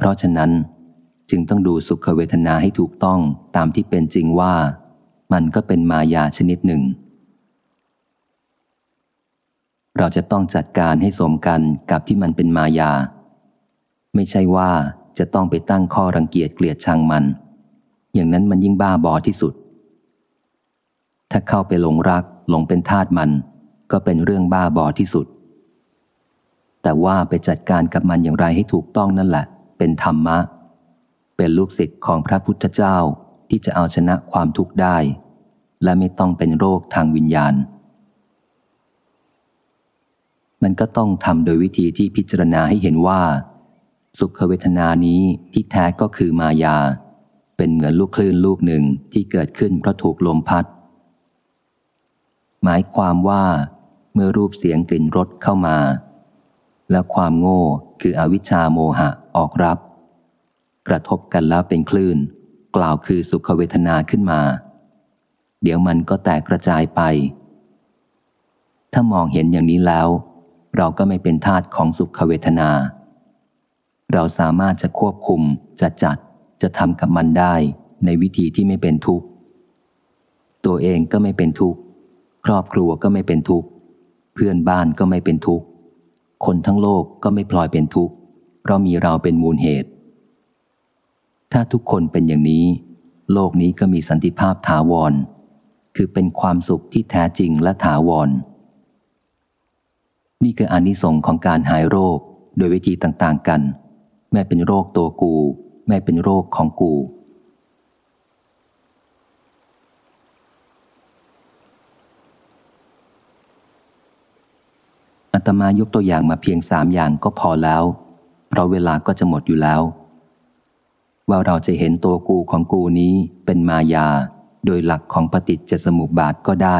[SPEAKER 1] เพราะฉะนั้นจึงต้องดูสุขเวทนาให้ถูกต้องตามที่เป็นจริงว่า มันก็เป็นมายาชนิดหนึ่ง เราจะต้องจัดการให้สมกันกับที่มันเป็นมายา ไม่ใช่ว่าจะต้องไปตั้งข้อรังเกียจเกลียดชังมัน อย่างนั้นมันยิ่งบ้าบอที่สุด ถ้าเข้าไปหลงรักหลงเป็นทาสมัน ก็เป็นเรื่องบ้าบอที่สุด แต่ว่าไปจัดการกับมันอย่างไรให้ถูกต้องนั่นแหละ เป็นธรรมะ เป็นลูกศิษย์ของพระพุทธเจ้าที่จะเอาชนะความทุกข์ได้ และไม่ต้องเป็นโรคทางวิญญาณ มันก็ต้องทำโดยวิธีที่พิจารณาให้เห็นว่า สุขเวทนานี้ที่แท้ก็คือมายา เป็นเหมือนลูกคลื่นลูกหนึ่งที่เกิดขึ้นเพราะถูกลมพัด หมายความว่า เมื่อรูปเสียงกลิ่นรสเข้ามา และความโง่คืออวิชชาโมหะออกรับ กระทบกันแล้วเป็นคลื่น กล่าวคือสุขเวทนาขึ้นมา เดี๋ยวมันก็แตกกระจายไป ถ้ามองเห็นอย่างนี้แล้ว เราก็ไม่เป็นทาตของสุขเวทนา เราสามารถจะควบคุมจะจัดจะทำกับมันได้ในวิธีที่ไม่เป็นทุกข์ ตัวเองก็ไม่เป็นทุกข์ ครอบครัวก็ไม่เป็นทุกข์ เพื่อนบ้านก็ไม่เป็นทุกข์ คนทั้งโลกก็ไม่พลอยเป็นทุกข์ เพราะมีเราเป็นมูลเหตุ ถ้าทุกคนเป็นอย่างนี้ โลกนี้ก็มีสันติภาพถาวร คือเป็นความสุขที่แท้จริงและถาวร นี่คืออนิสงค์ของการหายโรคโดยวิธีต่างๆกัน แม่เป็นโรคตัวกู แม่เป็นโรคของกู อัตมายกตัวอย่างมาเพียงสามอย่างก็พอแล้ว เพราะเวลาก็จะหมดอยู่แล้ว ว่าเราจะเห็นตัวกูของกูนี้เป็นมายา โดยหลักของปฏิจจสมุปบาทก็ได้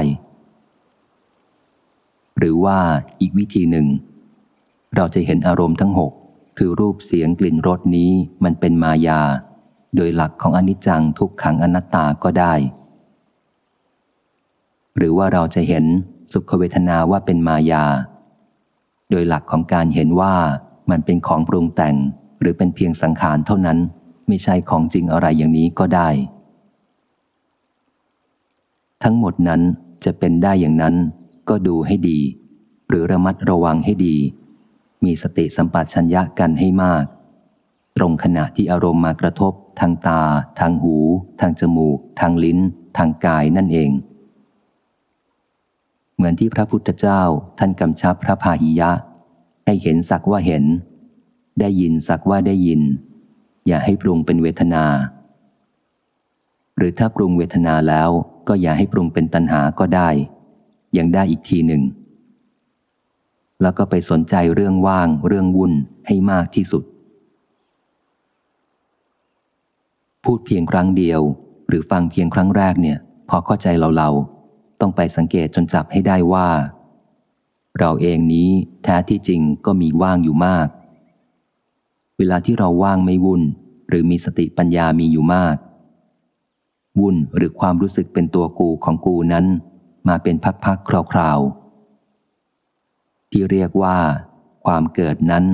[SPEAKER 1] หรือว่าอีกวิธีหนึ่ง เราจะเห็นอารมณ์ทั้งหกคือรูปเสียงกลิ่นรสนี้มันเป็นมายา โดยหลักของอนิจจังทุกขังอนัตตาก็ได้ หรือว่าเราจะเห็นสุขเวทนาว่าเป็นมายา โดยหลักของการเห็นว่ามันเป็นของปรุงแต่งหรือเป็นเพียงสังขารเท่านั้น ไม่ใช่ของจริงอะไรอย่างนี้ก็ได้ ทั้งหมดนั้นจะเป็นได้อย่างนั้น ก็ดูให้ดี หรือระมัดระวังให้ดี มีสติสัมปชัญญะกันให้มาก ตรงขณะที่อารมณ์มากระทบ ทางตา ทางหู ทางจมูก ทางลิ้น ทางกายนั่นเอง เหมือนที่พระพุทธเจ้าท่านกำชับพระพาหิยะ ให้เห็นสักว่าเห็น ได้ยินสักว่าได้ยิน อย่าให้ปรุงเป็นเวทนา หรือถ้าปรุงเวทนาแล้วก็อย่าให้ปรุงเป็นตัณหาก็ได้ ยังได้อีกทีหนึ่ง แล้วก็ไปสนใจเรื่องว่างเรื่องวุ่นให้มากที่สุด พูดเพียงครั้งเดียว หรือฟังเพียงครั้งแรกเนี่ย พอเข้าใจเราเรา ต้องไปสังเกตจนจับให้ได้ว่า เราเองนี้แท้ที่จริงก็มีว่างอยู่มาก เวลาที่เราว่างไม่วุ่น หรือมีสติปัญญามีอยู่มาก วุ่นหรือความรู้สึกเป็นตัวกูของกูนั้น มาเป็นพักๆคราวๆ ที่เรียกว่า ความเกิดนั้น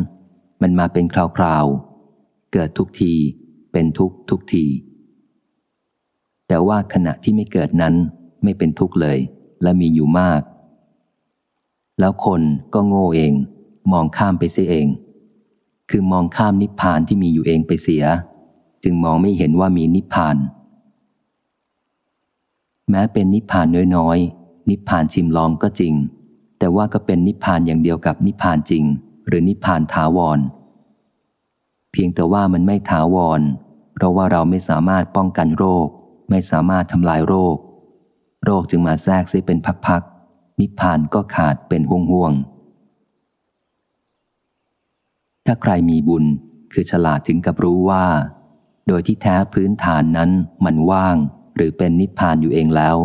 [SPEAKER 1] มันมาเป็นคราวๆ เกิดทุกที เป็นทุกทุกทีแต่ว่าขณะที่ไม่เกิดนั้น ไม่เป็นทุกข์เลย และมีอยู่มาก แล้วคนก็โง่เอง มองข้ามไปเสียเอง คือมองข้ามนิพพานที่มีอยู่เองไปเสีย จึงมองไม่เห็นว่ามีนิพพาน แม้เป็นนิพพานน้อยๆ นิพพานชิมลองก็จริง แต่ว่าก็เป็นนิพพานอย่างเดียวกับนิพพานจริง หรือนิพพานถาวร เพียงแต่ว่ามันไม่ถาวร เพราะว่าเราไม่สามารถป้องกันโรค ไม่สามารถทำลายโรค โรคจึงมาแทรกซิเป็นพักๆ นิพพานก็ขาดเป็นห่วงๆ ถ้าใครมีบุญคือฉลาดถึงกับรู้ว่า โดยที่แท้พื้นฐานนั้นมันว่าง หรือเป็นนิพพานอยู่เองแล้ว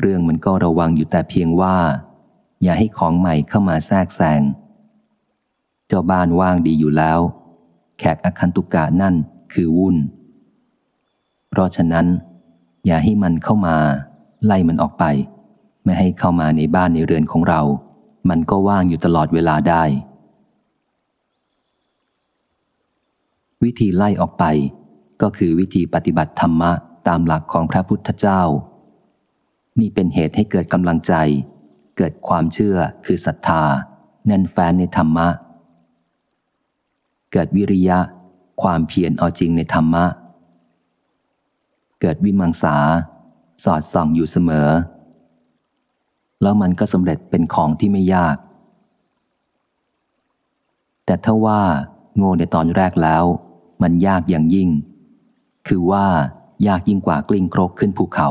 [SPEAKER 1] เรื่องมันก็ระวังอยู่แต่เพียงว่า อย่าให้ของใหม่เข้ามาแทรกแซงเจ้าบ้านว่างดีอยู่แล้ว แขกอคันตุกะนั่นคือวุ่น เพราะฉะนั้น อย่าให้มันเข้ามา ไล่มันออกไป ไม่ให้เข้ามาในบ้านในเรือนของเรา มันก็ว่างอยู่ตลอดเวลาได้ วิธีไล่ออกไป ก็คือวิธีปฏิบัติธรรมะตามหลักของพระพุทธเจ้า นี่เป็นเหตุให้เกิดกำลังใจ เกิดความเชื่อคือศรัทธา แน่นแฟ้นในธรรมะ เกิดวิริยะ ความเพียรเอาจริงในธรรมะ เกิดวิมังสา สอดส่องอยู่เสมอ แล้วมันก็สำเร็จเป็นของที่ไม่ยาก แต่ถ้าว่าโง่ในตอนแรกแล้ว มันยากอย่างยิ่ง คือว่ายากยิ่งกว่ากลิ้งครกขึ้นภูเขา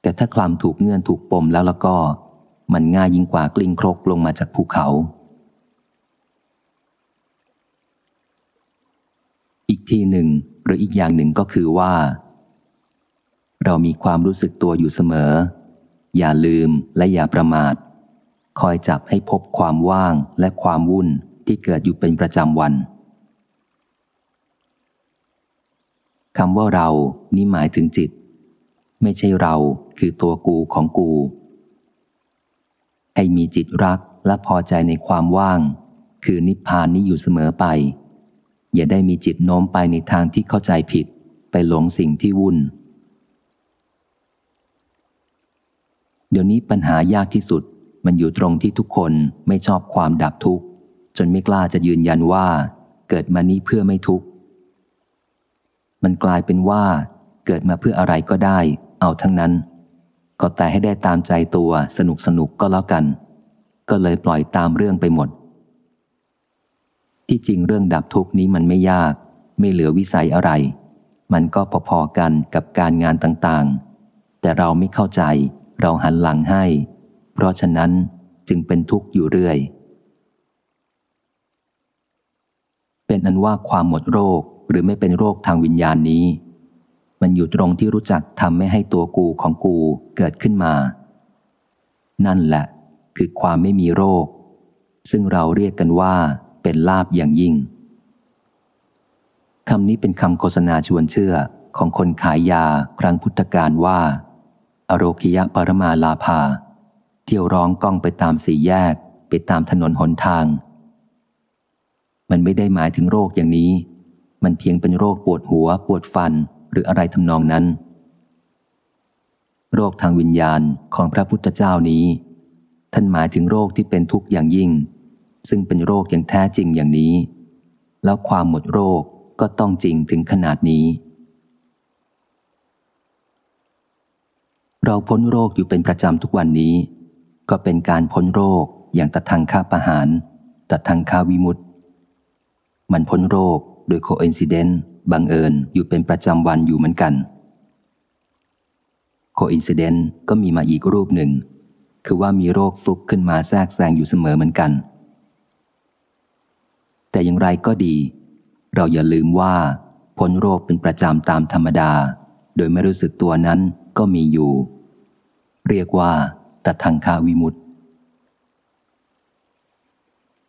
[SPEAKER 1] แต่ถ้าคลำถูกเงื่อนถูกปมแล้วแล้วก็ มันง่ายยิ่งกว่ากลิ้งครกลงมาจากภูเขา อีกทีหนึ่งหรืออีกอย่างหนึ่งก็คือว่า เรามีความรู้สึกตัวอยู่เสมอ อย่าลืมและอย่าประมาท คอยจับให้พบความว่างและความวุ่นที่เกิดอยู่เป็นประจำวันคำว่าเรานี่หมายถึงจิต ไม่ใช่เราคือตัวกูของกู ให้มีจิตรักและพอใจในความว่าง คือนิพพานนี้อยู่เสมอไป อย่าได้มีจิตโน้มไปในทางที่เข้าใจผิด ไปหลงสิ่งที่วุ่น เดี๋ยวนี้ปัญหายากที่สุด มันอยู่ตรงที่ทุกคนไม่ชอบความดับทุกข์ จนไม่กล้าจะยืนยันว่า เกิดมานี้เพื่อไม่ทุกข์ มันกลายเป็นว่า เกิดมาเพื่ออะไรก็ได้ เอาทั้งนั้น ก็แต่ให้ได้ตามใจตัวสนุกสนุกก็แล้วกัน ก็เลยปล่อยตามเรื่องไปหมด ที่จริงเรื่องดับทุกข์นี้มันไม่ยาก ไม่เหลือวิสัยอะไร มันก็พอๆกันกับการงานต่างๆ แต่เราไม่เข้าใจ เราหันหลังให้ เพราะฉะนั้นจึงเป็นทุกข์อยู่เรื่อย เป็นอันว่าความหมดโรคหรือไม่เป็นโรคทางวิญญาณนี้ มันอยู่ตรงที่รู้จักทำไม่ให้ตัวกูของกูเกิดขึ้นมา นั่นแหละคือความไม่มีโรค ซึ่งเราเรียกกันว่าเป็นลาบอย่างยิ่งคำนี้เป็นคำโฆษณาชวนเชื่อของคนขายยาครั้งพุทธกาลว่า โรคิยะปรมาลาภา เที่ยวร้องก้องไปตามสี่แยก ไปตามถนนหนทาง มันไม่ได้หมายถึงโรคอย่างนี้ มันเพียงเป็นโรคปวดหัว ปวดฟันหรืออะไรทำนองนั้น โรคทางวิญญาณของพระพุทธเจ้านี้ ท่านหมายถึงโรคที่เป็นทุกข์อย่างยิ่ง ซึ่งเป็นโรคอย่างแท้จริงอย่างนี้ แล้วความหมดโรคก็ต้องจริงถึงขนาดนี้ เราพ้นโรคอยู่เป็นประจำทุกวันนี้ ก็เป็นการพ้นโรคอย่างตะทังค่าประหารตะทังค่าวิมุตมันพ้นโรคโดยโคเอนซิเดนต์บังเอิญอยู่เป็นประจำวันอยู่เหมือนกันโคอินซิเดนต์ก็มีมาอีกรูปหนึ่ง คือว่ามีโรคฟลุกขึ้นมาแทรกแซงอยู่เสมอเหมือนกัน แต่อย่างไรก็ดี เราอย่าลืมว่าพ้นโรคเป็นประจำตามธรรมดา โดยไม่รู้สึกตัวนั้น ก็มีอยู่ เรียกว่าตัทังคาวิมุตติ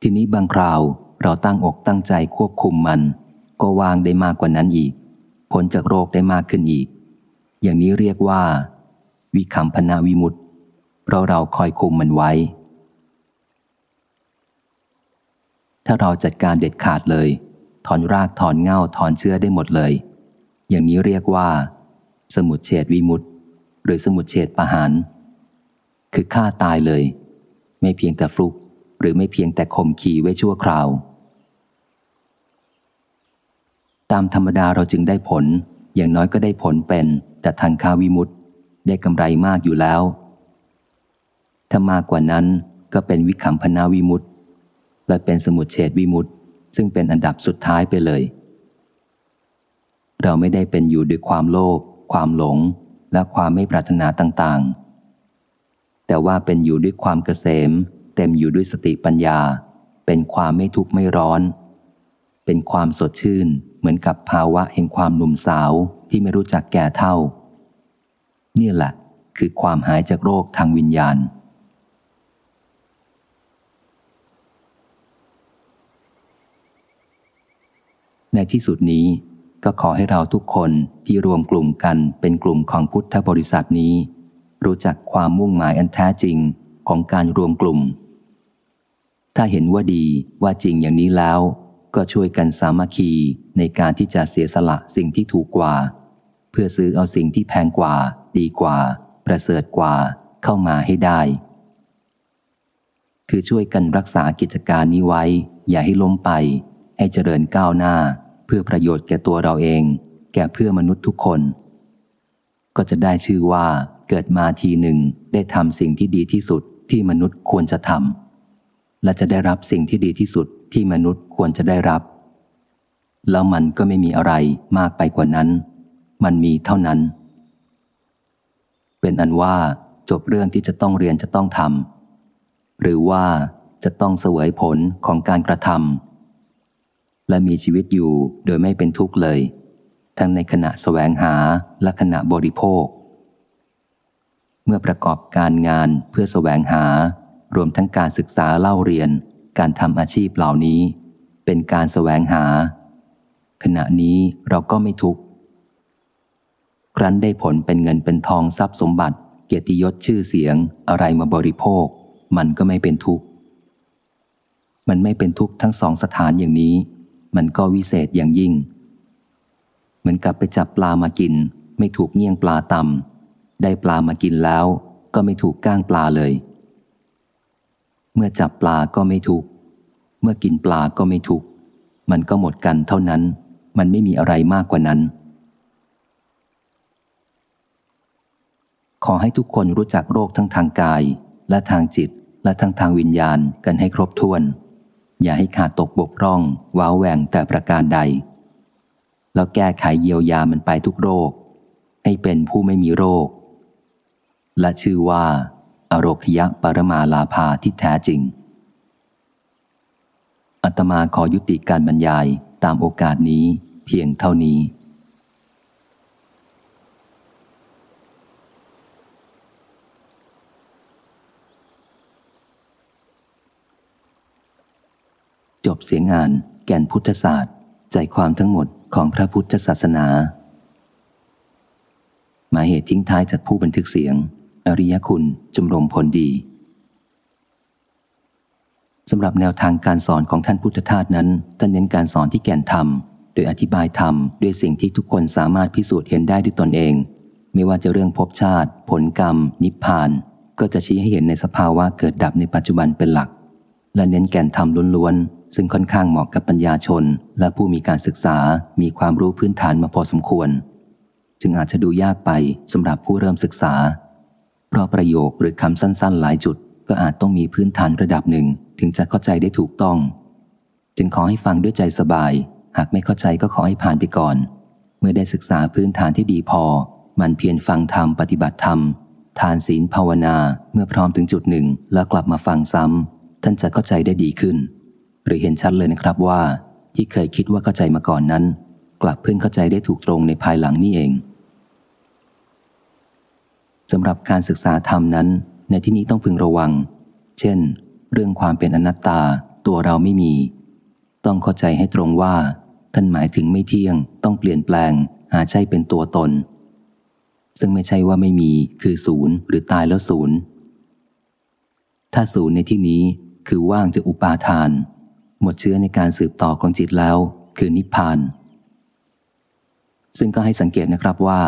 [SPEAKER 1] ทีนี้บางคราวเราตั้งอกตั้งใจควบคุมมัน ก็วางได้มากกว่านั้นอีกพ้นจากโรคได้มากขึ้นอีก อย่างนี้เรียกว่า วิคัมพนาวิมุตติ เพราะเราคอยคุมมันไว้ ถ้าเราจัดการเด็ดขาดเลย ถอนรากถอนเง่าถอนเชื้อได้หมดเลย อย่างนี้เรียกว่า สมุดเฉดวิมุตติ หรือสมุดเฉดประหาร คือฆ่าตายเลย ไม่เพียงแต่ฟลุก หรือไม่เพียงแต่ข่มขีไว้ชั่วคราว ตามธรรมดาเราจึงได้ผล อย่างน้อยก็ได้ผลเป็น แต่ทางคาวิมุตติได้กำไรมากอยู่แล้ว ถ้ามากกว่านั้นก็เป็นวิคัมพนาวิมุตติและเป็นสมุดเฉดวิมุตติซึ่งเป็นอันดับสุดท้ายไปเลย เราไม่ได้เป็นอยู่ด้วยความโลภความหลง และความไม่ปรารถนาต่างๆ แต่ว่าเป็นอยู่ด้วยความเกษม เต็มอยู่ด้วยสติปัญญา เป็นความไม่ทุกข์ไม่ร้อน เป็นความสดชื่นเหมือนกับภาวะแห่งความหนุ่มสาวที่ไม่รู้จักแก่เท่า นี่แหละคือความหายจากโรคทางวิญญาณ ในที่สุดนี้ ก็ขอให้เราทุกคนที่รวมกลุ่มกันเป็นกลุ่มของพุทธบริษัทนี้ รู้จักความมุ่งหมายอันแท้จริงของการรวมกลุ่ม ถ้าเห็นว่าดีว่าจริงอย่างนี้แล้ว ก็ช่วยกันสามัคคีในการที่จะเสียสละสิ่งที่ถูกกว่า เพื่อซื้อเอาสิ่งที่แพงกว่า ดีกว่า ประเสริฐกว่าเข้ามาให้ได้ คือช่วยกันรักษากิจการนี้ไว้ อย่าให้ล้มไป ให้เจริญก้าวหน้า เพื่อประโยชน์แก่ตัวเราเอง แก่เพื่อมนุษย์ทุกคน ก็จะได้ชื่อว่าเกิดมาทีหนึ่งได้ทำสิ่งที่ดีที่สุดที่มนุษย์ควรจะทำและจะได้รับสิ่งที่ดีที่สุดที่มนุษย์ควรจะได้รับ แล้วมันก็ไม่มีอะไรมากไปกว่านั้น มันมีเท่านั้น เป็นอันว่าจบเรื่องที่จะต้องเรียนจะต้องทำหรือว่าจะต้องเสวยผลของการกระทำ และมีชีวิตอยู่โดยไม่เป็นทุกข์เลย ทั้งในขณะแสวงหาและขณะบริโภค เมื่อประกอบการงานเพื่อแสวงหา รวมทั้งการศึกษาเล่าเรียน การทำอาชีพเหล่านี้ เป็นการแสวงหา ขณะนี้เราก็ไม่ทุกข์ ครั้นได้ผลเป็นเงินเป็นทองทรัพย์สมบัติ เกียรติยศชื่อเสียง อะไรมาบริโภค มันก็ไม่เป็นทุกข์ มันไม่เป็นทุกข์ทั้งสองสถานอย่างนี้ มันก็วิเศษอย่างยิ่ง เหมือนกับไปจับปลามากิน ไม่ถูกเงี้ยงปลาตำได้ปลามากินแล้ว ก็ไม่ถูกก้างปลาเลย เมื่อจับปลาก็ไม่ถูก เมื่อกินปลาก็ไม่ถูก มันก็หมดกันเท่านั้น มันไม่มีอะไรมากกว่านั้น ขอให้ทุกคนรู้จักโรคทั้งทางกาย และทางจิตและทั้งทางวิญญาณกันให้ครบถ้วน อย่าให้ขาดตกบกพร่อง ว้าแหว่งแต่ประการใด แล้วแก้ไขเยียวยามันไปทุกโรค ให้เป็นผู้ไม่มีโรค และชื่อว่า อโรคยะปรมาลาภาที่แท้จริงอัตมาขอยุติการบรรยายตามโอกาสนี้เพียงเท่านี้ จบเสียงงาน แก่นพุทธศาสตร์ ใจความทั้งหมดของพระพุทธศาสนา หมายเหตุทิ้งท้ายจากผู้บันทึกเสียง อริยคุณจมรมผลดีสำหรับแนวทางการสอนของท่านพุทธทาสนั้น ท่านเน้นการสอนที่แก่นธรรม โดยอธิบายธรรมด้วยสิ่งที่ทุกคนสามารถพิสูจน์เห็นได้ด้วยตนเอง ไม่ว่าจะเรื่องภพชาติ ผลกรรม นิพพาน ก็จะชี้ให้เห็นในสภาวะเกิดดับในปัจจุบันเป็นหลัก และเน้นแก่นธรรมล้วน ซึ่งค่อนข้างเหมาะกับปัญญาชน และผู้มีการศึกษามีความรู้พื้นฐานมาพอสมควร จึงอาจจะดูยากไปสำหรับผู้เริ่มศึกษา เพราะประโยคหรือคำสั้นๆ หลายจุด ก็อาจต้องมีพื้นฐานระดับหนึ่ง ถึงจะเข้าใจได้ถูกต้อง จึงขอให้ฟังด้วยใจสบาย หากไม่เข้าใจก็ขอให้ผ่านไปก่อน เมื่อได้ศึกษาพื้นฐานที่ดีพอ มันเพียรฟังธรรมปฏิบัติธรรมทานศีลภาวนาเมื่อพร้อมถึงจุดหนึ่งแล้วกลับมาฟังซ้ำท่านจะเข้าใจได้ดีขึ้น หรือเห็นชัดเลยนะครับว่า ที่เคยคิดว่าเข้าใจมาก่อนนั้น กลับเพิ่งเข้าใจได้ถูกตรงในภายหลังนี่เองสำหรับการศึกษาธรรมนั้น ในที่นี้ต้องพึงระวัง เช่น เรื่องความเป็นอนัตตาตัวเราไม่มี ต้องเข้าใจให้ตรงว่า ท่านหมายถึงไม่เที่ยง ต้องเปลี่ยนแปลง หาใช่เป็นตัวตน ซึ่งไม่ใช่ว่าไม่มี คือศูนย์หรือตายแล้วศูนย์ถ้าศูนย์ในที่นี้คือว่างจะอุปาทาน หมดเชื้อในการสืบต่อของจิตแล้ว คือนิพพาน ซึ่งก็ให้สังเกตนะครับว่า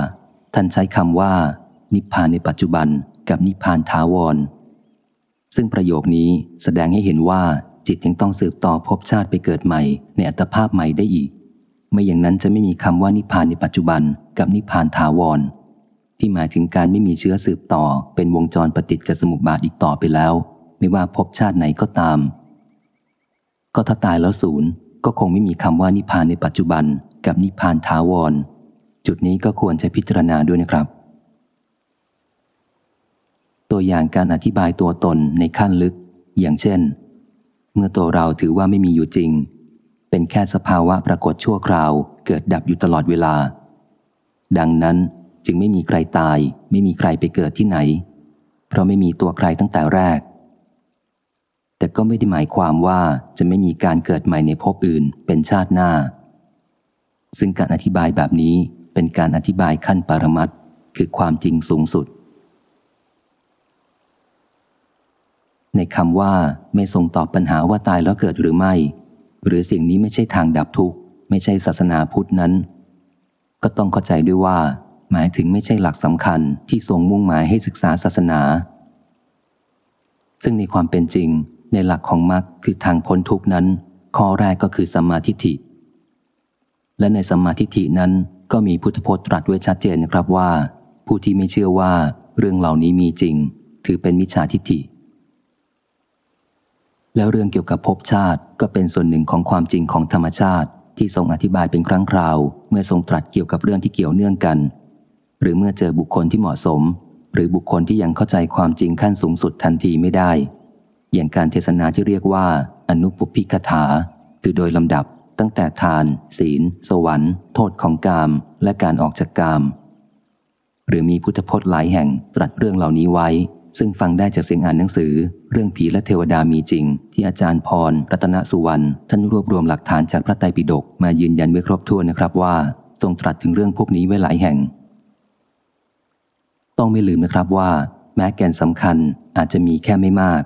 [SPEAKER 1] ท่านใช้คำว่า นิพพานในปัจจุบันกับนิพพานถาวร ซึ่งประโยคนี้แสดงให้เห็นว่าจิตยังต้องสืบต่อภพชาติไปเกิดใหม่ ในอัตภาพใหม่ได้อีก ไม่อย่างนั้นจะไม่มีคำว่านิพพานในปัจจุบัน กับนิพพานถาวร ที่หมายถึงการไม่มีเชื้อสืบต่อเป็นวงจรปฏิจจสมุปบาทอีกต่อไปแล้ว ไม่ว่าพบชาติไหนก็ตาม ก็ถ้าตายแล้วศูนย์ก็คงไม่มีคำว่านิพพานในปัจจุบันกับนิพพานถาวร จุดนี้ก็ควรจะพิจารณาด้วยนะครับ ตัวอย่างการอธิบายตัวตนในขั้นลึก อย่างเช่น เมื่อตัวเราถือว่าไม่มีอยู่จริง เป็นแค่สภาวะปรากฏชั่วคราวเกิดดับอยู่ตลอดเวลา ดังนั้นจึงไม่มีใครตาย ไม่มีใครไปเกิดที่ไหน เพราะไม่มีตัวใครตั้งแต่แรก แต่ก็ไม่ได้หมายความว่าจะไม่มีการเกิดใหม่ในภพอื่นเป็นชาติหน้า ซึ่งการอธิบายแบบนี้เป็นการอธิบายขั้นปรมัตคือความจริงสูงสุด ในคำว่าไม่ทรงตอบปัญหาว่าตายแล้วเกิดหรือไม่ หรือสิ่งนี้ไม่ใช่ทางดับทุกข์ไม่ใช่ศาสนาพุทธนั้น ก็ต้องเข้าใจด้วยว่า หมายถึงไม่ใช่หลักสำคัญที่ทรงมุ่งหมายให้ศึกษาศาสนา ซึ่งในความเป็นจริง ในหลักของมรรคคือทางพ้นทุกนั้น ข้อแรกก็คือสัมมาทิฏฐิ และในสัมมาทิฏฐินั้นก็มีพุทธพจน์ตรัสไว้ชัดเจนนะครับว่า ผู้ที่ไม่เชื่อว่าเรื่องเหล่านี้มีจริง ถือเป็นมิจฉาทิฏฐิ แล้วเรื่องเกี่ยวกับภพชาติก็เป็นส่วนหนึ่งของความจริงของธรรมชาติ ที่ทรงอธิบายเป็นครั้งคราว เมื่อทรงตรัสเกี่ยวกับเรื่องที่เกี่ยวเนื่องกัน หรือเมื่อเจอบุคคลที่เหมาะสม หรือบุคคลที่ยังเข้าใจความจริงขั้นสูงสุดทันทีไม่ได้ อย่างการเทศนาที่เรียกว่า อนุปพิกถา คือโดยลำดับตั้งแต่ทาน ศีล สวรรค์ โทษของกาม และการออกจากกาม หรือมีพุทธพจน์หลายแห่งตรัสเรื่องเหล่านี้ไว้ ซึ่งฟังได้จากเสียงอ่านหนังสือ เรื่องผีและเทวดามีจริง ที่อาจารย์พร รัตนสุวรรณท่านรวบรวมหลักฐานจากพระไตรปิฎกมายืนยันไว้ครบถ้วนนะครับว่า ทรงตรัสถึงเรื่องพวกนี้ไว้หลายแห่ง ต้องไม่ลืมนะครับว่า แม้แก่นสำคัญอาจจะมีแค่ไม่มาก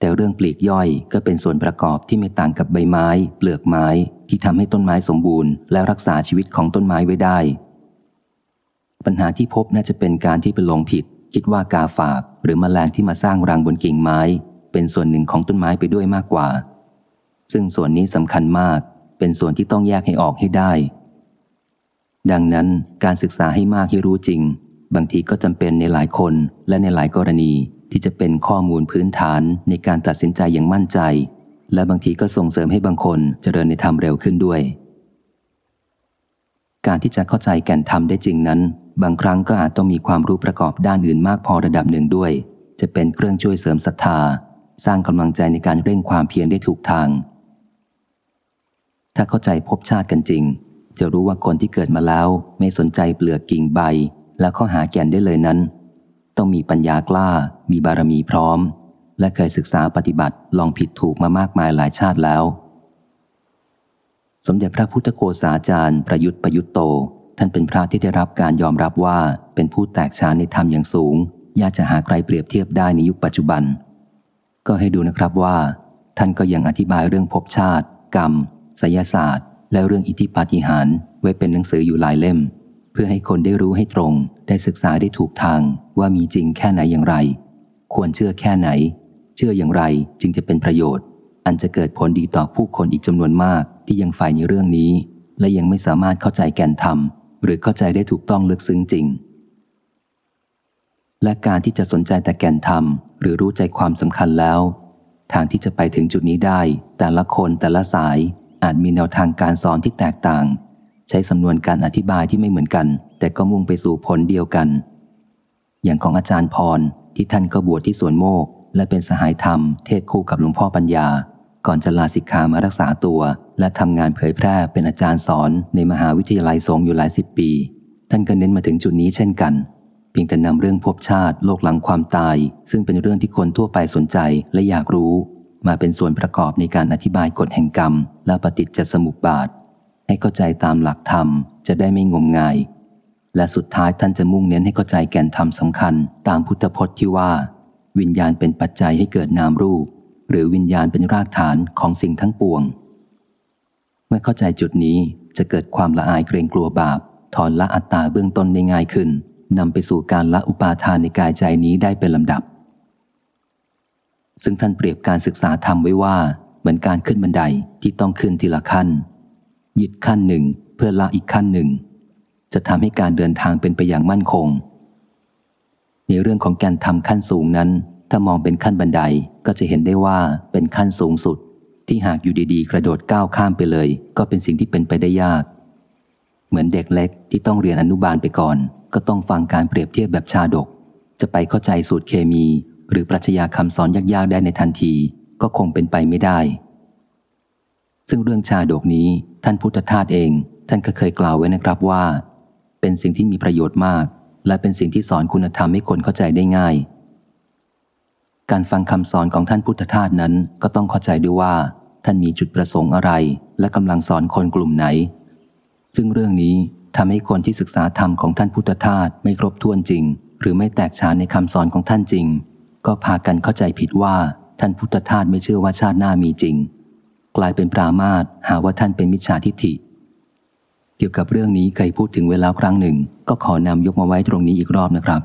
[SPEAKER 1] แต่เรื่องปลีกย่อยก็เป็นส่วนประกอบที่ไม่ต่างกับใบไม้ เปลือกไม้ที่ทำให้ต้นไม้สมบูรณ์และรักษาชีวิตของต้นไม้ไว้ได้ ปัญหาที่พบน่าจะเป็นการที่ไปลงผิด คิดว่ากาฝาก หรือมแมลงที่มาสร้างรังบนกิ่งไม้ เป็นส่วนหนึ่งของต้นไม้ไปด้วยมากกว่า ซึ่งส่วนนี้สำคัญมาก เป็นส่วนที่ต้องแยกให้ออกให้ได้ ดังนั้นการศึกษาให้มากให้รู้จริง บางทีก็จำเป็นในหลายคนและในหลายกรณี ที่จะเป็นข้อมูลพื้นฐานในการตัดสินใจอย่างมั่นใจ และบางทีก็ส่งเสริมให้บางคนเจริญในธรรมเร็วขึ้นด้วย การที่จะเข้าใจแก่นธรรมได้จริงนั้น บางครั้งก็อาจต้องมีความรู้ประกอบด้านอื่นมากพอระดับหนึ่งด้วย จะเป็นเครื่องช่วยเสริมศรัทธา สร้างกำลังใจในการเร่งความเพียรได้ถูกทาง ถ้าเข้าใจพบชาติกันจริง จะรู้ว่าคนที่เกิดมาแล้วไม่สนใจเปลือกกิ่งใบ แล้วข้อหาแก่นได้เลยนั้น ต้องมีปัญญากล้า มีบารมีพร้อม และเคยศึกษาปฏิบัติลองผิดถูกมามากมายหลายชาติแล้ว สมเด็จพระพุทธโฆษาจารย์ประยุทธ์ประยุทธโต ท่านเป็นพระที่ได้รับการยอมรับว่าเป็นผู้แตกฉานในธรรมอย่างสูง ยากจะหาใครเปรียบเทียบได้ในยุคปัจจุบัน ก็ให้ดูนะครับว่า ท่านก็ยังอธิบายเรื่องภพชาติ กรรมไสยศาสตร์ และเรื่องอิทธิปาฏิหาริย์ไว้เป็นหนังสืออยู่หลายเล่ม พื่อให้คนได้รู้ให้ตรง ได้ศึกษาได้ถูกทางว่ามีจริงแค่ไหนอย่างไร ควรเชื่อแค่ไหน เชื่ออย่างไรจึงจะเป็นประโยชน์ อันจะเกิดผลดีต่อผู้คนอีกจำนวนมากที่ยังฝ่ายในเรื่องนี้ และยังไม่สามารถเข้าใจแก่นธรรม หรือเข้าใจได้ถูกต้องลึกซึ้งจริง และการที่จะสนใจแต่แก่นธรรม หรือรู้ใจความสำคัญแล้ว ทางที่จะไปถึงจุดนี้ได้ แต่ละคนแต่ละสายอาจมีแนวทางการสอนที่แตกต่าง ใช้สำนวนการอธิบายที่ไม่เหมือนกัน แต่ก็มุ่งไปสู่ผลเดียวกัน อย่างของอาจารย์พรที่ท่านก็บวชที่สวนโมก และเป็นสหายธรรมเทศคู่กับหลวงพ่อปัญญา ก่อนจะลาสิกขามารักษาตัว และทำงานเผยแพร่เป็นอาจารย์สอนในมหาวิทยาลัยสงฆ์อยู่หลายสิบปี ท่านก็เน้นมาถึงจุดนี้เช่นกันเพียงแต่นำเรื่องภพชาติโลกหลังความตาย ซึ่งเป็นเรื่องที่คนทั่วไปสนใจและอยากรู้ มาเป็นส่วนประกอบในการอธิบายกฎแห่งกรรม และปฏิจจสมุปบาท ให้เข้าใจตามหลักธรรมจะได้ไม่งมงาย และสุดท้ายท่านจะมุ่งเน้นให้เข้าใจแก่นธรรมสำคัญ ตามพุทธพจน์ที่ว่า วิญญาณเป็นปัจจัยให้เกิดนามรูป หรือวิญญาณเป็นรากฐานของสิ่งทั้งปวง เมื่อเข้าใจจุดนี้จะเกิดความละอายเกรงกลัวบาป ถอนละอัตตาเบื้องต้นได้ง่ายขึ้นนำไปสู่การละอุปาทานในกายใจนี้ได้เป็นลำดับ ซึ่งท่านเปรียบการศึกษาธรรมไว้ว่า เหมือนการขึ้นบันไดที่ต้องขึ้นทีละขั้น ยึดขั้นหนึ่งเพื่อละอีกขั้นหนึ่ง จะทำให้การเดินทางเป็นไปอย่างมั่นคง ในเรื่องของการทำขั้นสูงนั้น ถ้ามองเป็นขั้นบันไดก็จะเห็นได้ว่าเป็นขั้นสูงสุด ที่หากอยู่ดีๆ กระโดดก้าวข้ามไปเลย ก็เป็นสิ่งที่เป็นไปได้ยาก เหมือนเด็กเล็กที่ต้องเรียนอนุบาลไปก่อน ก็ต้องฟังการเปรียบเทียบแบบชาดก จะไปเข้าใจสูตรเคมี หรือปรัชญาคำสอนยากๆได้ในทันที ก็คงเป็นไปไม่ได้ ซึ่งเรื่องชาดกนี้ท่านพุทธทาสเอง ท่านก็เคยกล่าวไว้นะครับว่า เป็นสิ่งที่มีประโยชน์มาก และเป็นสิ่งที่สอนคุณธรรมให้คนเข้าใจได้ง่าย การฟังคำสอนของท่านพุทธทาสนั้นก็ต้องเข้าใจด้วยว่า ท่านมีจุดประสงค์อะไร และกำลังสอนคนกลุ่มไหน ซึ่งเรื่องนี้ทำให้คนที่ศึกษาธรรมของท่านพุทธทาสไม่ครบถ้วนจริง หรือไม่แตกฉานในคำสอนของท่านจริง ก็พากันเข้าใจผิดว่าท่านพุทธทาสไม่เชื่อว่าชาติหน้ามีจริง กลายเป็นปรามาสหาว่าท่านเป็นมิจฉาทิฏฐิ เกี่ยวกับเรื่องนี้เคยพูดถึงเวลาครั้งหนึ่ง ก็ขอนำยกมาไว้ตรงนี้อีกรอบนะครับ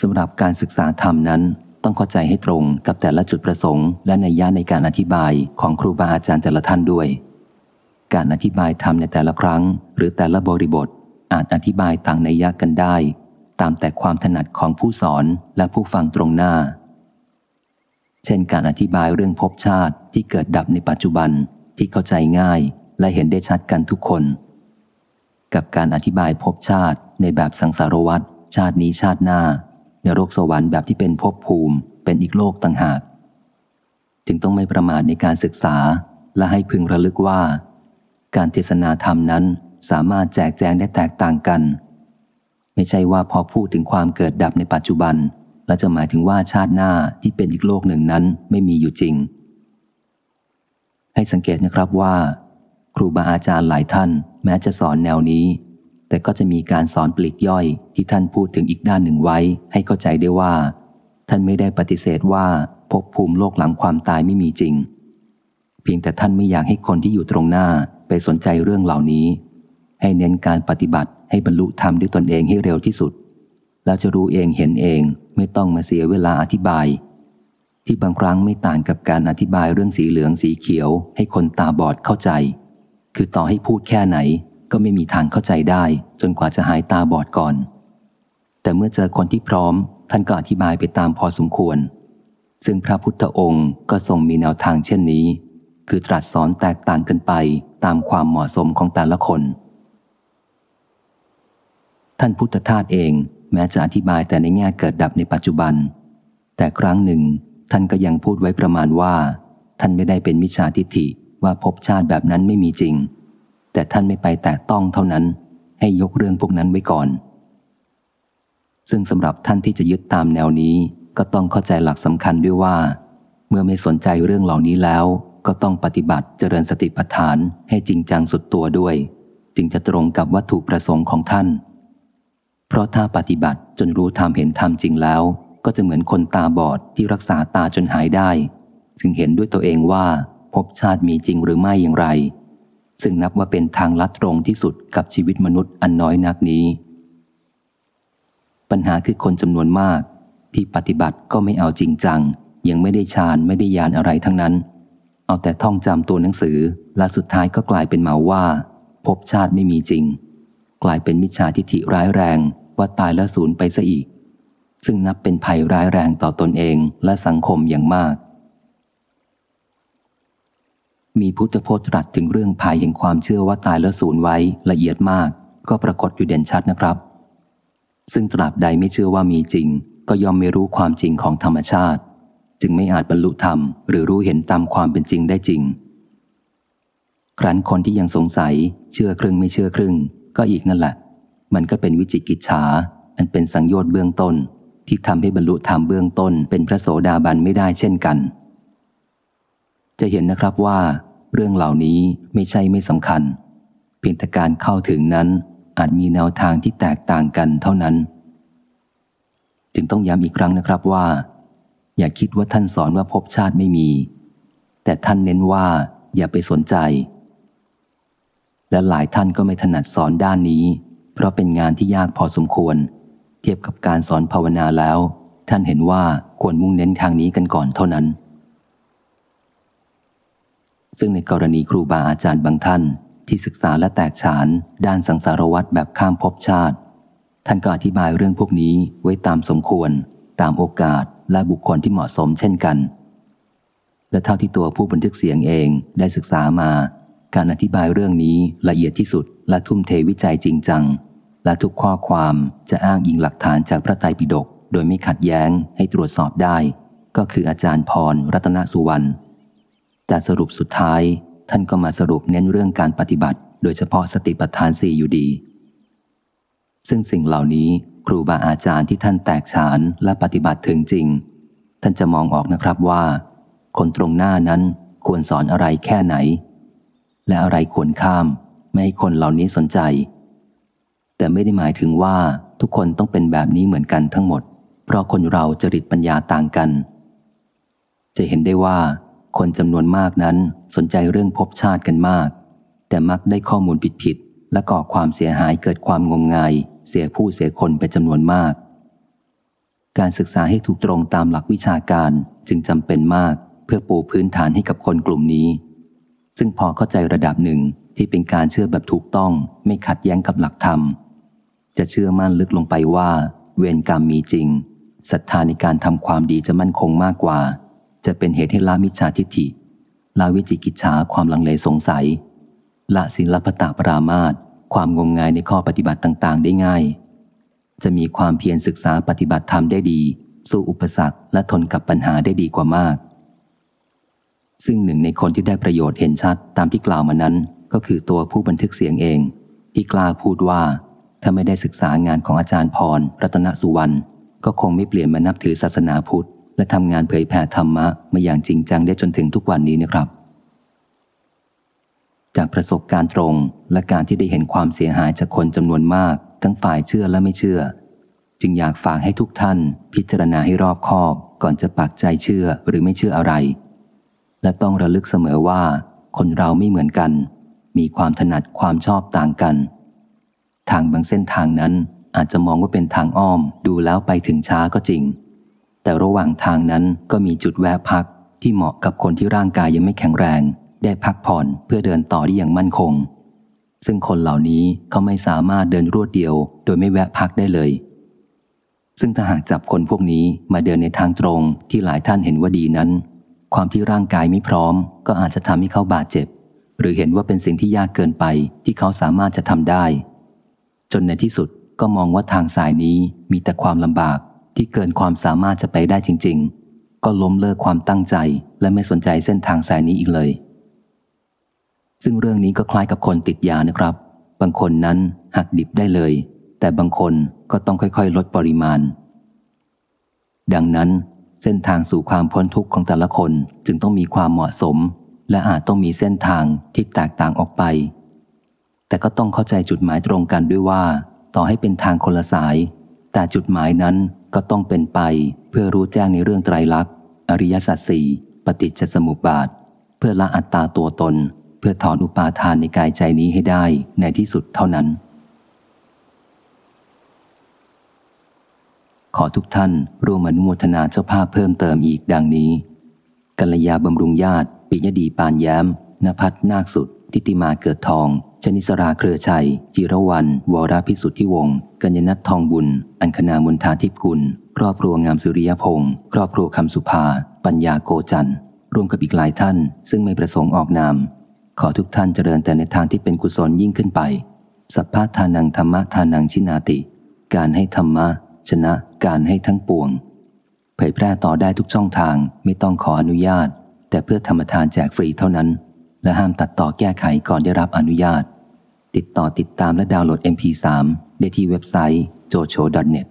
[SPEAKER 1] สำหรับการศึกษาธรรมนั้น ต้องเข้าใจให้ตรงกับแต่ละจุดประสงค์ และในย่าในการอธิบายของครูบาอาจารย์แต่ละท่านด้วย การอธิบายธรรมในแต่ละครั้ง หรือแต่ละบริบทอาจอธิบายต่างในยะกันได้ ตามแต่ความถนัดของผู้สอนและผู้ฟังตรงหน้า เช่นการอธิบายเรื่องภพชาติที่เกิดดับในปัจจุบันที่เข้าใจง่ายและเห็นได้ชัดกันทุกคน กับการอธิบายภพชาติในแบบสังสารวัตรชาตินี้ชาติหน้านรกสวรรค์แบบที่เป็นภพภูมิเป็นอีกโลกต่างหาก จึงต้องไม่ประมาทในการศึกษาและให้พึงระลึกว่า การเทศนาธรรมนั้นสามารถแจกแจงได้แตกต่างกัน ไม่ใช่ว่าพอพูดถึงความเกิดดับในปัจจุบัน แล้วจะหมายถึงว่าชาติหน้าที่เป็นอีกโลกหนึ่งนั้นไม่มีอยู่จริง ให้สังเกตนะครับว่า ครูบาอาจารย์หลายท่าน แม้จะสอนแนวนี้ แต่ก็จะมีการสอนปลีกย่อยที่ท่านพูดถึงอีกด้านหนึ่งไว้ ให้เข้าใจได้ว่า ท่านไม่ได้ปฏิเสธว่าภพภูมิโลกหลังความตายไม่มีจริง เพียงแต่ท่านไม่อยากให้คนที่อยู่ตรงหน้าไปสนใจเรื่องเหล่านี้ ให้เน้นการปฏิบัติให้บรรลุธรรมด้วยตนเองให้เร็วที่สุด แล้วจะรู้เองเห็นเองไม่ต้องมาเสียเวลาอธิบาย ที่บางครั้งไม่ต่างกับการอธิบายเรื่องสีเหลืองสีเขียว ให้คนตาบอดเข้าใจ คือต่อให้พูดแค่ไหน ก็ไม่มีทางเข้าใจได้ จนกว่าจะหายตาบอดก่อน แต่เมื่อเจอคนที่พร้อม ท่านก็อธิบายไปตามพอสมควร ซึ่งพระพุทธองค์ก็ทรงมีแนวทางเช่นนี้ คือตรัสสอนแตกต่างกันไปตามความเหมาะสมของแต่ละคน ท่านพุทธทาสเองแม้จะอธิบายแต่ในแง่เกิดดับในปัจจุบัน แต่ครั้งหนึ่ง ท่านก็ยังพูดไว้ประมาณว่า ท่านไม่ได้เป็นมิจฉาทิฏฐิว่าภพชาติแบบนั้นไม่มีจริง แต่ท่านไม่ไปแตะต้องเท่านั้น ให้ยกเรื่องพวกนั้นไว้ก่อน ซึ่งสำหรับท่านที่จะยึดตามแนวนี้ก็ต้องเข้าใจหลักสำคัญด้วยว่า เมื่อไม่สนใจเรื่องเหล่านี้แล้ว ก็ต้องปฏิบัติเจริญสติปัฏฐานให้จริงจังสุดตัวด้วย จึงจะตรงกับวัตถุประสงค์ของท่าน เพราะถ้าปฏิบัติจนรู้ธรรมเห็นธรรมจริงแล้ว ก็จะเหมือนคนตาบอดที่รักษาตาจนหายได้ จึงเห็นด้วยตัวเองว่าภพชาติมีจริงหรือไม่อย่างไร ซึ่งนับว่าเป็นทางลัดตรงที่สุดกับชีวิตมนุษย์อันน้อยนักนี้ ปัญหาคือคนจำนวนมาก ที่ปฏิบัติก็ไม่เอาจริงจัง ยังไม่ได้ฌานไม่ได้ยานอะไรทั้งนั้น เอาแต่ท่องจำตัวหนังสือและสุดท้ายก็กลายเป็นเหมาว่าภพชาติไม่มีจริง กลายเป็นมิจฉาทิฏฐิร้ายแรงว่าตายแล้วสูญไปซะอีก ซึ่งนับเป็นภัยร้ายแรงต่อตนเองและสังคมอย่างมาก มีพุทธพจน์ตรัสถึงเรื่องภัยแห่งความเชื่อว่าตายแล้วสูญไว้ละเอียดมาก ก็ปรากฏอยู่เด่นชัดนะครับ ซึ่งตราบใดไม่เชื่อว่ามีจริง ก็ยอมไม่รู้ความจริงของธรรมชาติ จึงไม่อาจบรรลุธรรม หรือรู้เห็นตามความเป็นจริงได้จริงครั้นคนที่ยังสงสัย เชื่อครึ่งไม่เชื่อครึ่ง ก็อีกนั่นแหละ มันก็เป็นวิจิกิจฉาอันเป็นสังโยชน์เบื้องต้น ที่ทำให้บรรลุธรรมเบื้องต้น เป็นพระโสดาบันไม่ได้เช่นกัน จะเห็นนะครับว่า เรื่องเหล่านี้ไม่ใช่ไม่สำคัญ เพียงแต่การเข้าถึงนั้นอาจมีแนวทางที่แตกต่างกันเท่านั้น จึงต้องย้ำอีกครั้งนะครับว่า อย่าคิดว่าท่านสอนว่าภพชาติไม่มี แต่ท่านเน้นว่าอย่าไปสนใจ และหลายท่านก็ไม่ถนัดสอนด้านนี้ เพราะเป็นงานที่ยากพอสมควร เทียบกับการสอนภาวนาแล้ว ท่านเห็นว่าควรมุ่งเน้นทางนี้กันก่อนเท่านั้น ซึ่งในกรณีครูบาอาจารย์บางท่าน ที่ศึกษาและแตกฉาน ด้านสังสารวัตรแบบข้ามภพชาติ ท่านก็อธิบายเรื่องพวกนี้ไว้ตามสมควร ตามโอกาสและบุคคลที่เหมาะสมเช่นกันและเท่าที่ตัวผู้บันทึกเสียงเองได้ศึกษามา การอธิบายเรื่องนี้ละเอียดที่สุดและทุ่มเทวิจัยจริงจัง และทุกข้อความจะอ้างอิงหลักฐานจากพระไตรปิฎกโดยไม่ขัดแย้งให้ตรวจสอบได้ ก็คืออาจารย์พรรัตนสุวรรณแต่สรุปสุดท้ายท่านก็มาสรุปเน้นเรื่องการปฏิบัติ โดยเฉพาะสติปัฏฐานสี่อยู่ดี ซึ่งสิ่งเหล่านี้ครูบาอาจารย์ที่ท่านแตกฉานและปฏิบัติถึงจริง ท่านจะมองออกนะครับว่า คนตรงหน้านั้นควรสอนอะไรแค่ไหน และอะไรควรข้าม ไม่ให้คนเหล่านี้สนใจ แต่ไม่ได้หมายถึงว่าทุกคนต้องเป็นแบบนี้เหมือนกันทั้งหมด เพราะคนเราจริตปัญญาต่างกัน จะเห็นได้ว่า คนจำนวนมากนั้นสนใจเรื่องภพชาติกันมาก แต่มักได้ข้อมูลผิดๆและก่อความเสียหายเกิดความงมงาย เสียผู้เสียคนไปจำนวนมาก การศึกษาให้ถูกตรงตามหลักวิชาการจึงจำเป็นมาก เพื่อปูพื้นฐานให้กับคนกลุ่มนี้ ซึ่งพอเข้าใจระดับหนึ่งที่เป็นการเชื่อแบบถูกต้องไม่ขัดแย้งกับหลักธรรม จะเชื่อมั่นลึกลงไปว่า เวรกรรมมีจริงศรัทธาในการทำความดีจะมั่นคงมากกว่า จะเป็นเหตุให้ละมิจฉาทิฏฐิละวิจิกิจฉาความลังเลสงสัย ละศิลปตาปรามาตความงมงายในข้อปฏิบัติต่างๆ ได้ง่าย จะมีความเพียรศึกษาปฏิบัติธรรมได้ดี สู้อุปสรรคและทนกับปัญหาได้ดีกว่ามาก ซึ่งหนึ่งในคนที่ได้ประโยชน์เห็นชัดตามที่กล่าวมานั้น ก็คือตัวผู้บันทึกเสียงเอง ที่กล้าพูดว่า ถ้าไม่ได้ศึกษางานของอาจารย์พร รัตนสุวรรณก็คงไม่เปลี่ยนมานับถือศาสนาพุทธ และทำงานเผยแผ่ธรรมะมาอย่างจริงจังได้จนถึงทุกวันนี้นะครับ จากประสบการณ์ตรงและการที่ได้เห็นความเสียหายจากคนจำนวนมาก ทั้งฝ่ายเชื่อและไม่เชื่อ จึงอยากฝากให้ทุกท่าน พิจารณาให้รอบคอบก่อนจะปักใจเชื่อหรือไม่เชื่ออะไร และต้องระลึกเสมอว่า คนเราไม่เหมือนกัน มีความถนัดความชอบต่างกัน ทางบางเส้นทางนั้นอาจจะมองว่าเป็นทางอ้อมดูแล้วไปถึงช้าก็จริง แต่ระหว่างทางนั้นก็มีจุดแวะพักที่เหมาะกับคนที่ร่างกายยังไม่แข็งแรง ได้พักผ่อนเพื่อเดินต่อได้อย่างมั่นคง ซึ่งคนเหล่านี้เขาไม่สามารถเดินรวดเดียว โดยไม่แวะพักได้เลย ซึ่งถ้าหากจับคนพวกนี้มาเดินในทางตรงที่หลายท่านเห็นว่าดีนั้น ความที่ร่างกายไม่พร้อม ก็อาจจะทำให้เขาบาดเจ็บ หรือเห็นว่าเป็นสิ่งที่ยากเกินไปที่เขาสามารถจะทำได้ จนในที่สุดก็มองว่าทางสายนี้มีแต่ความลำบากที่เกินความสามารถจะไปได้จริง ๆ ก็ล้มเลิกความตั้งใจ และไม่สนใจเส้นทางสายนี้อีกเลย ซึ่งเรื่องนี้ก็คล้ายกับคนติดยานะครับ บางคนนั้นหักดิบได้เลย แต่บางคนก็ต้องค่อยๆ ลดปริมาณ ดังนั้น เส้นทางสู่ความพ้นทุกข์ของแต่ละคนจึงต้องมีความเหมาะสม และอาจต้องมีเส้นทางที่แตกต่างออกไป แต่ก็ต้องเข้าใจจุดหมายตรงกันด้วยว่า ต่อให้เป็นทางคนละสาย แต่จุดหมายนั้นก็ต้องเป็นไป เพื่อรู้แจ้งในเรื่องไตรลักษณ์ อริยสัจสี่ปฏิจจสมุปบาท เพื่อละอัตตาตัวตน เพื่อถอนอุปาทานในกายใจนี้ให้ได้ในที่สุดเท่านั้น ขอทุกท่านร่วมอนุโมทนาเจ้าภาพเพิ่มเติมอีกดังนี้ กัลยาบำรุงญาติปิยดีปานแย้มนภัทรนาคสุด ทิติมาเกิดทอง ชนิสราเครือชัย จิรวัน วรพิสุทธิวงศ์กัญญนัททองบุญ อัญคณามนทาทิพกุล ครอบครัวงามสุริยพงศ์ครอบครัวคำสุภา ปัญญาโกจันร่วมกับอีกหลายท่าน ซึ่งไม่ประสงค์ออกนาม ขอทุกท่านเจริญแต่ในทางที่เป็นกุศลยิ่งขึ้นไป สัพพะทานังธรรมะทานังชินาติ การให้ธรรมะ ชนะการให้ทั้งปวง เผยแพร่ต่อได้ทุกช่องทางไม่ต้องขออนุญาต แต่เพื่อธรรมทานแจกฟรีเท่านั้น และห้ามตัดต่อแก้ไขก่อนได้รับอนุญาต ติดต่อติดตามและดาวน์โหลด MP3 ได้ที่เว็บไซต์ jocho.net